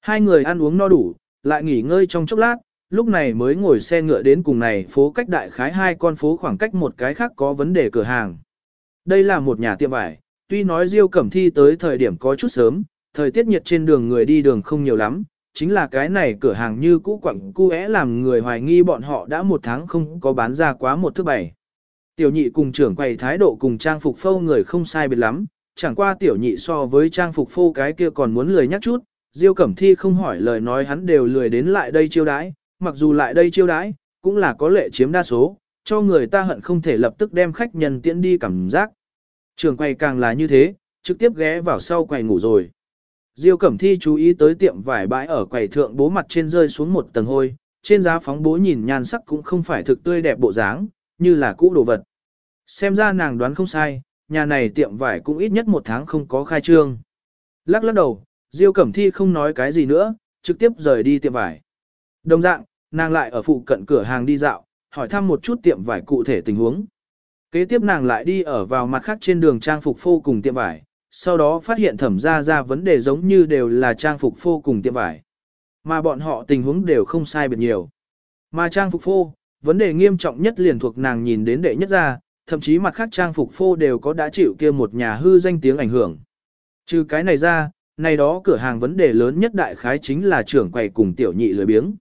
Hai người ăn uống no đủ, lại nghỉ ngơi trong chốc lát, lúc này mới ngồi xe ngựa đến cùng này phố cách đại khái hai con phố khoảng cách một cái khác có vấn đề cửa hàng. Đây là một nhà tiệm vải, tuy nói Diêu Cẩm Thi tới thời điểm có chút sớm, thời tiết nhiệt trên đường người đi đường không nhiều lắm, chính là cái này cửa hàng như cũ quặng cu é làm người hoài nghi bọn họ đã một tháng không có bán ra quá một thứ bảy. Tiểu nhị cùng trưởng quầy thái độ cùng trang phục phâu người không sai biệt lắm, chẳng qua tiểu nhị so với trang phục phô cái kia còn muốn lười nhắc chút, Diêu Cẩm Thi không hỏi lời nói hắn đều lười đến lại đây chiêu đãi, mặc dù lại đây chiêu đãi, cũng là có lệ chiếm đa số, cho người ta hận không thể lập tức đem khách nhân tiễn đi cảm giác. Trường quầy càng là như thế, trực tiếp ghé vào sau quầy ngủ rồi. Diêu Cẩm Thi chú ý tới tiệm vải bãi ở quầy thượng bố mặt trên rơi xuống một tầng hôi, trên giá phóng bố nhìn nhan sắc cũng không phải thực tươi đẹp bộ dáng, như là cũ đồ vật. Xem ra nàng đoán không sai, nhà này tiệm vải cũng ít nhất một tháng không có khai trương. Lắc lắc đầu, Diêu Cẩm Thi không nói cái gì nữa, trực tiếp rời đi tiệm vải. Đồng dạng, nàng lại ở phụ cận cửa hàng đi dạo, hỏi thăm một chút tiệm vải cụ thể tình huống. Kế tiếp nàng lại đi ở vào mặt khác trên đường trang phục phô cùng tiệm vải, sau đó phát hiện thẩm ra ra vấn đề giống như đều là trang phục phô cùng tiệm vải. Mà bọn họ tình huống đều không sai biệt nhiều. Mà trang phục phô, vấn đề nghiêm trọng nhất liền thuộc nàng nhìn đến đệ nhất ra, thậm chí mặt khác trang phục phô đều có đã chịu kia một nhà hư danh tiếng ảnh hưởng. Trừ cái này ra, này đó cửa hàng vấn đề lớn nhất đại khái chính là trưởng quầy cùng tiểu nhị lười biếng.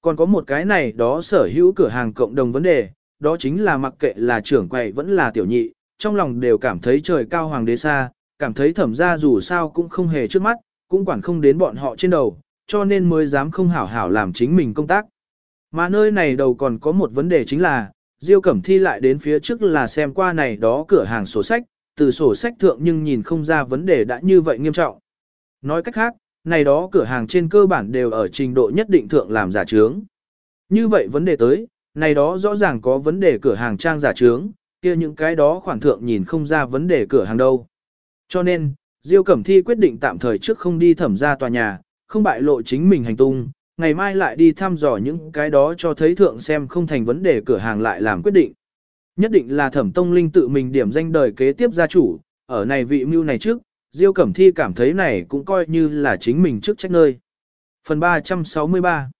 Còn có một cái này đó sở hữu cửa hàng cộng đồng vấn đề, đó chính là mặc kệ là trưởng quầy vẫn là tiểu nhị, trong lòng đều cảm thấy trời cao hoàng đế xa, cảm thấy thẩm ra dù sao cũng không hề trước mắt, cũng quản không đến bọn họ trên đầu, cho nên mới dám không hảo hảo làm chính mình công tác. Mà nơi này đầu còn có một vấn đề chính là, Diêu Cẩm Thi lại đến phía trước là xem qua này đó cửa hàng sổ sách, từ sổ sách thượng nhưng nhìn không ra vấn đề đã như vậy nghiêm trọng. Nói cách khác, này đó cửa hàng trên cơ bản đều ở trình độ nhất định thượng làm giả trướng. Như vậy vấn đề tới, này đó rõ ràng có vấn đề cửa hàng trang giả trướng, kia những cái đó khoản thượng nhìn không ra vấn đề cửa hàng đâu. Cho nên, Diêu Cẩm Thi quyết định tạm thời trước không đi thẩm ra tòa nhà, không bại lộ chính mình hành tung, ngày mai lại đi thăm dò những cái đó cho thấy thượng xem không thành vấn đề cửa hàng lại làm quyết định. Nhất định là thẩm tông linh tự mình điểm danh đời kế tiếp gia chủ, ở này vị mưu này trước, Diêu Cẩm Thi cảm thấy này cũng coi như là chính mình trước trách nơi. Phần 363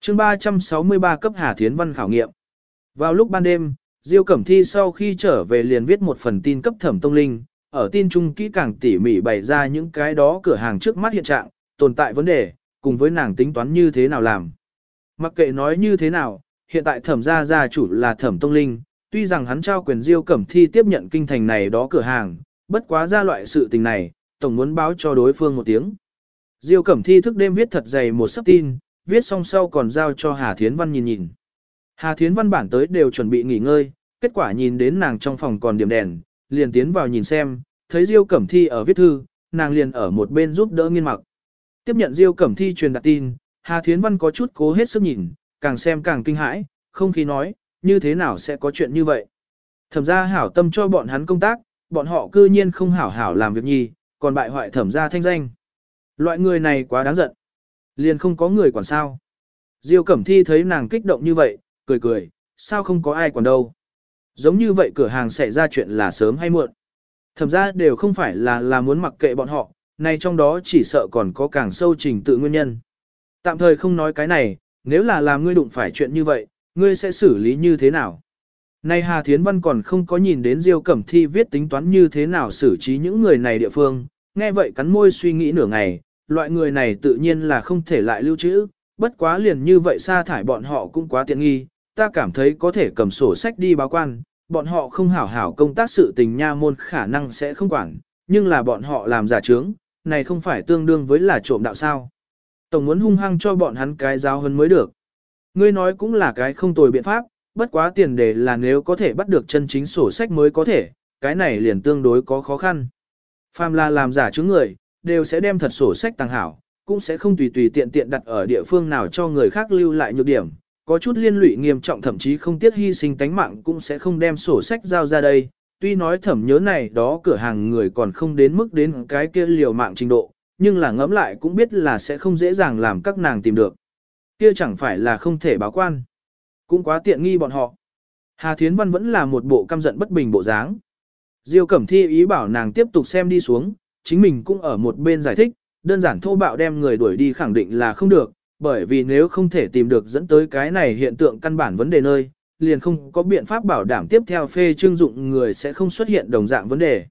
chương 363 cấp Hà Thiến Văn khảo nghiệm. Vào lúc ban đêm, Diêu Cẩm Thi sau khi trở về liền viết một phần tin cấp thẩm tông linh, ở tin trung kỹ càng tỉ mỉ bày ra những cái đó cửa hàng trước mắt hiện trạng, tồn tại vấn đề, cùng với nàng tính toán như thế nào làm. Mặc kệ nói như thế nào, hiện tại thẩm gia gia chủ là thẩm tông linh, tuy rằng hắn trao quyền Diêu Cẩm Thi tiếp nhận kinh thành này đó cửa hàng, bất quá ra loại sự tình này, tổng muốn báo cho đối phương một tiếng. Diêu Cẩm Thi thức đêm viết thật dày một sắp tin, viết xong sau còn giao cho Hà Thiến Văn nhìn nhìn. Hà Thiến Văn bản tới đều chuẩn bị nghỉ ngơi, kết quả nhìn đến nàng trong phòng còn điểm đèn, liền tiến vào nhìn xem, thấy Diêu Cẩm Thi ở viết thư, nàng liền ở một bên giúp đỡ nghiên mặc. Tiếp nhận Diêu Cẩm Thi truyền đạt tin, Hà Thiến Văn có chút cố hết sức nhìn, càng xem càng kinh hãi, không khí nói, như thế nào sẽ có chuyện như vậy. Thẩm gia hảo tâm cho bọn hắn công tác, bọn họ cư nhiên không hảo hảo làm việc nhì, còn bại hoại thẩm gia thanh danh. Loại người này quá đáng giận. Liền không có người quản sao. Diêu Cẩm Thi thấy nàng kích động như vậy, cười cười, sao không có ai quản đâu. Giống như vậy cửa hàng xảy ra chuyện là sớm hay muộn. Thẩm ra đều không phải là là muốn mặc kệ bọn họ, này trong đó chỉ sợ còn có càng sâu trình tự nguyên nhân. Tạm thời không nói cái này, nếu là làm ngươi đụng phải chuyện như vậy, ngươi sẽ xử lý như thế nào? Nay Hà Thiến Văn còn không có nhìn đến Diêu Cẩm Thi viết tính toán như thế nào xử trí những người này địa phương, nghe vậy cắn môi suy nghĩ nửa ngày, loại người này tự nhiên là không thể lại lưu trữ, bất quá liền như vậy sa thải bọn họ cũng quá tiện nghi, ta cảm thấy có thể cầm sổ sách đi báo quan, bọn họ không hảo hảo công tác sự tình nha môn khả năng sẽ không quản, nhưng là bọn họ làm giả trướng, này không phải tương đương với là trộm đạo sao. tổng muốn hung hăng cho bọn hắn cái giáo hơn mới được. Ngươi nói cũng là cái không tồi biện pháp, bất quá tiền đề là nếu có thể bắt được chân chính sổ sách mới có thể, cái này liền tương đối có khó khăn. Phàm là làm giả chứng người, đều sẽ đem thật sổ sách tăng hảo, cũng sẽ không tùy tùy tiện tiện đặt ở địa phương nào cho người khác lưu lại nhược điểm. Có chút liên lụy nghiêm trọng thậm chí không tiếc hy sinh tánh mạng cũng sẽ không đem sổ sách giao ra đây. Tuy nói thẩm nhớ này đó cửa hàng người còn không đến mức đến cái kia liều mạng trình độ, nhưng là ngẫm lại cũng biết là sẽ không dễ dàng làm các nàng tìm được. Kia chẳng phải là không thể báo quan. Cũng quá tiện nghi bọn họ. Hà Thiến Văn vẫn là một bộ căm giận bất bình bộ dáng. Diêu Cẩm Thi ý bảo nàng tiếp tục xem đi xuống, chính mình cũng ở một bên giải thích, đơn giản thô bạo đem người đuổi đi khẳng định là không được, bởi vì nếu không thể tìm được dẫn tới cái này hiện tượng căn bản vấn đề nơi, liền không có biện pháp bảo đảm tiếp theo phê trương dụng người sẽ không xuất hiện đồng dạng vấn đề.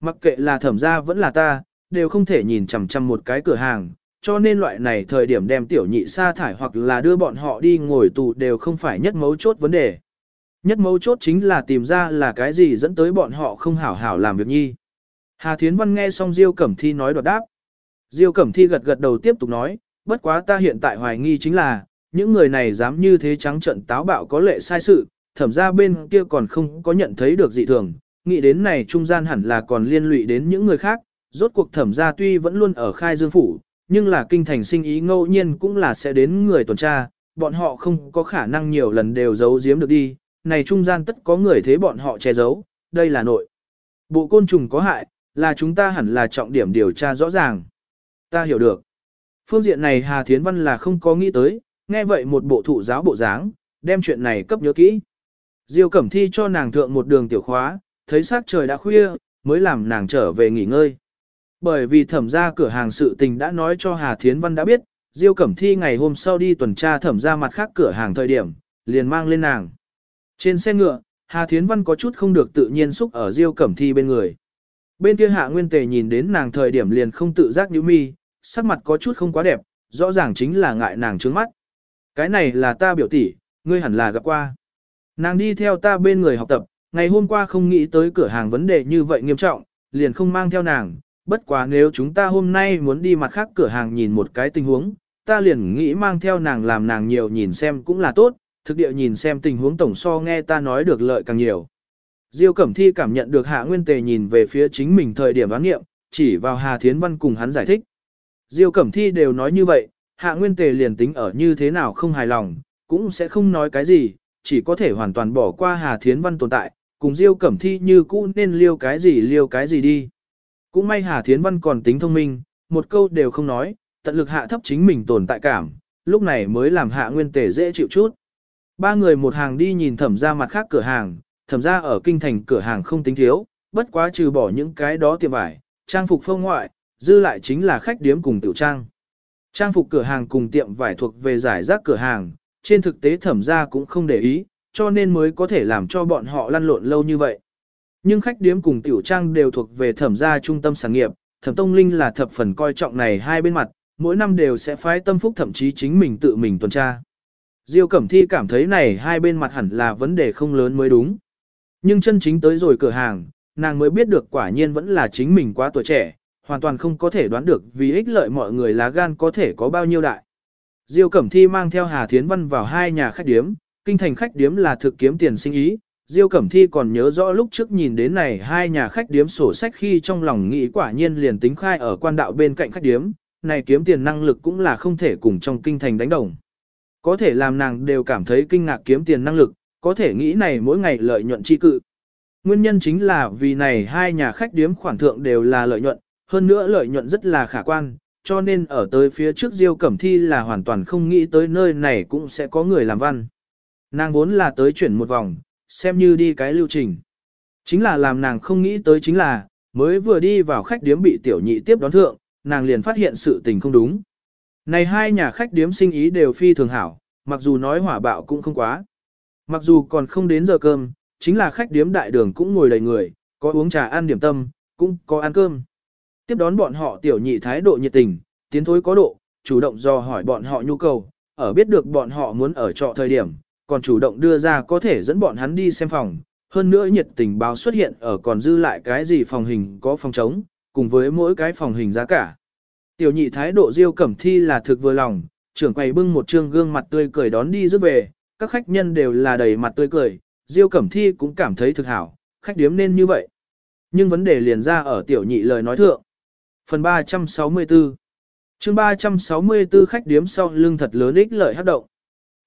Mặc kệ là thẩm gia vẫn là ta, đều không thể nhìn chằm chằm một cái cửa hàng, cho nên loại này thời điểm đem tiểu nhị sa thải hoặc là đưa bọn họ đi ngồi tù đều không phải nhất mấu chốt vấn đề. Nhất mấu chốt chính là tìm ra là cái gì dẫn tới bọn họ không hảo hảo làm việc nhi. Hà Thiến Văn nghe xong Diêu Cẩm Thi nói đoạt đáp. Diêu Cẩm Thi gật gật đầu tiếp tục nói, bất quá ta hiện tại hoài nghi chính là, những người này dám như thế trắng trận táo bạo có lệ sai sự, thẩm ra bên kia còn không có nhận thấy được dị thường, nghĩ đến này trung gian hẳn là còn liên lụy đến những người khác, rốt cuộc thẩm ra tuy vẫn luôn ở khai dương phủ, nhưng là kinh thành sinh ý ngẫu nhiên cũng là sẽ đến người tuần tra, bọn họ không có khả năng nhiều lần đều giấu giếm được đi, này trung gian tất có người thế bọn họ che giấu, đây là nội. Bộ côn trùng có hại, là chúng ta hẳn là trọng điểm điều tra rõ ràng. Ta hiểu được. Phương diện này Hà Thiến Văn là không có nghĩ tới, nghe vậy một bộ thụ giáo bộ dáng, đem chuyện này cấp nhớ kỹ. Diêu Cẩm Thi cho nàng thượng một đường tiểu khóa, thấy sắc trời đã khuya, mới làm nàng trở về nghỉ ngơi. Bởi vì thẩm ra cửa hàng sự tình đã nói cho Hà Thiến Văn đã biết, Diêu Cẩm Thi ngày hôm sau đi tuần tra thẩm ra mặt khác cửa hàng thời điểm, liền mang lên nàng. Trên xe ngựa, Hà Thiến Văn có chút không được tự nhiên xúc ở Diêu Cẩm Thi bên người. Bên kia Hạ Nguyên Tề nhìn đến nàng thời điểm liền không tự giác nhíu mi, sắc mặt có chút không quá đẹp, rõ ràng chính là ngại nàng trướng mắt. Cái này là ta biểu tỷ, ngươi hẳn là gặp qua. Nàng đi theo ta bên người học tập, ngày hôm qua không nghĩ tới cửa hàng vấn đề như vậy nghiêm trọng, liền không mang theo nàng, bất quá nếu chúng ta hôm nay muốn đi mặt khác cửa hàng nhìn một cái tình huống, ta liền nghĩ mang theo nàng làm nàng nhiều nhìn xem cũng là tốt, thực địa nhìn xem tình huống tổng so nghe ta nói được lợi càng nhiều. Diêu Cẩm Thi cảm nhận được Hạ Nguyên Tề nhìn về phía chính mình thời điểm án nghiệm, chỉ vào Hà Thiến Văn cùng hắn giải thích. Diêu Cẩm Thi đều nói như vậy, Hạ Nguyên Tề liền tính ở như thế nào không hài lòng, cũng sẽ không nói cái gì, chỉ có thể hoàn toàn bỏ qua Hà Thiến Văn tồn tại, cùng Diêu Cẩm Thi như cũ nên liêu cái gì liêu cái gì đi. Cũng may Hà Thiến Văn còn tính thông minh, một câu đều không nói, tận lực hạ thấp chính mình tồn tại cảm, lúc này mới làm Hạ Nguyên Tề dễ chịu chút. Ba người một hàng đi nhìn thẩm ra mặt khác cửa hàng, thẩm ra ở kinh thành cửa hàng không tính thiếu, bất quá trừ bỏ những cái đó tiệm vải, trang phục phương ngoại, dư lại chính là khách điếm cùng tiểu trang. Trang phục cửa hàng cùng tiệm vải thuộc về giải rác cửa hàng, trên thực tế thẩm ra cũng không để ý, cho nên mới có thể làm cho bọn họ lăn lộn lâu như vậy. Nhưng khách điếm cùng tiểu trang đều thuộc về thẩm gia trung tâm sản nghiệp, thẩm tông linh là thập phần coi trọng này hai bên mặt, mỗi năm đều sẽ phái tâm phúc thậm chí chính mình tự mình tuần tra. Diêu Cẩm Thi cảm thấy này hai bên mặt hẳn là vấn đề không lớn mới đúng. Nhưng chân chính tới rồi cửa hàng, nàng mới biết được quả nhiên vẫn là chính mình quá tuổi trẻ, hoàn toàn không có thể đoán được vì ích lợi mọi người lá gan có thể có bao nhiêu đại. Diêu Cẩm Thi mang theo Hà Thiến Văn vào hai nhà khách điếm, kinh thành khách điếm là thực kiếm tiền sinh ý. Diêu Cẩm Thi còn nhớ rõ lúc trước nhìn đến này hai nhà khách điếm sổ sách khi trong lòng nghĩ quả nhiên liền tính khai ở quan đạo bên cạnh khách điếm, này kiếm tiền năng lực cũng là không thể cùng trong kinh thành đánh đồng. Có thể làm nàng đều cảm thấy kinh ngạc kiếm tiền năng lực, có thể nghĩ này mỗi ngày lợi nhuận chi cự. Nguyên nhân chính là vì này hai nhà khách điếm khoản thượng đều là lợi nhuận, hơn nữa lợi nhuận rất là khả quan, cho nên ở tới phía trước Diêu Cẩm Thi là hoàn toàn không nghĩ tới nơi này cũng sẽ có người làm văn. Nàng vốn là tới chuyển một vòng, xem như đi cái lưu trình. Chính là làm nàng không nghĩ tới chính là, mới vừa đi vào khách điếm bị tiểu nhị tiếp đón thượng, nàng liền phát hiện sự tình không đúng. Này hai nhà khách điếm sinh ý đều phi thường hảo, mặc dù nói hỏa bạo cũng không quá. Mặc dù còn không đến giờ cơm, chính là khách điếm đại đường cũng ngồi đầy người, có uống trà ăn điểm tâm, cũng có ăn cơm. Tiếp đón bọn họ tiểu nhị thái độ nhiệt tình, tiến thối có độ, chủ động do hỏi bọn họ nhu cầu, ở biết được bọn họ muốn ở trọ thời điểm, còn chủ động đưa ra có thể dẫn bọn hắn đi xem phòng. Hơn nữa nhiệt tình báo xuất hiện ở còn dư lại cái gì phòng hình có phòng trống, cùng với mỗi cái phòng hình giá cả. Tiểu nhị thái độ Diêu Cẩm Thi là thực vừa lòng, trưởng quầy bưng một trương gương mặt tươi cười đón đi rước về, các khách nhân đều là đầy mặt tươi cười, Diêu Cẩm Thi cũng cảm thấy thực hảo, khách điếm nên như vậy. Nhưng vấn đề liền ra ở tiểu nhị lời nói thượng. Phần 364 chương 364 khách điếm sau lưng thật lớn ích lợi hát động.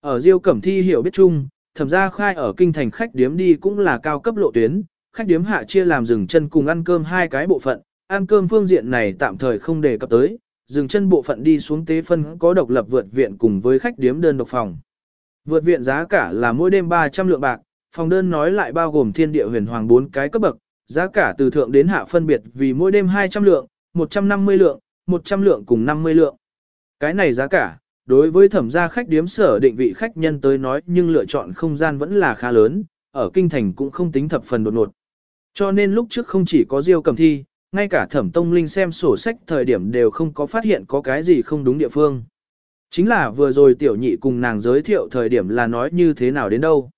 Ở Diêu Cẩm Thi hiểu biết chung, thẩm ra khai ở kinh thành khách điếm đi cũng là cao cấp lộ tuyến, khách điếm hạ chia làm rừng chân cùng ăn cơm hai cái bộ phận, ăn cơm phương diện này tạm thời không đề cập tới, dừng chân bộ phận đi xuống tế phân có độc lập vượt viện cùng với khách điếm đơn độc phòng. Vượt viện giá cả là mỗi đêm 300 lượng bạc, phòng đơn nói lại bao gồm thiên địa huyền hoàng 4 cái cấp bậc, giá cả từ thượng đến hạ phân biệt vì mỗi đêm 200 lượng, 150 lượng, 100 lượng cùng 50 lượng. Cái này giá cả, đối với thẩm gia khách điếm sở định vị khách nhân tới nói nhưng lựa chọn không gian vẫn là khá lớn, ở kinh thành cũng không tính thập phần đột ngột. Cho nên lúc trước không chỉ có Diêu cầm thi, ngay cả thẩm tông linh xem sổ sách thời điểm đều không có phát hiện có cái gì không đúng địa phương. Chính là vừa rồi tiểu nhị cùng nàng giới thiệu thời điểm là nói như thế nào đến đâu.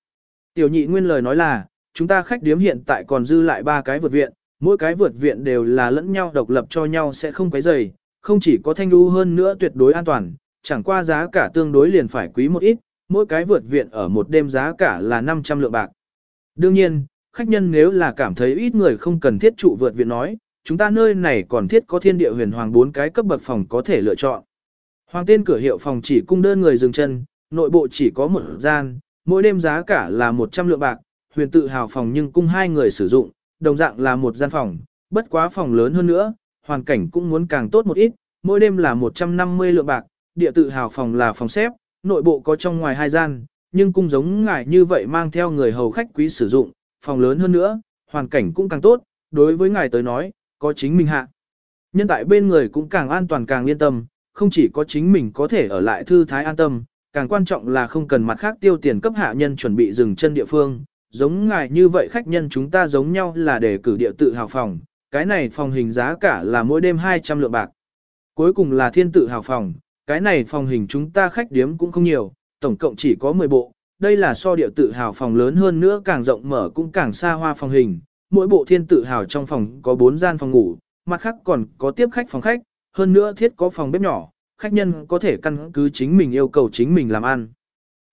Tiểu nhị nguyên lời nói là, chúng ta khách điếm hiện tại còn dư lại ba cái vượt viện, mỗi cái vượt viện đều là lẫn nhau độc lập cho nhau sẽ không quấy rầy, không chỉ có thanh lưu hơn nữa tuyệt đối an toàn, chẳng qua giá cả tương đối liền phải quý một ít, mỗi cái vượt viện ở một đêm giá cả là 500 lượng bạc. Đương nhiên, khách nhân nếu là cảm thấy ít người không cần thiết trụ vượt viện nói, chúng ta nơi này còn thiết có thiên địa huyền hoàng bốn cái cấp bậc phòng có thể lựa chọn. Hoàng tên cửa hiệu phòng chỉ cung đơn người dừng chân, nội bộ chỉ có một gian, mỗi đêm giá cả là 100 lượng bạc, huyền tự hào phòng nhưng cung hai người sử dụng, đồng dạng là một gian phòng, bất quá phòng lớn hơn nữa, hoàn cảnh cũng muốn càng tốt một ít, mỗi đêm là 150 lượng bạc, địa tự hào phòng là phòng xếp, nội bộ có trong ngoài hai gian, nhưng cung giống ngài như vậy mang theo người hầu khách quý sử dụng, phòng lớn hơn nữa, hoàn cảnh cũng càng tốt, đối với ngài tới nói, có chính mình hạ. Nhân tại bên người cũng càng an toàn càng yên tâm, không chỉ có chính mình có thể ở lại thư thái an tâm, càng quan trọng là không cần mặt khác tiêu tiền cấp hạ nhân chuẩn bị dừng chân địa phương. Giống ngài như vậy khách nhân chúng ta giống nhau là để cử địa tự hào phòng, cái này phòng hình giá cả là mỗi đêm 200 lượng bạc. Cuối cùng là thiên tự hào phòng, cái này phòng hình chúng ta khách điếm cũng không nhiều, tổng cộng chỉ có 10 bộ, đây là so địa tự hào phòng lớn hơn nữa càng rộng mở cũng càng xa hoa phòng hình, mỗi bộ thiên tự hào trong phòng có 4 gian phòng ngủ, mặt khác còn có tiếp khách phòng khách, hơn nữa thiết có phòng bếp nhỏ, khách nhân có thể căn cứ chính mình yêu cầu chính mình làm ăn.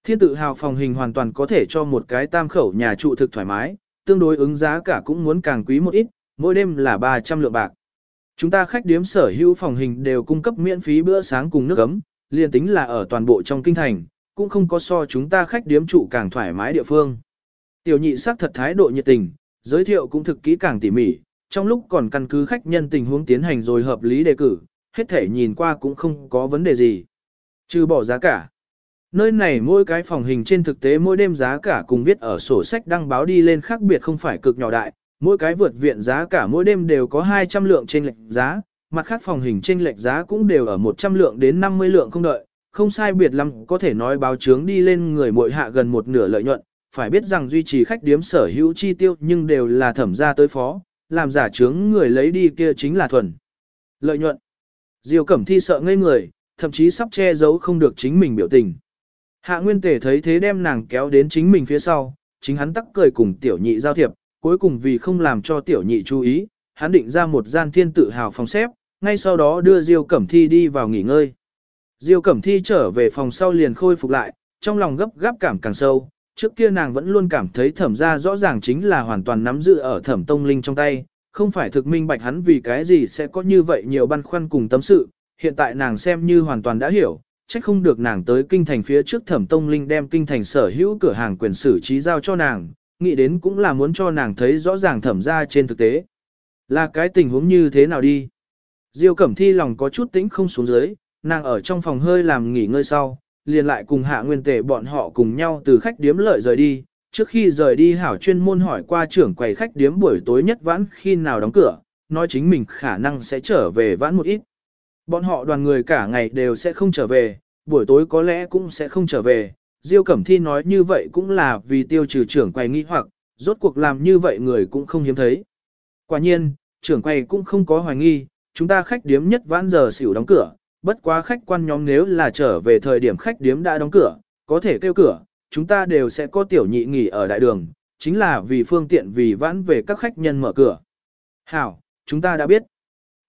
Thiên tự hào phòng hình hoàn toàn có thể cho một cái tam khẩu nhà trụ thực thoải mái, tương đối ứng giá cả cũng muốn càng quý một ít, mỗi đêm là 300 lượng bạc. Chúng ta khách điếm sở hữu phòng hình đều cung cấp miễn phí bữa sáng cùng nước ấm, liền tính là ở toàn bộ trong kinh thành, cũng không có so chúng ta khách điếm trụ càng thoải mái địa phương. Tiểu nhị sắc thật thái độ nhiệt tình, giới thiệu cũng thực kỹ càng tỉ mỉ, trong lúc còn căn cứ khách nhân tình huống tiến hành rồi hợp lý đề cử, hết thể nhìn qua cũng không có vấn đề gì. Trừ bỏ giá cả. Nơi này mỗi cái phòng hình trên thực tế mỗi đêm giá cả cùng viết ở sổ sách đăng báo đi lên khác biệt không phải cực nhỏ đại, mỗi cái vượt viện giá cả mỗi đêm đều có 200 lượng trên lệch giá, mặt khác phòng hình trên lệch giá cũng đều ở 100 lượng đến 50 lượng không đợi, không sai biệt lắm có thể nói báo chướng đi lên người mỗi hạ gần một nửa lợi nhuận, phải biết rằng duy trì khách điếm sở hữu chi tiêu nhưng đều là thẩm gia tới phó, làm giả chướng người lấy đi kia chính là thuần. Lợi nhuận. diều Cẩm Thi sợ ngây người, thậm chí sắp che giấu không được chính mình biểu tình. Hạ Nguyên Tề thấy thế đem nàng kéo đến chính mình phía sau, chính hắn tắc cười cùng tiểu nhị giao thiệp, cuối cùng vì không làm cho tiểu nhị chú ý, hắn định ra một gian thiên tự hào phòng xếp, ngay sau đó đưa Diêu Cẩm Thi đi vào nghỉ ngơi. Diêu Cẩm Thi trở về phòng sau liền khôi phục lại, trong lòng gấp gáp cảm càng sâu, trước kia nàng vẫn luôn cảm thấy thẩm ra rõ ràng chính là hoàn toàn nắm giữ ở thẩm tông linh trong tay, không phải thực minh bạch hắn vì cái gì sẽ có như vậy nhiều băn khoăn cùng tâm sự, hiện tại nàng xem như hoàn toàn đã hiểu, trách không được nàng tới kinh thành phía trước thẩm tông linh đem kinh thành sở hữu cửa hàng quyền xử trí giao cho nàng, nghĩ đến cũng là muốn cho nàng thấy rõ ràng thẩm ra trên thực tế. Là cái tình huống như thế nào đi? Diêu Cẩm Thi lòng có chút tĩnh không xuống dưới, nàng ở trong phòng hơi làm nghỉ ngơi sau, liền lại cùng hạ nguyên tề bọn họ cùng nhau từ khách điếm lợi rời đi. Trước khi rời đi hảo chuyên môn hỏi qua trưởng quầy khách điếm buổi tối nhất vãn khi nào đóng cửa, nói chính mình khả năng sẽ trở về vãn một ít. Bọn họ đoàn người cả ngày đều sẽ không trở về, buổi tối có lẽ cũng sẽ không trở về. Diêu Cẩm Thi nói như vậy cũng là vì tiêu trừ trưởng quầy nghi hoặc, rốt cuộc làm như vậy người cũng không hiếm thấy. Quả nhiên, trưởng quầy cũng không có hoài nghi, chúng ta khách điếm nhất vãn giờ xỉu đóng cửa, bất quá khách quan nhóm nếu là trở về thời điểm khách điếm đã đóng cửa, có thể kêu cửa, chúng ta đều sẽ có tiểu nhị nghỉ ở đại đường, chính là vì phương tiện vì vãn về các khách nhân mở cửa. Hảo, chúng ta đã biết.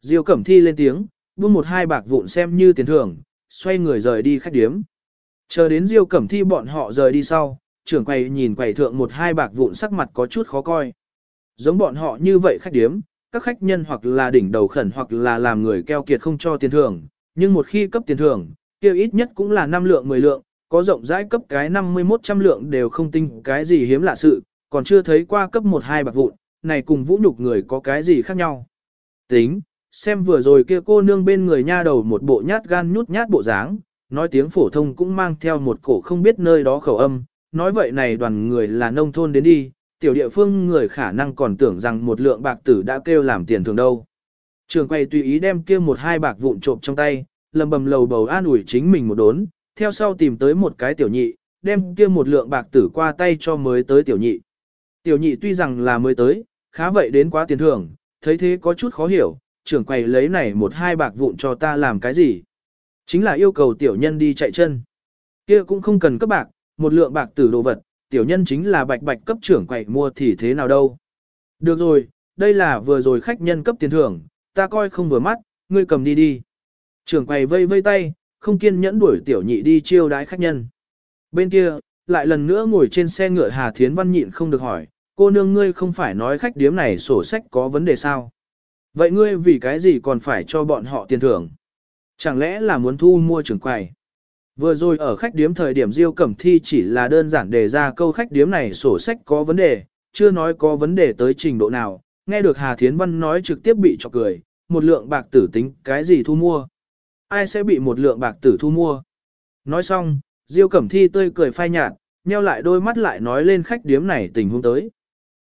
Diêu Cẩm Thi lên tiếng, buông một hai bạc vụn xem như tiền thưởng, xoay người rời đi khách điếm. Chờ đến Diêu Cẩm Thi bọn họ rời đi sau, trưởng quầy nhìn quầy thượng một hai bạc vụn sắc mặt có chút khó coi. Giống bọn họ như vậy khách điếm, các khách nhân hoặc là đỉnh đầu khẩn hoặc là làm người keo kiệt không cho tiền thưởng, nhưng một khi cấp tiền thưởng, kia ít nhất cũng là 5 lượng 10 lượng, có rộng rãi cấp cái 51 trăm lượng đều không tinh cái gì hiếm lạ sự, còn chưa thấy qua cấp 1 2 bạc vụn, này cùng vũ nhục người có cái gì khác nhau. Tính, xem vừa rồi kia cô nương bên người nha đầu một bộ nhát gan nhút nhát bộ dáng, nói tiếng phổ thông cũng mang theo một cổ không biết nơi đó khẩu âm, nói vậy này đoàn người là nông thôn đến đi, tiểu địa phương người khả năng còn tưởng rằng một lượng bạc tử đã kêu làm tiền thường đâu. Trường quay tùy ý đem kia một hai bạc vụn trộm trong tay, lầm bầm lầu bầu an ủi chính mình một đốn, theo sau tìm tới một cái tiểu nhị, đem kia một lượng bạc tử qua tay cho mới tới tiểu nhị. Tiểu nhị tuy rằng là mới tới, khá vậy đến quá tiền thưởng, thấy thế có chút khó hiểu, trưởng quầy lấy này một hai bạc vụn cho ta làm cái gì. Chính là yêu cầu tiểu nhân đi chạy chân. Kia cũng không cần cấp bạc, một lượng bạc tử đồ vật, tiểu nhân chính là bạch bạch cấp trưởng quầy mua thì thế nào đâu. Được rồi, đây là vừa rồi khách nhân cấp tiền thưởng, ta coi không vừa mắt, ngươi cầm đi đi. Trưởng quầy vây vây tay, không kiên nhẫn đuổi tiểu nhị đi chiêu đái khách nhân. Bên kia, lại lần nữa ngồi trên xe ngựa Hà Thiến Văn nhịn không được hỏi, cô nương ngươi không phải nói khách điếm này sổ sách có vấn đề sao? Vậy ngươi vì cái gì còn phải cho bọn họ tiền thưởng? Chẳng lẽ là muốn thu mua trưởng quầy? Vừa rồi ở khách điếm thời điểm Diêu Cẩm Thi chỉ là đơn giản đề ra câu khách điếm này sổ sách có vấn đề, chưa nói có vấn đề tới trình độ nào, nghe được Hà Thiến Văn nói trực tiếp bị chọc cười, một lượng bạc tử tính cái gì thu mua? Ai sẽ bị một lượng bạc tử thu mua? Nói xong, Diêu Cẩm Thi tươi cười phai nhạt, nheo lại đôi mắt lại nói lên khách điếm này tình huống tới.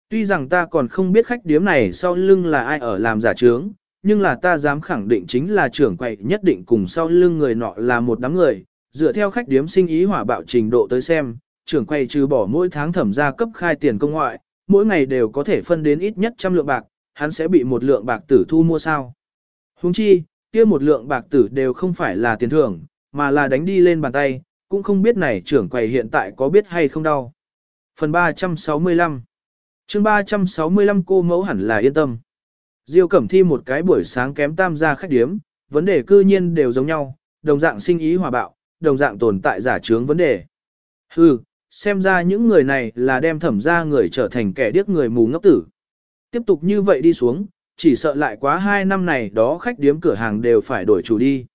Tuy rằng ta còn không biết khách điếm này sau lưng là ai ở làm giả trướng, nhưng là ta dám khẳng định chính là trưởng quầy nhất định cùng sau lưng người nọ là một đám người, dựa theo khách điếm sinh ý hỏa bạo trình độ tới xem, trưởng quầy trừ bỏ mỗi tháng thẩm ra cấp khai tiền công ngoại, mỗi ngày đều có thể phân đến ít nhất trăm lượng bạc, hắn sẽ bị một lượng bạc tử thu mua sao. Huống chi, kia một lượng bạc tử đều không phải là tiền thưởng, mà là đánh đi lên bàn tay, cũng không biết này trưởng quầy hiện tại có biết hay không đâu. Phần 365 chương 365 cô mẫu hẳn là yên tâm. Diêu Cẩm Thi một cái buổi sáng kém tam gia khách điếm, vấn đề cư nhiên đều giống nhau, đồng dạng sinh ý hòa bạo, đồng dạng tồn tại giả trướng vấn đề. Hừ, xem ra những người này là đem thẩm ra người trở thành kẻ điếc người mù ngốc tử. Tiếp tục như vậy đi xuống, chỉ sợ lại quá hai năm này đó khách điếm cửa hàng đều phải đổi chủ đi.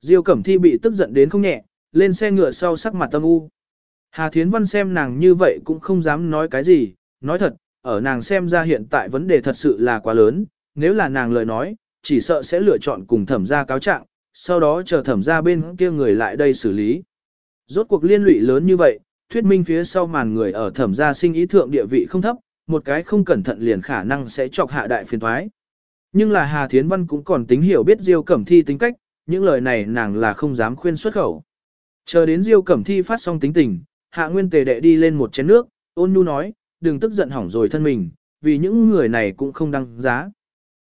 Diêu Cẩm Thi bị tức giận đến không nhẹ, lên xe ngựa sau sắc mặt tâm u. Hà Thiến Văn xem nàng như vậy cũng không dám nói cái gì, nói thật, ở nàng xem ra hiện tại vấn đề thật sự là quá lớn, nếu là nàng lời nói, chỉ sợ sẽ lựa chọn cùng thẩm gia cáo trạng, sau đó chờ thẩm gia bên kia người lại đây xử lý. Rốt cuộc liên lụy lớn như vậy, thuyết minh phía sau màn người ở thẩm gia sinh ý thượng địa vị không thấp, một cái không cẩn thận liền khả năng sẽ chọc hạ đại phiền thoái. Nhưng là Hà Thiến Văn cũng còn tính hiểu biết Diêu Cẩm Thi tính cách, những lời này nàng là không dám khuyên xuất khẩu. Chờ đến Diêu Cẩm Thi phát xong tính tình, Hạ Nguyên Tề đệ đi lên một chén nước, ôn nhu nói, đừng tức giận hỏng rồi thân mình, vì những người này cũng không đăng giá.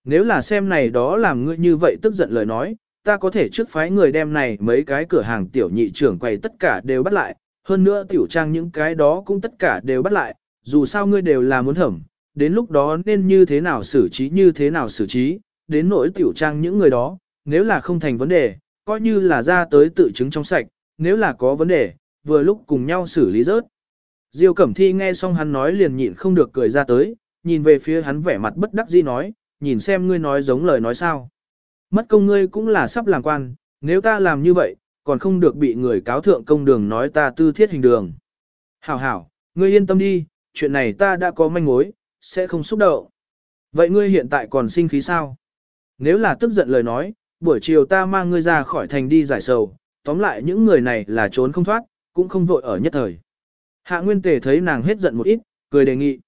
Nếu là xem này đó làm ngươi như vậy tức giận lời nói, ta có thể trước phái người đem này mấy cái cửa hàng tiểu nhị trưởng quầy tất cả đều bắt lại, hơn nữa tiểu trang những cái đó cũng tất cả đều bắt lại, dù sao ngươi đều là muốn thẩm, đến lúc đó nên như thế nào xử trí như thế nào xử trí, đến nỗi tiểu trang những người đó, nếu là không thành vấn đề, coi như là ra tới tự chứng trong sạch, nếu là có vấn đề, vừa lúc cùng nhau xử lý rớt. Diêu Cẩm Thi nghe xong hắn nói liền nhịn không được cười ra tới, nhìn về phía hắn vẻ mặt bất đắc dĩ nói, nhìn xem ngươi nói giống lời nói sao. Mất công ngươi cũng là sắp làm quan, nếu ta làm như vậy, còn không được bị người cáo thượng công đường nói ta tư thiết hình đường. Hảo hảo, ngươi yên tâm đi, chuyện này ta đã có manh mối, sẽ không xúc động. Vậy ngươi hiện tại còn sinh khí sao? Nếu là tức giận lời nói, buổi chiều ta mang ngươi ra khỏi thành đi giải sầu, tóm lại những người này là trốn không thoát, cũng không vội ở nhất thời. Hạ Nguyên Tề thấy nàng hết giận một ít, cười đề nghị.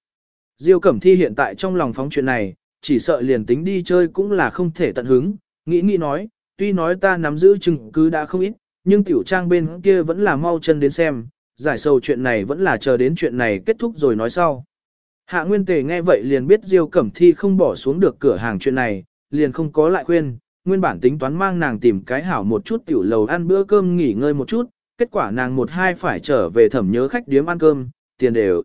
Diêu Cẩm Thi hiện tại trong lòng phóng chuyện này, chỉ sợ liền tính đi chơi cũng là không thể tận hứng, nghĩ nghĩ nói, tuy nói ta nắm giữ chứng cứ đã không ít, nhưng tiểu trang bên kia vẫn là mau chân đến xem, giải sầu chuyện này vẫn là chờ đến chuyện này kết thúc rồi nói sau. Hạ Nguyên Tề nghe vậy liền biết Diêu Cẩm Thi không bỏ xuống được cửa hàng chuyện này, liền không có lại khuyên, nguyên bản tính toán mang nàng tìm cái hảo một chút tiểu lầu ăn bữa cơm nghỉ ngơi một chút, kết quả nàng một hai phải trở về thẩm nhớ khách điếm ăn cơm, tiền đều.